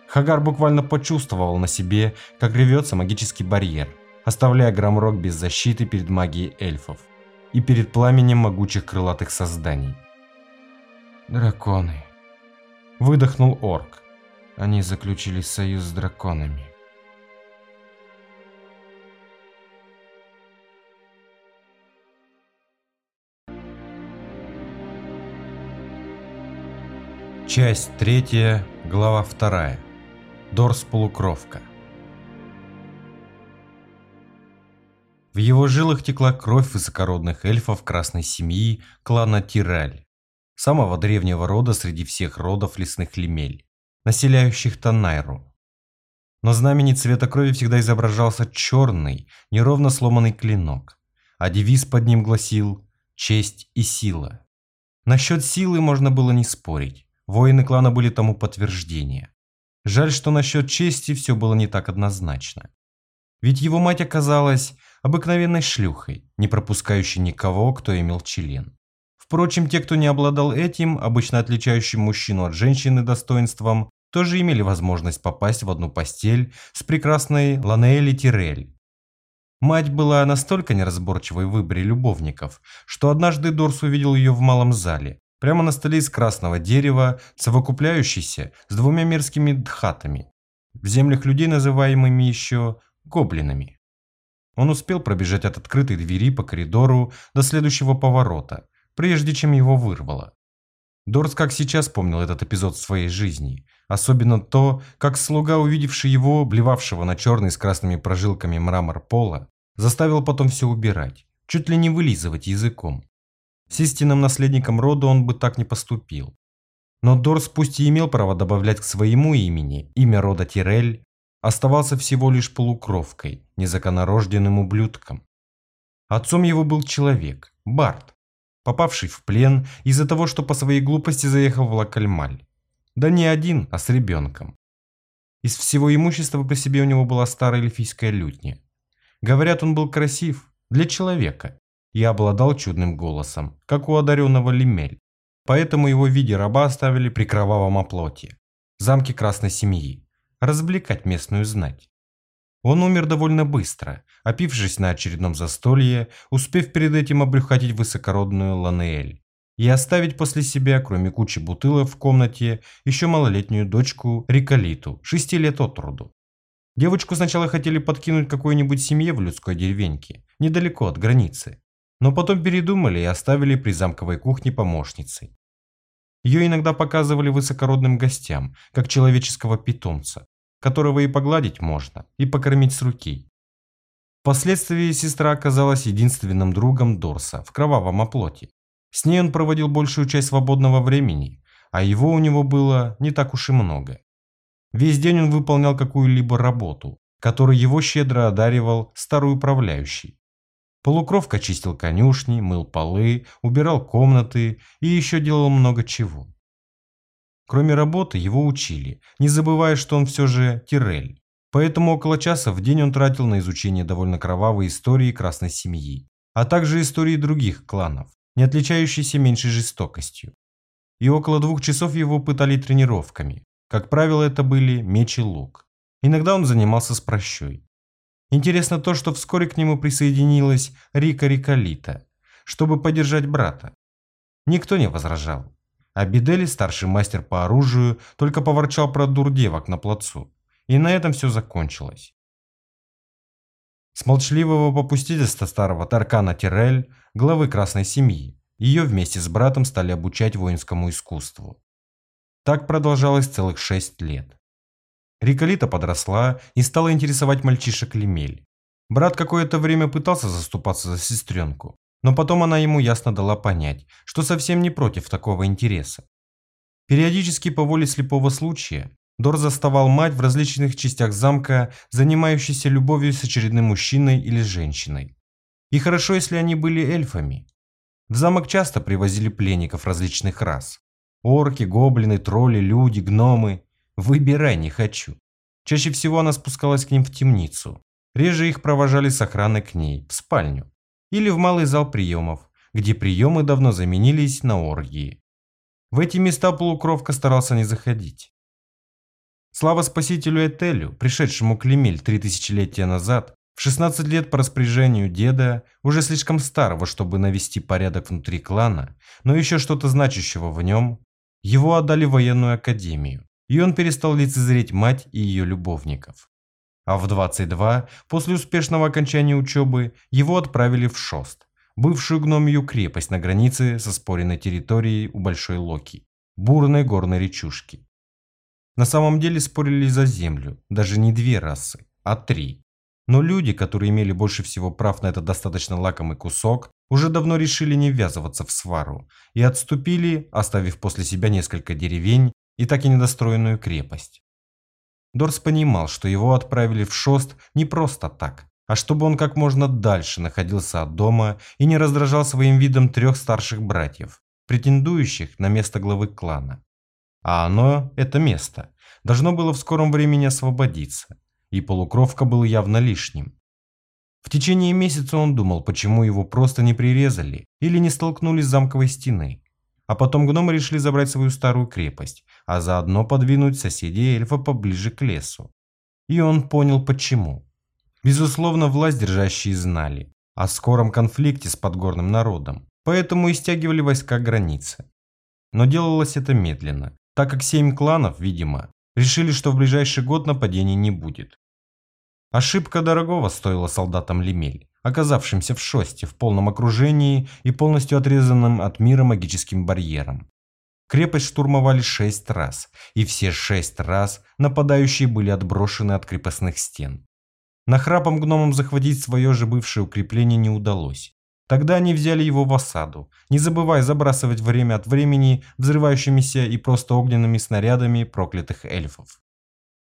Хагар буквально почувствовал на себе, как ревется магический барьер, оставляя Громрок без защиты перед магией эльфов и перед пламенем могучих крылатых созданий. «Драконы», – выдохнул орк. Они заключили союз с драконами. Часть третья, глава вторая. Дорс-полукровка. В его жилах текла кровь высокородных эльфов красной семьи клана Тираль, самого древнего рода среди всех родов лесных лемель, населяющих Танайру. Но знамени цвета крови всегда изображался черный, неровно сломанный клинок, а девиз под ним гласил «Честь и сила». Насчет силы можно было не спорить. Воины клана были тому подтверждение. Жаль, что насчет чести все было не так однозначно. Ведь его мать оказалась обыкновенной шлюхой, не пропускающей никого, кто имел член. Впрочем, те, кто не обладал этим, обычно отличающим мужчину от женщины достоинством, тоже имели возможность попасть в одну постель с прекрасной Ланелли Тирель. Мать была настолько неразборчивой в выборе любовников, что однажды Дорс увидел ее в малом зале, Прямо на столе из красного дерева, совокупляющийся с двумя мерзкими дхатами, в землях людей называемыми еще гоблинами. Он успел пробежать от открытой двери по коридору до следующего поворота, прежде чем его вырвало. Дорс как сейчас помнил этот эпизод в своей жизни, особенно то, как слуга, увидевший его, блевавшего на черный с красными прожилками мрамор пола, заставил потом все убирать, чуть ли не вылизывать языком. С истинным наследником рода он бы так не поступил. Но Дорс пусть и имел право добавлять к своему имени имя рода Тирель, оставался всего лишь полукровкой, незаконорожденным ублюдком. Отцом его был человек, Барт, попавший в плен из-за того, что по своей глупости заехал в Лакальмаль. Да не один, а с ребенком. Из всего имущества при себе у него была старая эльфийская лютня. Говорят, он был красив для человека и обладал чудным голосом, как у одаренного Лемель. Поэтому его в виде раба оставили при кровавом оплоте, замке Красной Семьи, развлекать местную знать. Он умер довольно быстро, опившись на очередном застолье, успев перед этим обрюхатить высокородную Ланеэль и оставить после себя, кроме кучи бутылок в комнате, еще малолетнюю дочку Риколиту, шести лет от роду. Девочку сначала хотели подкинуть какой-нибудь семье в людской деревеньке, недалеко от границы, но потом передумали и оставили при замковой кухне помощницей. Ее иногда показывали высокородным гостям, как человеческого питомца, которого и погладить можно, и покормить с руки. Впоследствии сестра оказалась единственным другом Дорса в кровавом оплоте. С ней он проводил большую часть свободного времени, а его у него было не так уж и много. Весь день он выполнял какую-либо работу, которую его щедро одаривал старый управляющий. Полукровка чистил конюшни, мыл полы, убирал комнаты и еще делал много чего. Кроме работы его учили, не забывая, что он все же Тирель. Поэтому около часа в день он тратил на изучение довольно кровавой истории Красной Семьи, а также истории других кланов, не отличающейся меньшей жестокостью. И около двух часов его пытали тренировками, как правило, это были меч и лук. Иногда он занимался с прощой. Интересно то, что вскоре к нему присоединилась Рика Риколита, чтобы поддержать брата. Никто не возражал. А Бидели, старший мастер по оружию, только поворчал про дурдевок на плацу. И на этом все закончилось. С молчаливого попустительства старого Таркана Тирель, главы Красной Семьи, ее вместе с братом стали обучать воинскому искусству. Так продолжалось целых шесть лет. Риколита подросла и стала интересовать мальчишек Лемель. Брат какое-то время пытался заступаться за сестренку, но потом она ему ясно дала понять, что совсем не против такого интереса. Периодически по воле слепого случая Дор заставал мать в различных частях замка, занимающейся любовью с очередным мужчиной или женщиной. И хорошо, если они были эльфами. В замок часто привозили пленников различных рас. Орки, гоблины, тролли, люди, гномы. Выбирай не хочу. Чаще всего она спускалась к ним в темницу. Реже их провожали с охраной к ней, в спальню. Или в малый зал приемов, где приемы давно заменились на оргии. В эти места полукровка старался не заходить. Слава спасителю Этелю, пришедшему к Лемель три тысячелетия назад, в 16 лет по распоряжению деда, уже слишком старого, чтобы навести порядок внутри клана, но еще что-то значащего в нем, его отдали в военную академию, и он перестал лицезреть мать и ее любовников. А в 22, после успешного окончания учебы, его отправили в Шост, бывшую гномью крепость на границе со споренной территорией у Большой Локи, бурной горной речушки. На самом деле спорили за землю, даже не две расы, а три. Но люди, которые имели больше всего прав на этот достаточно лакомый кусок, уже давно решили не ввязываться в свару и отступили, оставив после себя несколько деревень и так и недостроенную крепость. Дорс понимал, что его отправили в Шост не просто так, а чтобы он как можно дальше находился от дома и не раздражал своим видом трех старших братьев, претендующих на место главы клана. А оно, это место, должно было в скором времени освободиться, и полукровка был явно лишним. В течение месяца он думал, почему его просто не прирезали или не столкнули с замковой стены. А потом гномы решили забрать свою старую крепость, а заодно подвинуть соседей эльфа поближе к лесу. И он понял почему. Безусловно, власть держащие знали о скором конфликте с подгорным народом, поэтому и стягивали войска к границе. Но делалось это медленно, так как семь кланов, видимо, решили, что в ближайший год нападений не будет. Ошибка дорогого стоила солдатам Лемель, оказавшимся в Шосте в полном окружении и полностью отрезанным от мира магическим барьером. Крепость штурмовали шесть раз, и все шесть раз нападающие были отброшены от крепостных стен. Нахрапом гномам захватить свое же бывшее укрепление не удалось. Тогда они взяли его в осаду, не забывая забрасывать время от времени взрывающимися и просто огненными снарядами проклятых эльфов.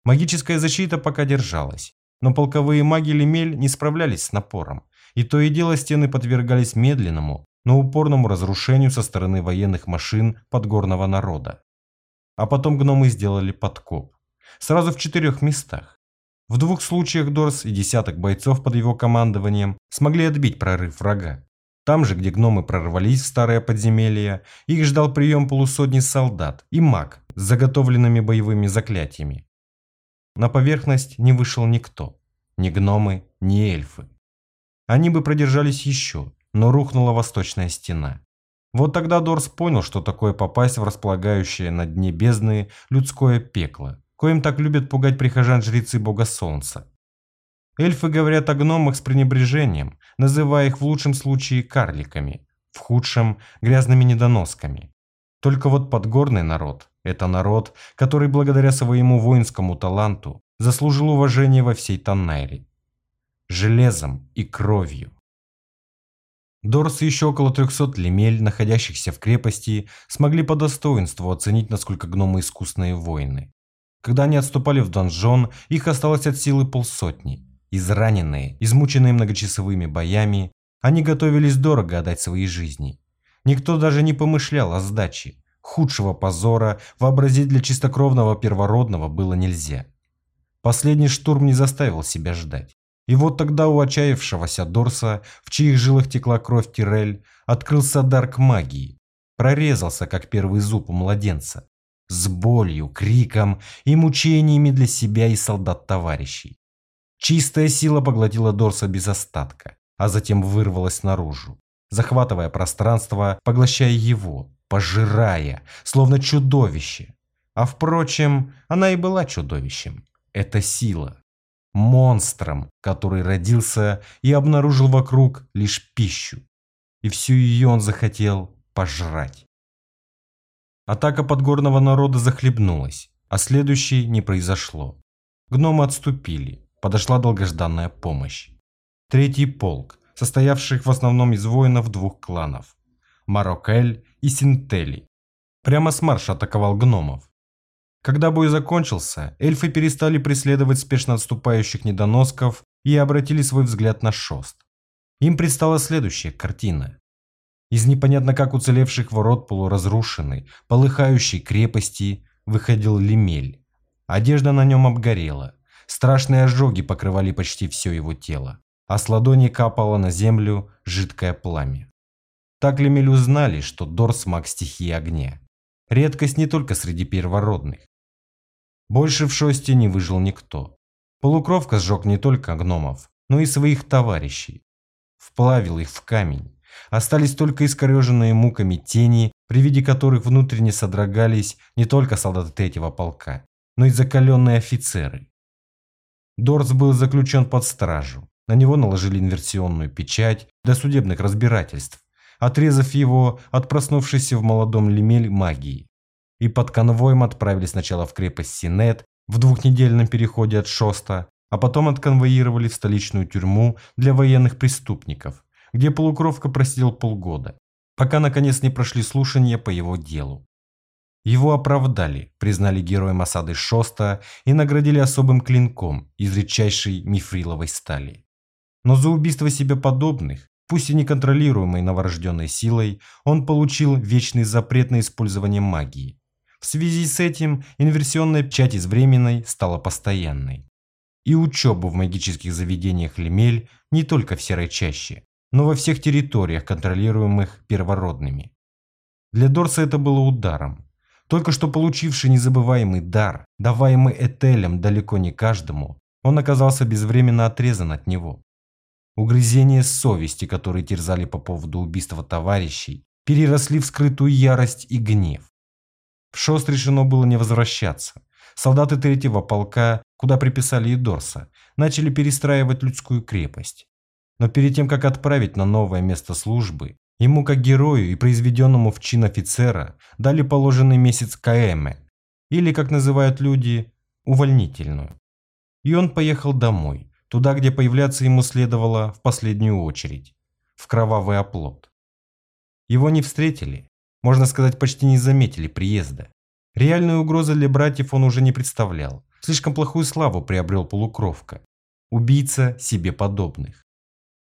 Магическая защита пока держалась, но полковые маги Лемель не справлялись с напором, и то и дело стены подвергались медленному, но упорному разрушению со стороны военных машин подгорного народа. А потом гномы сделали подкоп. Сразу в четырех местах. В двух случаях Дорс и десяток бойцов под его командованием смогли отбить прорыв врага. Там же, где гномы прорвались в старое подземелье, их ждал прием полусотни солдат и маг с заготовленными боевыми заклятиями. На поверхность не вышел никто. Ни гномы, ни эльфы. Они бы продержались еще, но рухнула восточная стена. Вот тогда Дорс понял, что такое попасть в располагающее на дне бездны людское пекло, коим так любят пугать прихожан жрецы бога солнца. Эльфы говорят о гномах с пренебрежением, называя их в лучшем случае карликами, в худшем – грязными недоносками. Только вот подгорный народ – это народ, который благодаря своему воинскому таланту заслужил уважение во всей Таннайре. Железом и кровью. Дорс и еще около 300 лемель, находящихся в крепости, смогли по достоинству оценить, насколько гномы искусные воины. Когда они отступали в донжон, их осталось от силы полсотни. Израненные, измученные многочасовыми боями, они готовились дорого отдать свои жизни. Никто даже не помышлял о сдаче. Худшего позора вообразить для чистокровного первородного было нельзя. Последний штурм не заставил себя ждать. И вот тогда у отчаявшегося Дорса, в чьих жилах текла кровь Тирель, открылся дар к магии. Прорезался, как первый зуб у младенца. С болью, криком и мучениями для себя и солдат-товарищей. Чистая сила поглотила Дорса без остатка, а затем вырвалась наружу, захватывая пространство, поглощая его, пожирая, словно чудовище. А впрочем, она и была чудовищем. Это сила, монстром, который родился и обнаружил вокруг лишь пищу. И всю ее он захотел пожрать. Атака подгорного народа захлебнулась, а следующей не произошло. Гномы отступили, подошла долгожданная помощь. Третий полк, состоявший в основном из воинов двух кланов – Марокель и Синтели. Прямо с марша атаковал гномов. Когда бой закончился, эльфы перестали преследовать спешно отступающих недоносков и обратили свой взгляд на шост. Им предстала следующая картина. Из непонятно как уцелевших ворот полуразрушенной, полыхающей крепости выходил лемель. Одежда на нем обгорела. Страшные ожоги покрывали почти все его тело, а с ладони капало на землю жидкое пламя. Так Лемель узнали, что Дорс маг стихии огня. Редкость не только среди первородных. Больше в шосте не выжил никто. Полукровка сжег не только гномов, но и своих товарищей. Вплавил их в камень. Остались только искореженные муками тени, при виде которых внутренне содрогались не только солдаты третьего полка, но и закаленные офицеры. Дорс был заключен под стражу. На него наложили инверсионную печать для судебных разбирательств, отрезав его от проснувшейся в молодом лемель магии и под конвоем отправили сначала в крепость Синет в двухнедельном переходе от Шоста, а потом отконвоировали в столичную тюрьму для военных преступников, где полукровка просидел полгода, пока наконец не прошли слушания по его делу. Его оправдали, признали героем осады Шоста и наградили особым клинком из редчайшей мифриловой стали. Но за убийство себе подобных, пусть и неконтролируемой новорожденной силой, он получил вечный запрет на использование магии, в связи с этим инверсионная печать из временной стала постоянной. И учебу в магических заведениях Лемель не только в Серой чаще, но во всех территориях, контролируемых первородными. Для Дорса это было ударом. Только что получивший незабываемый дар, даваемый Этелем далеко не каждому, он оказался безвременно отрезан от него. Угрызения совести, которые терзали по поводу убийства товарищей, переросли в скрытую ярость и гнев. В Шост решено было не возвращаться. Солдаты третьего полка, куда приписали и начали перестраивать людскую крепость. Но перед тем, как отправить на новое место службы, ему, как герою и произведенному в чин офицера, дали положенный месяц КМ, или, как называют люди, увольнительную. И он поехал домой, туда, где появляться ему следовало в последнюю очередь, в кровавый оплот. Его не встретили, можно сказать, почти не заметили приезда. Реальной угрозы для братьев он уже не представлял. Слишком плохую славу приобрел полукровка. Убийца себе подобных.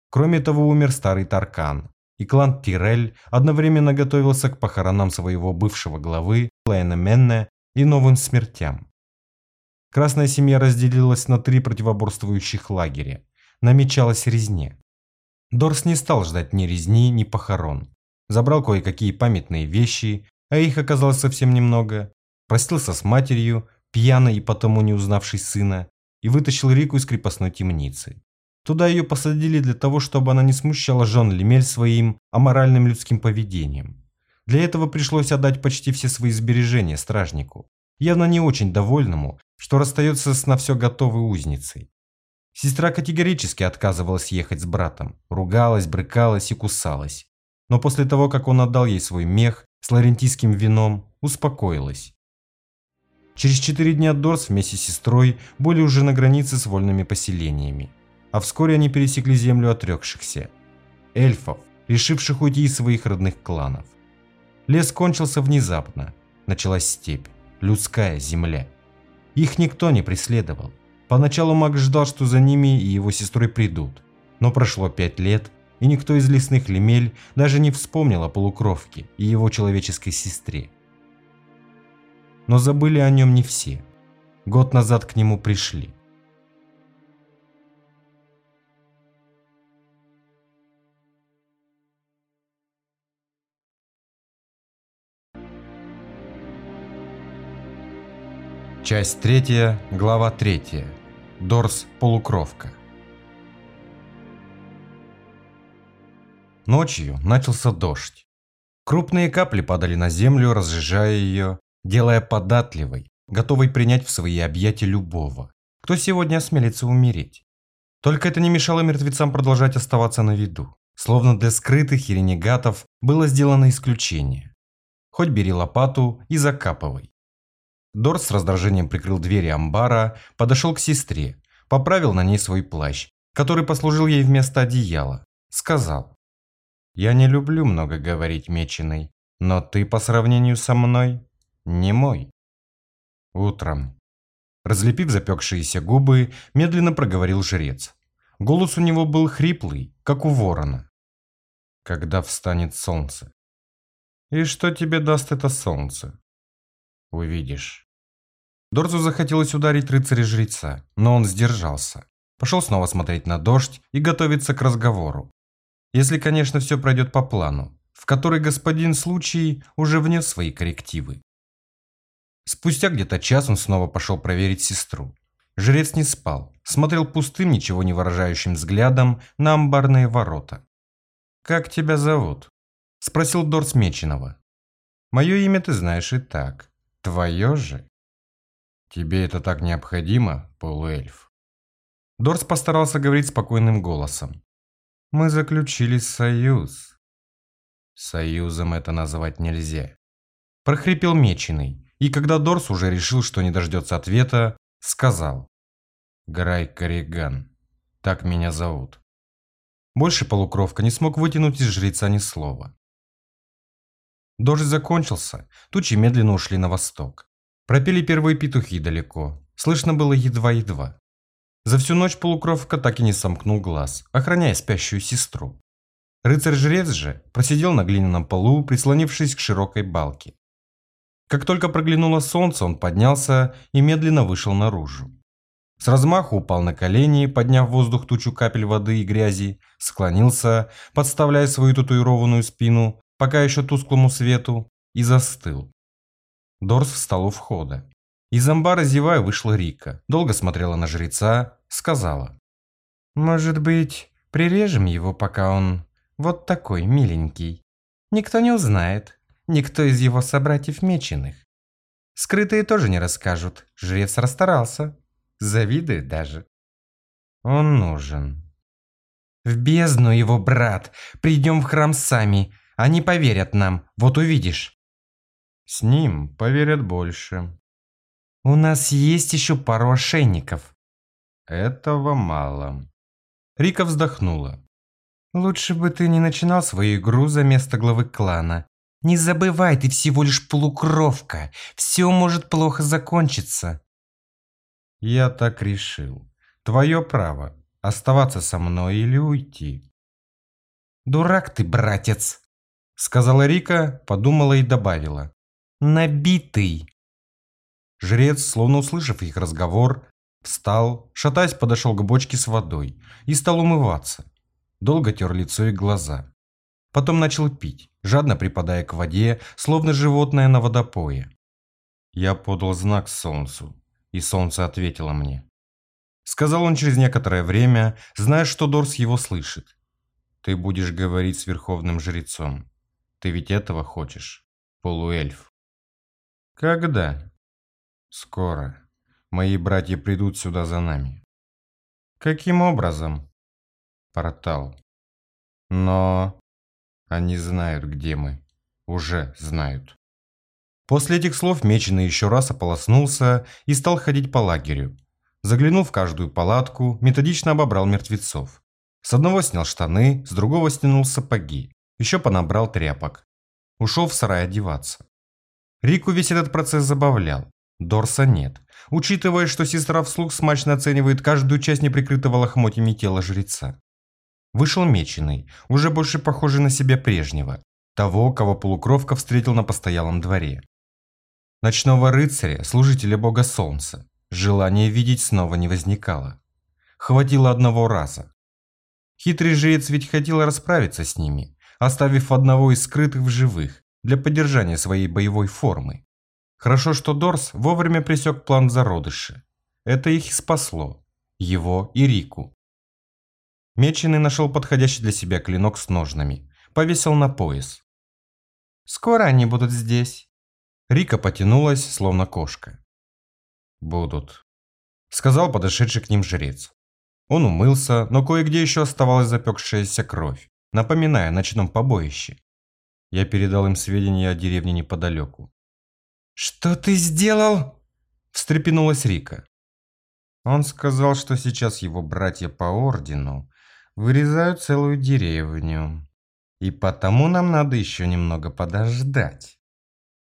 Кроме того, умер старый Таркан, и клан Тирель одновременно готовился к похоронам своего бывшего главы Лейна Менне и новым смертям. Красная семья разделилась на три противоборствующих лагеря. Намечалась резня. Дорс не стал ждать ни резни, ни похорон. Забрал кое-какие памятные вещи, а их оказалось совсем немного. Простился с матерью, пьяной и потому не узнавшей сына, и вытащил Рику из крепостной темницы. Туда ее посадили для того, чтобы она не смущала Жон Лемель своим аморальным людским поведением. Для этого пришлось отдать почти все свои сбережения стражнику, явно не очень довольному, что расстается с на все готовой узницей. Сестра категорически отказывалась ехать с братом, ругалась, брыкалась и кусалась. Но после того, как он отдал ей свой мех с ларентийским вином, успокоилась. Через четыре дня Дорс вместе с сестрой были уже на границе с вольными поселениями а вскоре они пересекли землю отрекшихся. Эльфов, решивших уйти из своих родных кланов. Лес кончился внезапно. Началась степь, людская земля. Их никто не преследовал. Поначалу маг ждал, что за ними и его сестрой придут. Но прошло пять лет, и никто из лесных лемель даже не вспомнил о полукровке и его человеческой сестре. Но забыли о нем не все. Год назад к нему пришли. Часть третья, глава третья. Дорс полукровка. Ночью начался дождь. Крупные капли падали на землю, разжижая ее, делая податливой, готовой принять в свои объятия любого, кто сегодня осмелится умереть. Только это не мешало мертвецам продолжать оставаться на виду. Словно для скрытых и ренегатов было сделано исключение. Хоть бери лопату и закапывай. Дорс с раздражением прикрыл двери амбара, подошел к сестре, поправил на ней свой плащ, который послужил ей вместо одеяла. Сказал. «Я не люблю много говорить, Меченый, но ты по сравнению со мной не мой». Утром. Разлепив запекшиеся губы, медленно проговорил жрец. Голос у него был хриплый, как у ворона. «Когда встанет солнце?» «И что тебе даст это солнце?» «Увидишь». Дорзу захотелось ударить рыцаря-жреца, но он сдержался. Пошел снова смотреть на дождь и готовиться к разговору. Если, конечно, все пройдет по плану, в который господин случай уже внес свои коррективы. Спустя где-то час он снова пошел проверить сестру. Жрец не спал, смотрел пустым, ничего не выражающим взглядом на амбарные ворота. «Как тебя зовут?» – спросил Дорс Меченого. «Мое имя ты знаешь и так. Твое же?» «Тебе это так необходимо, полуэльф?» Дорс постарался говорить спокойным голосом. «Мы заключили союз». «Союзом это назвать нельзя». Прохрипел Меченый, и когда Дорс уже решил, что не дождется ответа, сказал. «Грай Корриган. Так меня зовут». Больше полукровка не смог вытянуть из жреца ни слова. Дождь закончился, тучи медленно ушли на восток. Пропели первые петухи далеко. Слышно было едва-едва. За всю ночь полукровка так и не сомкнул глаз, охраняя спящую сестру. Рыцарь-жрец же просидел на глиняном полу, прислонившись к широкой балке. Как только проглянуло солнце, он поднялся и медленно вышел наружу. С размаху упал на колени, подняв в воздух тучу капель воды и грязи, склонился, подставляя свою татуированную спину, пока еще тусклому свету, и застыл. Дорс встал у входа. Из амбара зевая вышла Рика. Долго смотрела на жреца, сказала. «Может быть, прирежем его, пока он вот такой миленький? Никто не узнает. Никто из его собратьев меченых. Скрытые тоже не расскажут. Жрец расстарался. Завидует даже. Он нужен. В бездну его, брат. Придем в храм сами. Они поверят нам. Вот увидишь. С ним поверят больше. У нас есть еще пару ошейников. Этого мало. Рика вздохнула. Лучше бы ты не начинал свою игру за место главы клана. Не забывай, ты всего лишь полукровка. Все может плохо закончиться. Я так решил. Твое право – оставаться со мной или уйти. Дурак ты, братец, Сказала Рика, подумала и добавила. Набитый. Жрец, словно услышав их разговор, встал, шатаясь, подошел к бочке с водой и стал умываться. Долго тер лицо и глаза. Потом начал пить, жадно припадая к воде, словно животное на водопое. Я подал знак солнцу, и солнце ответило мне. Сказал он через некоторое время, зная, что Дорс его слышит. Ты будешь говорить с верховным жрецом. Ты ведь этого хочешь, полуэльф. Когда? Скоро. Мои братья придут сюда за нами. Каким образом? Портал. Но они знают, где мы. Уже знают. После этих слов Меченый еще раз ополоснулся и стал ходить по лагерю. Заглянул в каждую палатку, методично обобрал мертвецов. С одного снял штаны, с другого стянул сапоги. Еще понабрал тряпок. Ушел в сарай одеваться. Рику весь этот процесс забавлял. Дорса нет. Учитывая, что сестра вслух смачно оценивает каждую часть неприкрытого лохмотьями тела жреца. Вышел меченый, уже больше похожий на себя прежнего. Того, кого полукровка встретил на постоялом дворе. Ночного рыцаря, служителя бога солнца, желания видеть снова не возникало. Хватило одного раза. Хитрый жрец ведь хотел расправиться с ними, оставив одного из скрытых в живых, для поддержания своей боевой формы. Хорошо, что Дорс вовремя пресек план зародыша. Это их и спасло. Его и Рику. Меченый нашел подходящий для себя клинок с ножнами. Повесил на пояс. Скоро они будут здесь. Рика потянулась, словно кошка. «Будут», — сказал подошедший к ним жрец. Он умылся, но кое-где еще оставалась запекшаяся кровь, напоминая о ночном побоище. Я передал им сведения о деревне неподалеку. «Что ты сделал?» – встрепенулась Рика. Он сказал, что сейчас его братья по ордену вырезают целую деревню. И потому нам надо еще немного подождать.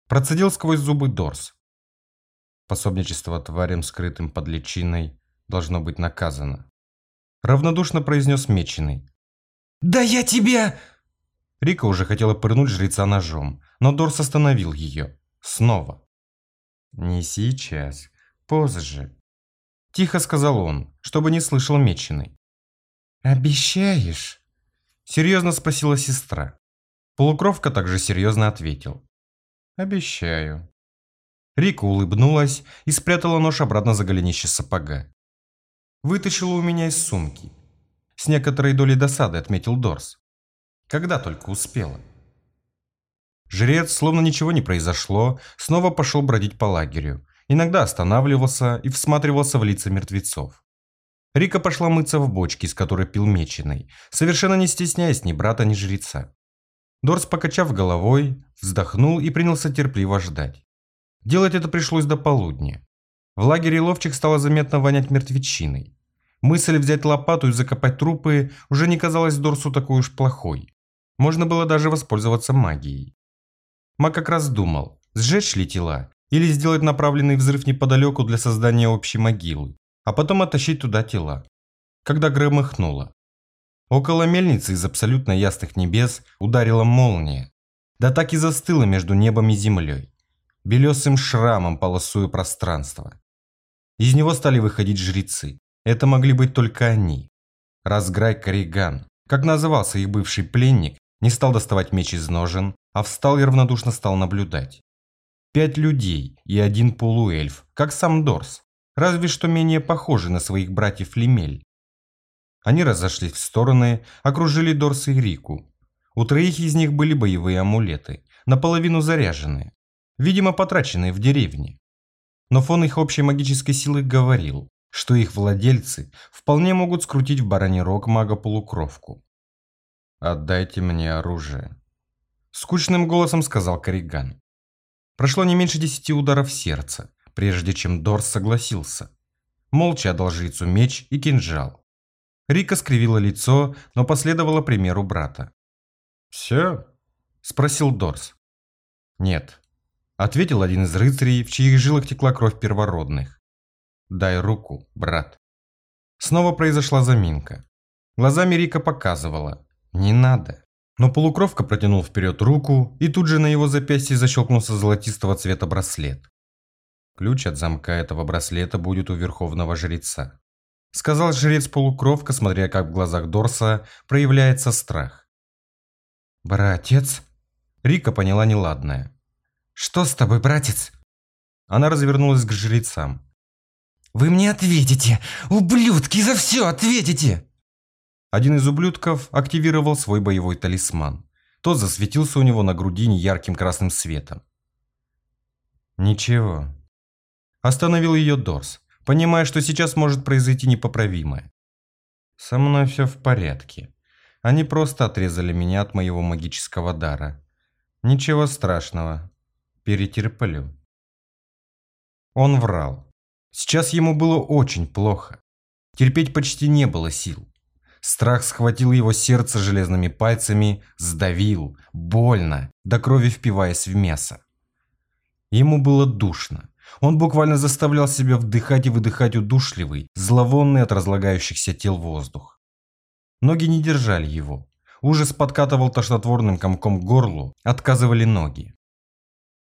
Процедил сквозь зубы Дорс. Пособничество тварям, скрытым под личиной, должно быть наказано. Равнодушно произнес Меченый. «Да я тебя...» Рика уже хотела пырнуть жреца ножом, но Дорс остановил ее. Снова. «Не сейчас. Позже». Тихо сказал он, чтобы не слышал Меченый. «Обещаешь?» Серьезно спросила сестра. Полукровка также серьезно ответил. «Обещаю». Рика улыбнулась и спрятала нож обратно за голенище сапога. Вытащила у меня из сумки. С некоторой долей досады отметил Дорс. Когда только успела. Жрец, словно ничего не произошло, снова пошел бродить по лагерю. Иногда останавливался и всматривался в лица мертвецов. Рика пошла мыться в бочке, из которой пил меченый, совершенно не стесняясь ни брата, ни жреца. Дорс, покачав головой, вздохнул и принялся терпеливо ждать. Делать это пришлось до полудня. В лагере ловчих стало заметно вонять мертвечиной. Мысль взять лопату и закопать трупы уже не казалась Дорсу такой уж плохой. Можно было даже воспользоваться магией. Маг как раз думал, сжечь ли тела или сделать направленный взрыв неподалеку для создания общей могилы, а потом оттащить туда тела. Когда громыхнуло. Около мельницы из абсолютно ясных небес ударила молния. Да так и застыла между небом и землей. Белесым шрамом полосуя пространство. Из него стали выходить жрецы. Это могли быть только они. Разграй Кориган, как назывался их бывший пленник, не стал доставать меч из ножен, а встал и равнодушно стал наблюдать. Пять людей и один полуэльф, как сам Дорс, разве что менее похожий на своих братьев Лемель. Они разошлись в стороны, окружили Дорса и Рику. У троих из них были боевые амулеты, наполовину заряженные, видимо потраченные в деревне. Но фон их общей магической силы говорил, что их владельцы вполне могут скрутить в бараний рог мага-полукровку. «Отдайте мне оружие», – скучным голосом сказал Кориган. Прошло не меньше десяти ударов сердца, прежде чем Дорс согласился. Молча отдал жрицу меч и кинжал. Рика скривила лицо, но последовала примеру брата. «Все?» – спросил Дорс. «Нет», – ответил один из рыцарей, в чьих жилах текла кровь первородных. Дай руку, брат. Снова произошла заминка. Глазами Рика показывала. Не надо. Но полукровка протянул вперед руку, и тут же на его запястье защелкнулся золотистого цвета браслет. Ключ от замка этого браслета будет у верховного жреца. Сказал жрец-полукровка, смотря как в глазах Дорса проявляется страх. «Братец?» Рика поняла неладное. «Что с тобой, братец?» Она развернулась к жрецам. «Вы мне ответите! Ублюдки, за все ответите!» Один из ублюдков активировал свой боевой талисман. Тот засветился у него на груди неярким красным светом. «Ничего». Остановил ее Дорс, понимая, что сейчас может произойти непоправимое. «Со мной все в порядке. Они просто отрезали меня от моего магического дара. Ничего страшного. Перетерплю». Он врал. Сейчас ему было очень плохо. Терпеть почти не было сил. Страх схватил его сердце железными пальцами, сдавил, больно, до крови впиваясь в мясо. Ему было душно. Он буквально заставлял себя вдыхать и выдыхать удушливый, зловонный от разлагающихся тел воздух. Ноги не держали его. Ужас подкатывал тошнотворным комком к горлу, отказывали ноги.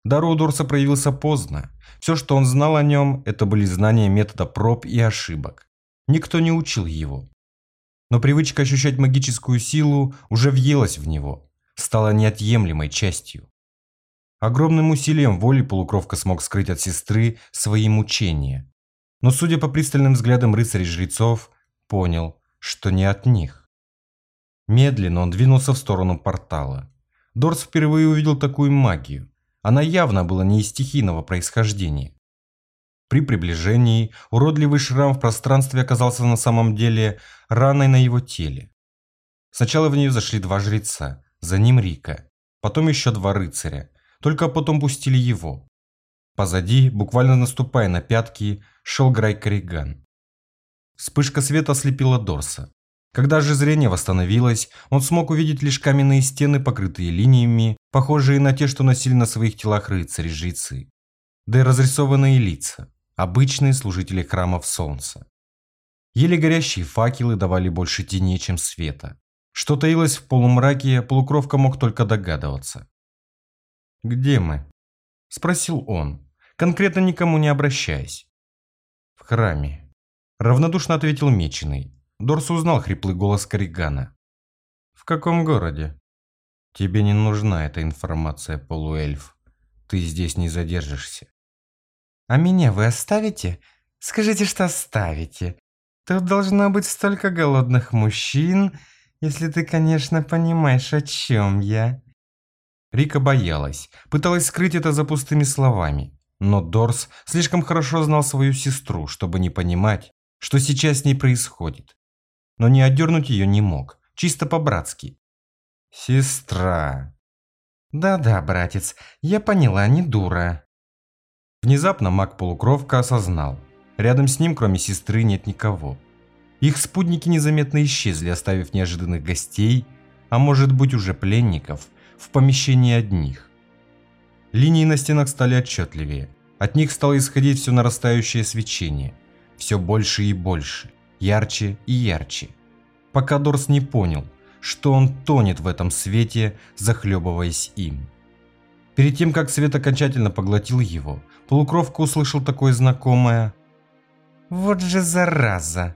Дар Удорса проявился поздно. Все, что он знал о нем, это были знания метода проб и ошибок. Никто не учил его но привычка ощущать магическую силу уже въелась в него, стала неотъемлемой частью. Огромным усилием воли полукровка смог скрыть от сестры свои мучения. Но, судя по пристальным взглядам рыцарей-жрецов, понял, что не от них. Медленно он двинулся в сторону портала. Дорс впервые увидел такую магию. Она явно была не из стихийного происхождения. При приближении уродливый шрам в пространстве оказался на самом деле раной на его теле. Сначала в нее зашли два жреца, за ним Рика, потом еще два рыцаря, только потом пустили его. Позади, буквально наступая на пятки, шел Грай Корриган. Вспышка света ослепила Дорса. Когда же зрение восстановилось, он смог увидеть лишь каменные стены, покрытые линиями, похожие на те, что носили на своих телах рыцари-жрецы, да и разрисованные лица. Обычные служители храмов солнца. Еле горящие факелы давали больше теней, чем света. Что таилось в полумраке, полукровка мог только догадываться. «Где мы?» – спросил он, конкретно никому не обращаясь. «В храме», – равнодушно ответил Меченый. Дорс узнал хриплый голос Корригана. «В каком городе?» «Тебе не нужна эта информация, полуэльф. Ты здесь не задержишься. А меня вы оставите? Скажите, что оставите. Тут должно быть столько голодных мужчин, если ты, конечно, понимаешь, о чем я». Рика боялась, пыталась скрыть это за пустыми словами. Но Дорс слишком хорошо знал свою сестру, чтобы не понимать, что сейчас с ней происходит. Но не отдернуть ее не мог, чисто по-братски. «Сестра». «Да-да, братец, я поняла, не дура». Внезапно маг-полукровка осознал. Рядом с ним, кроме сестры, нет никого. Их спутники незаметно исчезли, оставив неожиданных гостей, а может быть уже пленников, в помещении одних. Линии на стенах стали отчетливее. От них стало исходить все нарастающее свечение. Все больше и больше, ярче и ярче. Пока Дорс не понял, что он тонет в этом свете, захлебываясь им. Перед тем, как свет окончательно поглотил его, полукровка услышал такое знакомое «Вот же зараза!»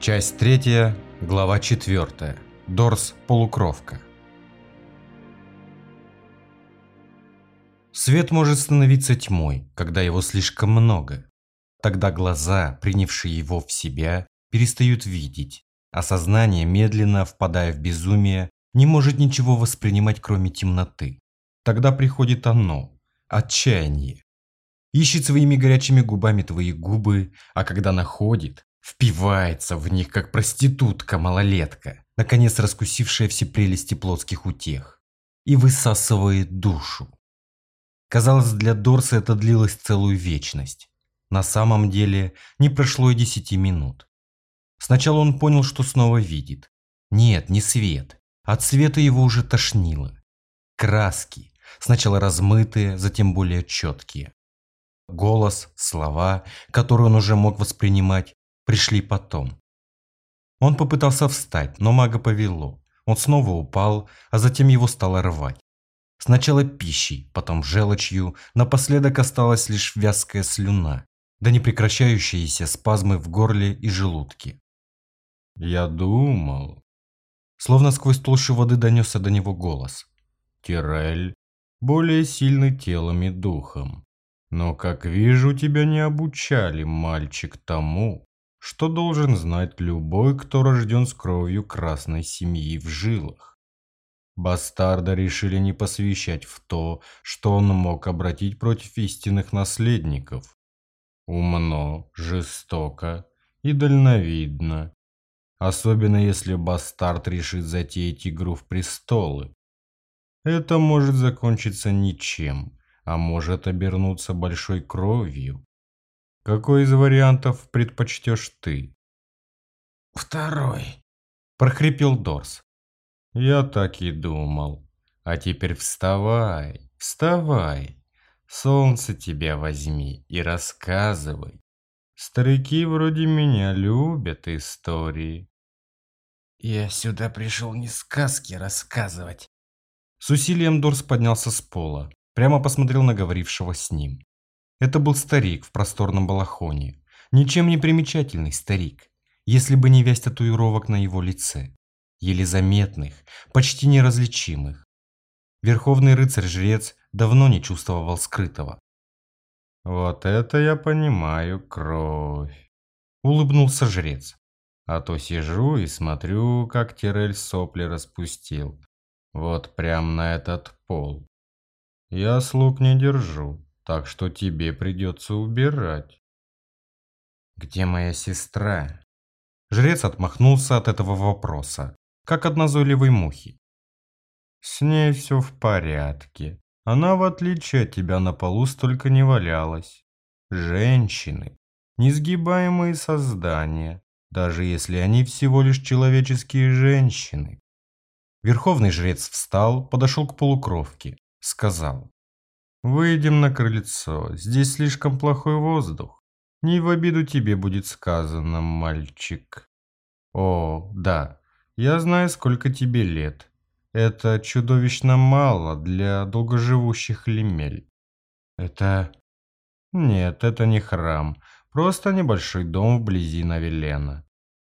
Часть третья, глава четвертая. Дорс Полукровка. Свет может становиться тьмой, когда его слишком много. Тогда глаза, принявшие его в себя, перестают видеть, а сознание, медленно впадая в безумие, не может ничего воспринимать, кроме темноты. Тогда приходит оно, отчаяние. Ищет своими горячими губами твои губы, а когда находит, впивается в них, как проститутка-малолетка, наконец раскусившая все прелести плотских утех, и высасывает душу. Казалось, для Дорса это длилось целую вечность. На самом деле не прошло и десяти минут. Сначала он понял, что снова видит. Нет, не свет. От света его уже тошнило. Краски, сначала размытые, затем более четкие. Голос, слова, которые он уже мог воспринимать, пришли потом. Он попытался встать, но мага повело. Он снова упал, а затем его стало рвать. Сначала пищей, потом желчью, напоследок осталась лишь вязкая слюна, да непрекращающиеся спазмы в горле и желудке. «Я думал...» Словно сквозь толщу воды донесся до него голос. «Тирель, более сильный телом и духом. Но, как вижу, тебя не обучали, мальчик, тому, что должен знать любой, кто рожден с кровью красной семьи в жилах. Бастарда решили не посвящать в то, что он мог обратить против истинных наследников. Умно, жестоко и дальновидно особенно если бастард решит затеять игру в престолы. Это может закончиться ничем, а может обернуться большой кровью. Какой из вариантов предпочтешь ты? Второй. Прохрипел Дорс. Я так и думал. А теперь вставай, вставай. Солнце тебя возьми и рассказывай. Старики вроде меня любят истории. Я сюда пришел не сказки рассказывать. С усилием Дорс поднялся с пола, прямо посмотрел на говорившего с ним. Это был старик в просторном балахоне, ничем не примечательный старик, если бы не вязь татуировок на его лице, еле заметных, почти неразличимых. Верховный рыцарь-жрец давно не чувствовал скрытого. «Вот это я понимаю, кровь!» – улыбнулся жрец. А то сижу и смотрю, как Тирель сопли распустил. Вот прям на этот пол. Я слуг не держу, так что тебе придется убирать. Где моя сестра? Жрец отмахнулся от этого вопроса, как от назойливой мухи. С ней все в порядке. Она, в отличие от тебя, на полу столько не валялась. Женщины, несгибаемые создания, даже если они всего лишь человеческие женщины. Верховный жрец встал, подошел к полукровке, сказал. «Выйдем на крыльцо, здесь слишком плохой воздух. Не в обиду тебе будет сказано, мальчик». «О, да, я знаю, сколько тебе лет. Это чудовищно мало для долгоживущих лемель». «Это...» «Нет, это не храм. Просто небольшой дом вблизи Навелена.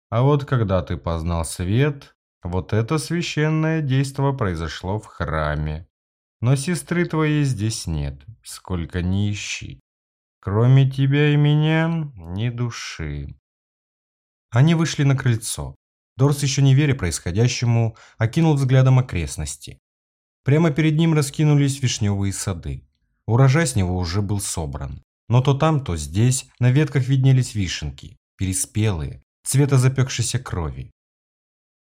А вот когда ты познал свет, вот это священное действо произошло в храме. Но сестры твоей здесь нет, сколько ни ищи. Кроме тебя и меня, ни души. Они вышли на крыльцо. Дорс, еще не веря происходящему, окинул взглядом окрестности. Прямо перед ним раскинулись вишневые сады. Урожай с него уже был собран. Но то там, то здесь на ветках виднелись вишенки, переспелые, цвета запекшейся крови.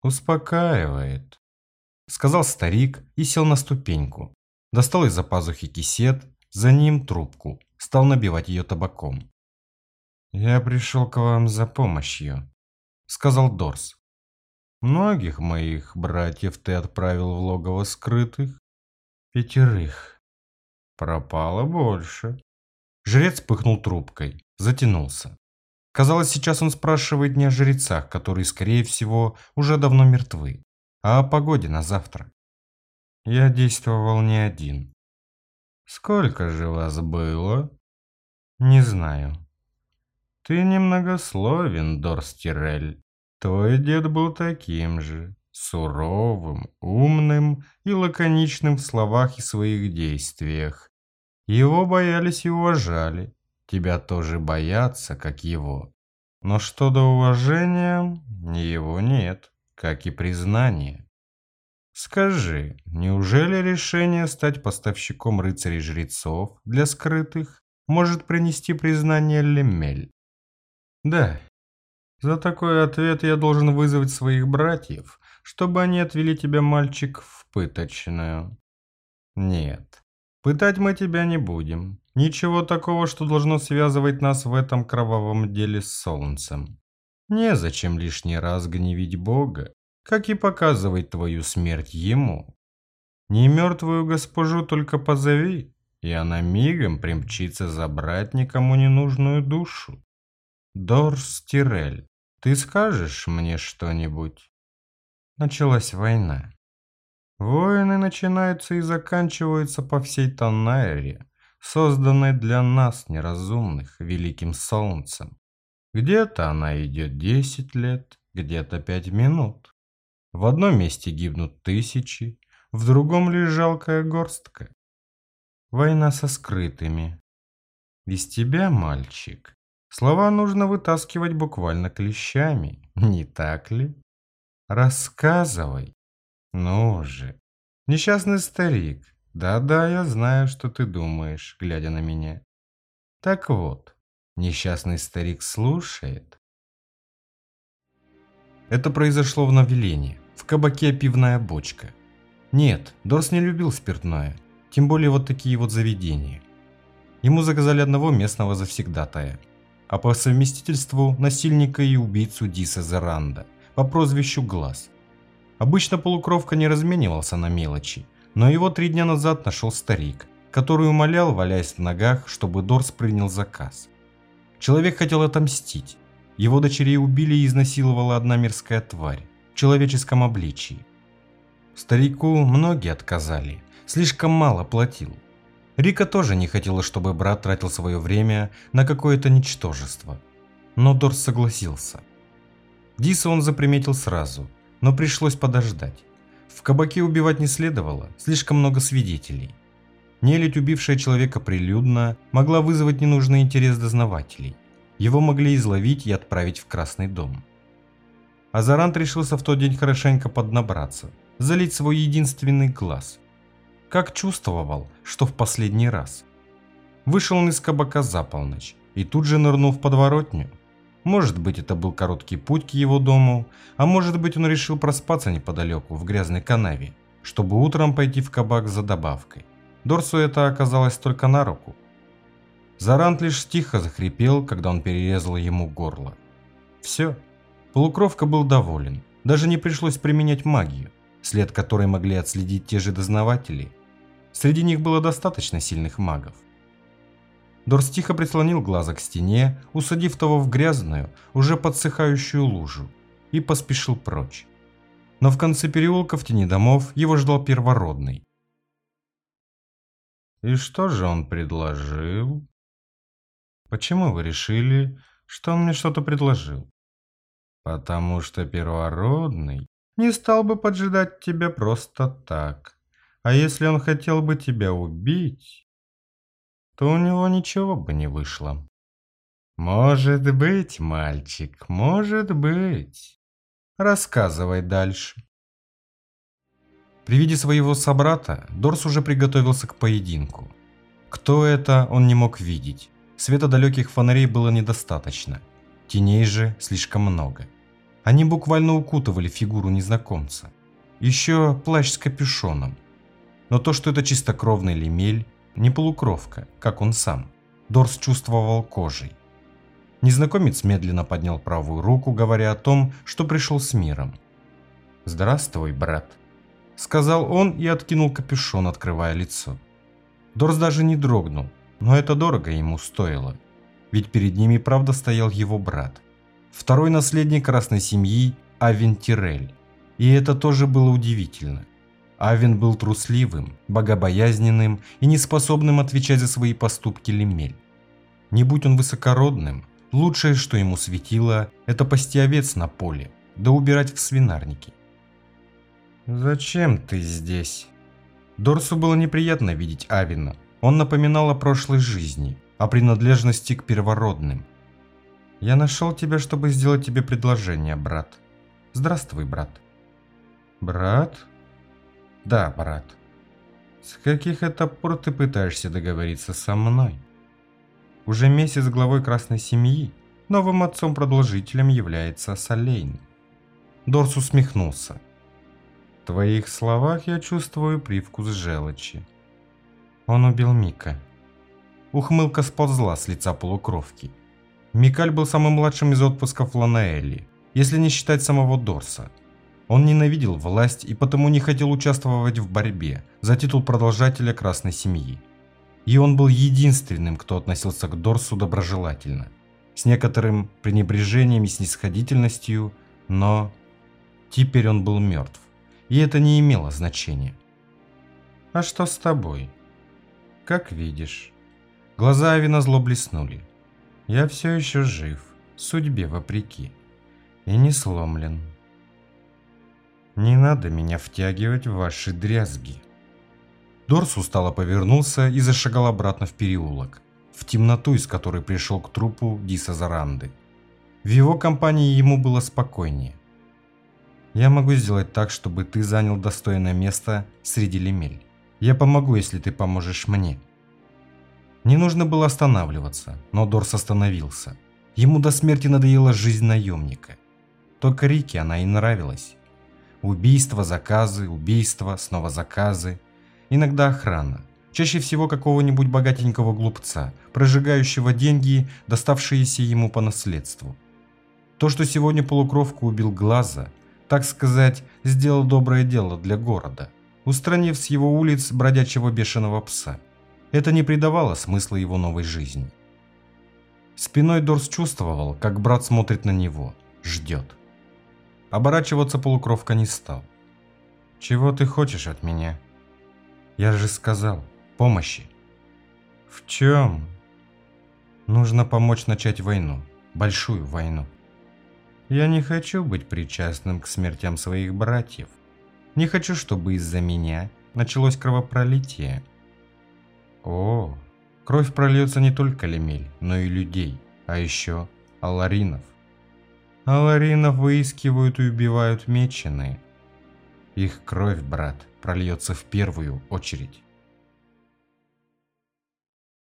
«Успокаивает», — сказал старик и сел на ступеньку. Достал из-за пазухи кисет, за ним трубку, стал набивать ее табаком. «Я пришел к вам за помощью», — сказал Дорс. «Многих моих братьев ты отправил в логово скрытых? Пятерых. Пропало больше. Жрец пыхнул трубкой, затянулся. Казалось, сейчас он спрашивает не о жрецах, которые, скорее всего, уже давно мертвы, а о погоде на завтра. Я действовал не один. Сколько же вас было? Не знаю. Ты немногословен, Дорстирель. Твой дед был таким же, суровым, умным и лаконичным в словах и своих действиях. Его боялись и уважали. Тебя тоже боятся, как его. Но что до уважения, его нет, как и признания. Скажи, неужели решение стать поставщиком рыцарей-жрецов для скрытых может принести признание Лемель? Да. За такой ответ я должен вызвать своих братьев, чтобы они отвели тебя, мальчик, в пыточную. Нет. Пытать мы тебя не будем. Ничего такого, что должно связывать нас в этом кровавом деле с солнцем. Незачем лишний раз гневить Бога, как и показывать твою смерть ему. Не мертвую госпожу только позови, и она мигом примчится забрать никому не нужную душу. Дорс Тирель, ты скажешь мне что-нибудь? Началась война. Войны начинаются и заканчиваются по всей Тоннайре, созданной для нас, неразумных, великим солнцем. Где-то она идет 10 лет, где-то 5 минут. В одном месте гибнут тысячи, в другом лишь жалкая горстка. Война со скрытыми. Из тебя, мальчик, слова нужно вытаскивать буквально клещами, не так ли? Рассказывай. Ну же. Несчастный старик. Да-да, я знаю, что ты думаешь, глядя на меня. Так вот, несчастный старик слушает. Это произошло в Навелене, в кабаке пивная бочка. Нет, Дорс не любил спиртное, тем более вот такие вот заведения. Ему заказали одного местного завсегдатая, а по совместительству насильника и убийцу Диса Заранда по прозвищу Глаз. Обычно полукровка не разменивался на мелочи, но его три дня назад нашел старик, который умолял, валяясь в ногах, чтобы Дорс принял заказ. Человек хотел отомстить. Его дочерей убили и изнасиловала одна мирская тварь в человеческом обличии. Старику многие отказали, слишком мало платил. Рика тоже не хотела, чтобы брат тратил свое время на какое-то ничтожество. Но Дорс согласился. Диса он заприметил сразу, но пришлось подождать. В кабаке убивать не следовало, слишком много свидетелей. Нелюдь, убившая человека прилюдно, могла вызвать ненужный интерес дознавателей. Его могли изловить и отправить в Красный дом. Азарант решился в тот день хорошенько поднабраться, залить свой единственный глаз. Как чувствовал, что в последний раз. Вышел он из кабака за полночь и тут же нырнул в подворотню. Может быть, это был короткий путь к его дому, а может быть, он решил проспаться неподалеку, в грязной канаве, чтобы утром пойти в кабак за добавкой. Дорсу это оказалось только на руку. Зарант лишь тихо захрипел, когда он перерезал ему горло. Все. Полукровка был доволен. Даже не пришлось применять магию, след которой могли отследить те же дознаватели. Среди них было достаточно сильных магов. Дорс тихо прислонил глаза к стене, усадив того в грязную, уже подсыхающую лужу, и поспешил прочь. Но в конце переулка в тени домов его ждал первородный. И что же он предложил? Почему вы решили, что он мне что-то предложил? Потому что первородный не стал бы поджидать тебя просто так. А если он хотел бы тебя убить, то у него ничего бы не вышло. Может быть, мальчик, может быть. Рассказывай дальше. При виде своего собрата Дорс уже приготовился к поединку. Кто это, он не мог видеть. Света далеких фонарей было недостаточно. Теней же слишком много. Они буквально укутывали фигуру незнакомца. Еще плащ с капюшоном. Но то, что это чистокровный лемель, не полукровка, как он сам, Дорс чувствовал кожей. Незнакомец медленно поднял правую руку, говоря о том, что пришел с миром. «Здравствуй, брат», сказал он и откинул капюшон, открывая лицо. Дорс даже не дрогнул, но это дорого ему стоило, ведь перед ними правда стоял его брат, второй наследник красной семьи Авен Тирель, и это тоже было удивительно. Авен был трусливым, богобоязненным и неспособным отвечать за свои поступки Лемель. Не будь он высокородным, лучшее, что ему светило, это пасти овец на поле, да убирать в свинарнике. «Зачем ты здесь?» Дорсу было неприятно видеть Авина. Он напоминал о прошлой жизни, о принадлежности к первородным. «Я нашел тебя, чтобы сделать тебе предложение, брат. Здравствуй, брат». «Брат?» «Да, брат. С каких это пор ты пытаешься договориться со мной?» Уже месяц главой Красной Семьи, новым отцом-продолжителем является Солейн. Дорс усмехнулся. В твоих словах я чувствую привкус желчи. Он убил Мика. Ухмылка сползла с лица полукровки. Микаль был самым младшим из отпусков Ланаэли, если не считать самого Дорса. Он ненавидел власть и потому не хотел участвовать в борьбе за титул продолжателя Красной Семьи. И он был единственным, кто относился к Дорсу доброжелательно, с некоторым пренебрежением и снисходительностью, но теперь он был мертв, и это не имело значения. «А что с тобой?» «Как видишь». Глаза Авина зло блеснули. «Я все еще жив, судьбе вопреки, и не сломлен». Не надо меня втягивать в ваши дрязги. Дорс устало повернулся и зашагал обратно в переулок, в темноту, из которой пришел к трупу Диса Заранды. В его компании ему было спокойнее. Я могу сделать так, чтобы ты занял достойное место среди лемель. Я помогу, если ты поможешь мне. Не нужно было останавливаться, но Дорс остановился. Ему до смерти надоела жизнь наемника. Только Рике она и нравилась. Убийства, заказы, убийства, снова заказы. Иногда охрана. Чаще всего какого-нибудь богатенького глупца, прожигающего деньги, доставшиеся ему по наследству. То, что сегодня полукровка убил Глаза, так сказать, сделал доброе дело для города, устранив с его улиц бродячего бешеного пса. Это не придавало смысла его новой жизни. Спиной Дорс чувствовал, как брат смотрит на него, ждет. Оборачиваться полукровка не стал. «Чего ты хочешь от меня?» «Я же сказал, помощи». «В чем?» «Нужно помочь начать войну, большую войну». «Я не хочу быть причастным к смертям своих братьев. Не хочу, чтобы из-за меня началось кровопролитие». «О, кровь прольется не только лемель, но и людей, а еще аларинов». Аларинов выискивают и убивают меченые. Их кровь, брат, прольется в первую очередь.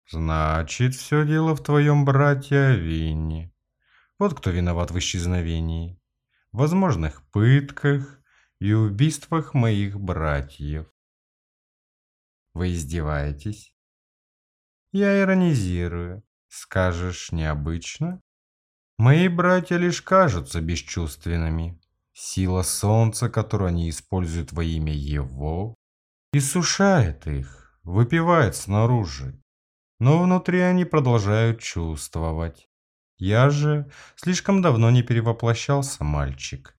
Значит, все дело в твоем брате Авине. Вот кто виноват в исчезновении, возможных пытках и убийствах моих братьев. Вы издеваетесь? Я иронизирую. Скажешь, необычно? Мои братья лишь кажутся бесчувственными. Сила солнца, которую они используют во имя его, иссушает их, выпивает снаружи. Но внутри они продолжают чувствовать. Я же слишком давно не перевоплощался, мальчик.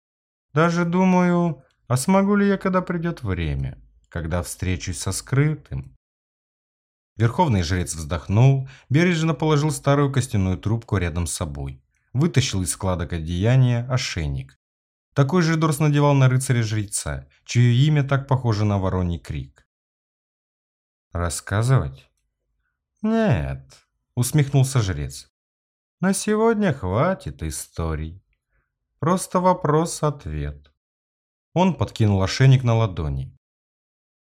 Даже думаю, а смогу ли я, когда придет время, когда встречусь со скрытым? Верховный жрец вздохнул, бережно положил старую костяную трубку рядом с собой вытащил из складок одеяния ошейник. Такой же Дорс надевал на рыцаря-жреца, чье имя так похоже на вороний крик. «Рассказывать?» «Нет», — усмехнулся жрец. «На сегодня хватит историй. Просто вопрос-ответ». Он подкинул ошейник на ладони.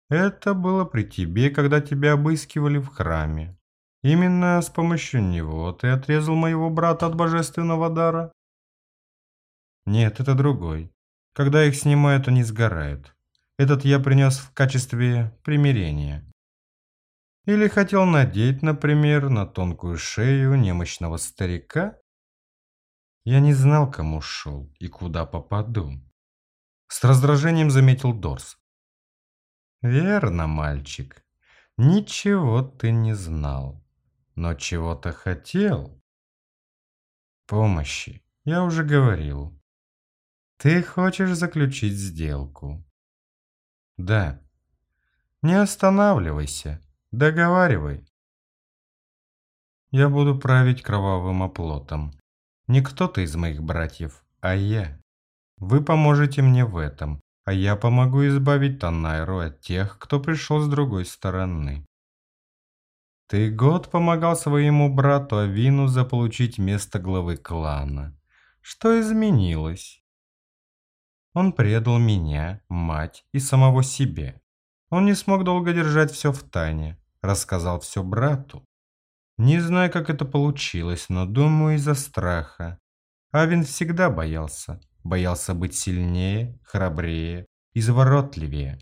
«Это было при тебе, когда тебя обыскивали в храме. Именно с помощью него ты отрезал моего брата от божественного дара? Нет, это другой. Когда их снимают, они сгорают. Этот я принес в качестве примирения. Или хотел надеть, например, на тонкую шею немощного старика? Я не знал, кому шел и куда попаду. С раздражением заметил Дорс. Верно, мальчик. Ничего ты не знал но чего-то хотел. Помощи, я уже говорил. Ты хочешь заключить сделку? Да. Не останавливайся, договаривай. Я буду править кровавым оплотом. Не кто-то из моих братьев, а я. Вы поможете мне в этом, а я помогу избавить Танайру от тех, кто пришел с другой стороны. Ты год помогал своему брату Авину заполучить место главы клана. Что изменилось? Он предал меня, мать и самого себе. Он не смог долго держать все в тайне, рассказал все брату. Не знаю, как это получилось, но думаю из-за страха. Авин всегда боялся. Боялся быть сильнее, храбрее, изворотливее.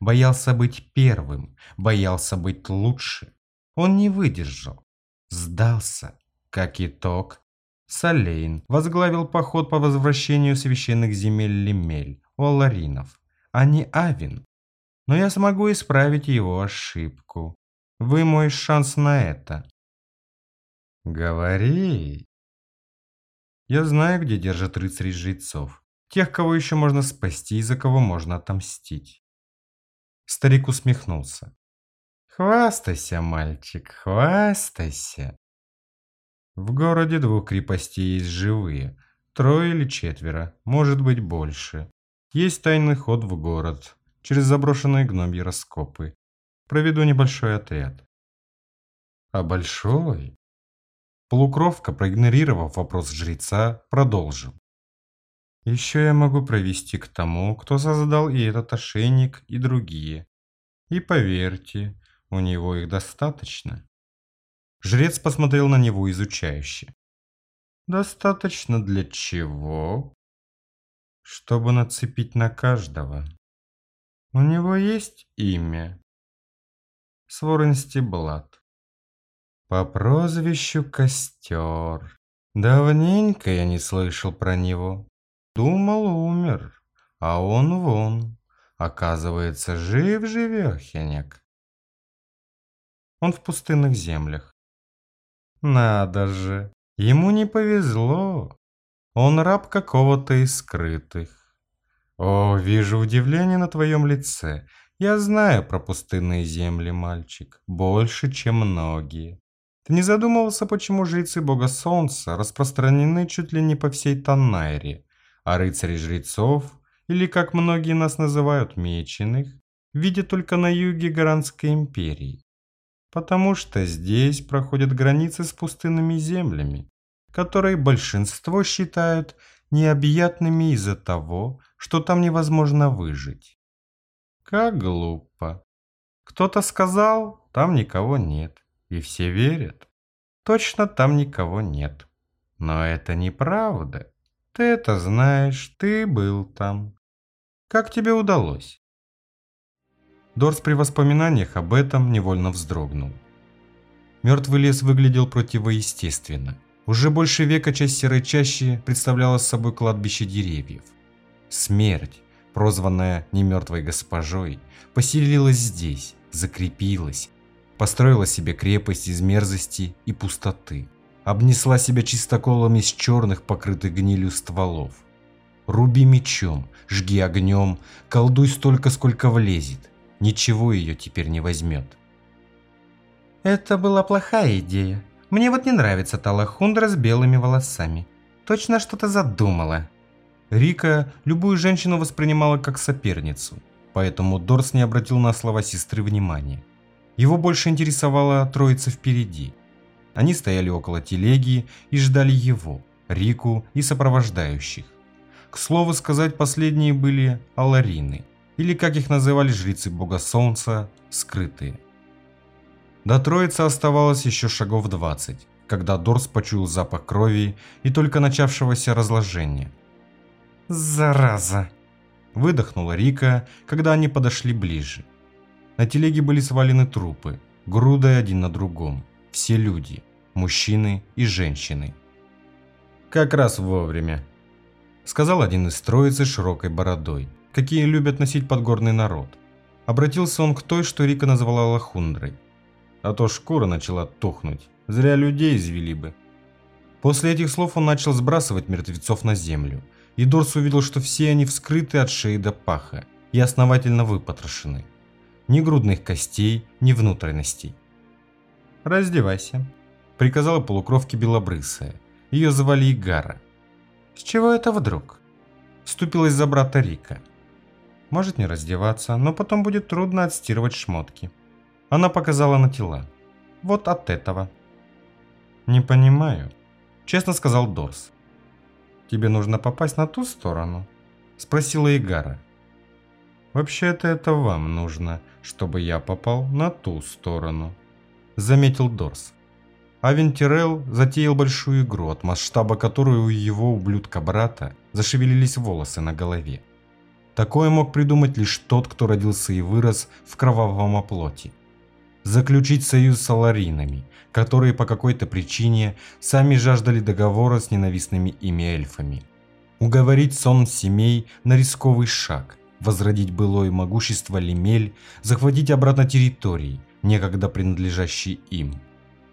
Боялся быть первым, боялся быть лучше. Он не выдержал, сдался. Как итог, Салейн возглавил поход по возвращению священных земель Лемель у Аларинов, а не Авин. Но я смогу исправить его ошибку. Вы мой шанс на это. Говори. Я знаю, где держат рыцарей жрецов. Тех, кого еще можно спасти и за кого можно отомстить. Старик усмехнулся. Хвастайся, мальчик, хвастайся. В городе двух крепостей есть живые. Трое или четверо, может быть больше. Есть тайный ход в город, через заброшенные гномьи раскопы. Проведу небольшой отряд. А большой? Полукровка, проигнорировав вопрос жреца, продолжил. Еще я могу провести к тому, кто создал и этот ошейник, и другие. И поверьте, у него их достаточно. Жрец посмотрел на него изучающе. Достаточно для чего? Чтобы нацепить на каждого. У него есть имя. Сворен Стеблат. По прозвищу Костер. Давненько я не слышал про него. Думал, умер. А он вон. Оказывается, жив-живехенек. Он в пустынных землях. Надо же, ему не повезло. Он раб какого-то из скрытых. О, вижу удивление на твоем лице. Я знаю про пустынные земли, мальчик, больше, чем многие. Ты не задумывался, почему жрецы бога солнца распространены чуть ли не по всей Таннайре, а рыцари жрецов, или как многие нас называют меченых, видят только на юге Гаранской империи? Потому что здесь проходят границы с пустынными землями, которые большинство считают необъятными из-за того, что там невозможно выжить. Как глупо. Кто-то сказал, там никого нет. И все верят. Точно там никого нет. Но это неправда. Ты это знаешь, ты был там. Как тебе удалось? Дорс при воспоминаниях об этом невольно вздрогнул. Мертвый лес выглядел противоестественно. Уже больше века часть серой чащи представляла собой кладбище деревьев. Смерть, прозванная немертвой госпожой, поселилась здесь, закрепилась, построила себе крепость из мерзости и пустоты, обнесла себя чистоколом из черных, покрытых гнилью стволов. Руби мечом, жги огнем, колдуй столько, сколько влезет, ничего ее теперь не возьмет. Это была плохая идея. Мне вот не нравится та лохундра с белыми волосами. Точно что-то задумала. Рика любую женщину воспринимала как соперницу, поэтому Дорс не обратил на слова сестры внимания. Его больше интересовала троица впереди. Они стояли около телеги и ждали его, Рику и сопровождающих. К слову сказать, последние были аларины, или как их называли жрецы бога солнца, скрытые. До троицы оставалось еще шагов 20, когда Дорс почуял запах крови и только начавшегося разложения. «Зараза!» – выдохнула Рика, когда они подошли ближе. На телеге были свалены трупы, грудой один на другом. Все люди, мужчины и женщины. «Как раз вовремя», – сказал один из троицы широкой бородой, какие любят носить подгорный народ. Обратился он к той, что Рика назвала Лохундрой. А то шкура начала тухнуть, зря людей извели бы. После этих слов он начал сбрасывать мертвецов на землю, и Дорс увидел, что все они вскрыты от шеи до паха и основательно выпотрошены ни грудных костей, ни внутренностей. «Раздевайся», – приказала полукровке белобрысая. Ее звали Игара. «С чего это вдруг?» Вступилась за брата Рика. «Может не раздеваться, но потом будет трудно отстирывать шмотки». Она показала на тела. «Вот от этого». «Не понимаю», – честно сказал Дорс. «Тебе нужно попасть на ту сторону?» – спросила Игара. «Вообще-то это вам нужно, чтобы я попал на ту сторону», – заметил Дорс. Авен Тирелл затеял большую игру, от масштаба которой у его ублюдка-брата зашевелились волосы на голове. Такое мог придумать лишь тот, кто родился и вырос в кровавом оплоте. заключить союз с аларинами, которые по какой-то причине сами жаждали договора с ненавистными ими эльфами. Уговорить сон семей на рисковый шаг, возродить былое могущество Лемель, захватить обратно территории, некогда принадлежащие им.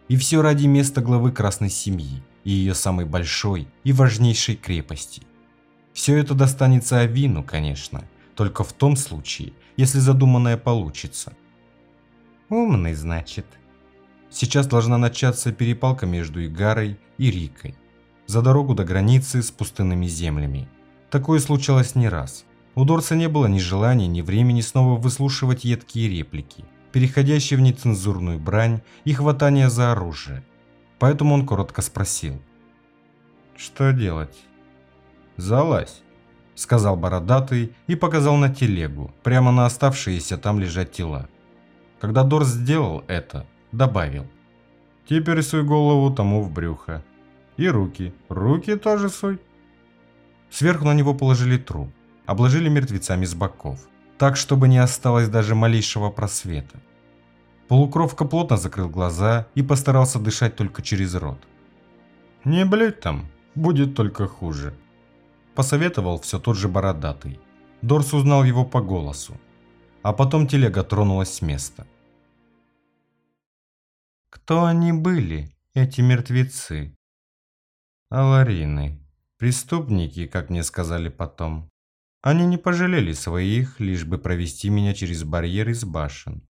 И все ради места главы Красной Семьи и ее самой большой и важнейшей крепости. Все это достанется Авину, конечно, только в том случае, если задуманное получится. Умный, значит. Сейчас должна начаться перепалка между Игарой и Рикой. За дорогу до границы с пустынными землями. Такое случалось не раз. У Дорса не было ни желания, ни времени снова выслушивать едкие реплики, переходящие в нецензурную брань и хватание за оружие. Поэтому он коротко спросил. «Что делать?» «Залазь», — сказал бородатый и показал на телегу, прямо на оставшиеся там лежать тела. Когда Дорс сделал это, добавил. «Теперь суй голову тому в брюхо. И руки. Руки тоже суй». Сверху на него положили труп, обложили мертвецами с боков, так, чтобы не осталось даже малейшего просвета. Полукровка плотно закрыл глаза и постарался дышать только через рот. «Не блядь там, будет только хуже», посоветовал все тот же бородатый. Дорс узнал его по голосу. А потом телега тронулась с места. Кто они были, эти мертвецы? Аларины. Преступники, как мне сказали потом. Они не пожалели своих, лишь бы провести меня через барьер из башен.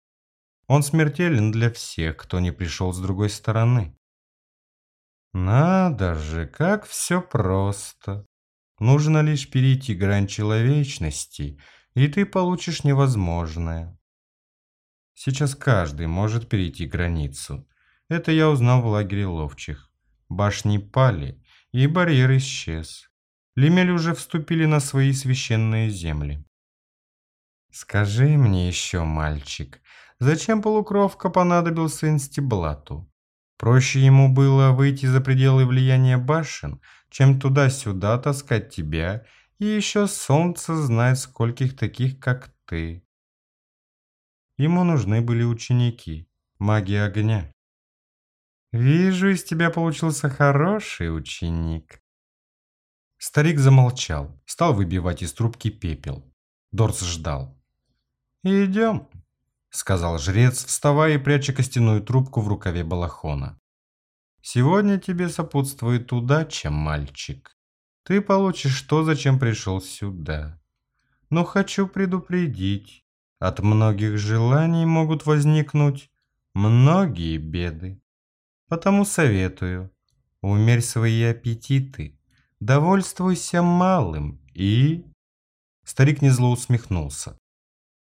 Он смертелен для всех, кто не пришел с другой стороны. Надо же, как все просто. Нужно лишь перейти грань человечности, и ты получишь невозможное. Сейчас каждый может перейти границу. Это я узнал в лагере ловчих. Башни пали, и барьер исчез. Лемель уже вступили на свои священные земли. Скажи мне еще, мальчик, зачем полукровка понадобился Инстиблату? Проще ему было выйти за пределы влияния башен, чем туда-сюда таскать тебя, и еще солнце знает скольких таких, как ты. Ему нужны были ученики, маги огня. Вижу, из тебя получился хороший ученик. Старик замолчал, стал выбивать из трубки пепел. Дорс ждал. «Идем», — сказал жрец, вставая и пряча костяную трубку в рукаве балахона. Сегодня тебе сопутствует удача, мальчик. Ты получишь то, зачем пришел сюда. Но хочу предупредить, от многих желаний могут возникнуть многие беды. Потому советую, умерь свои аппетиты, довольствуйся малым и... Старик незло усмехнулся.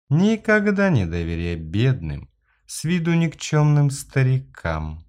Никогда не доверяй бедным, с виду никчемным старикам.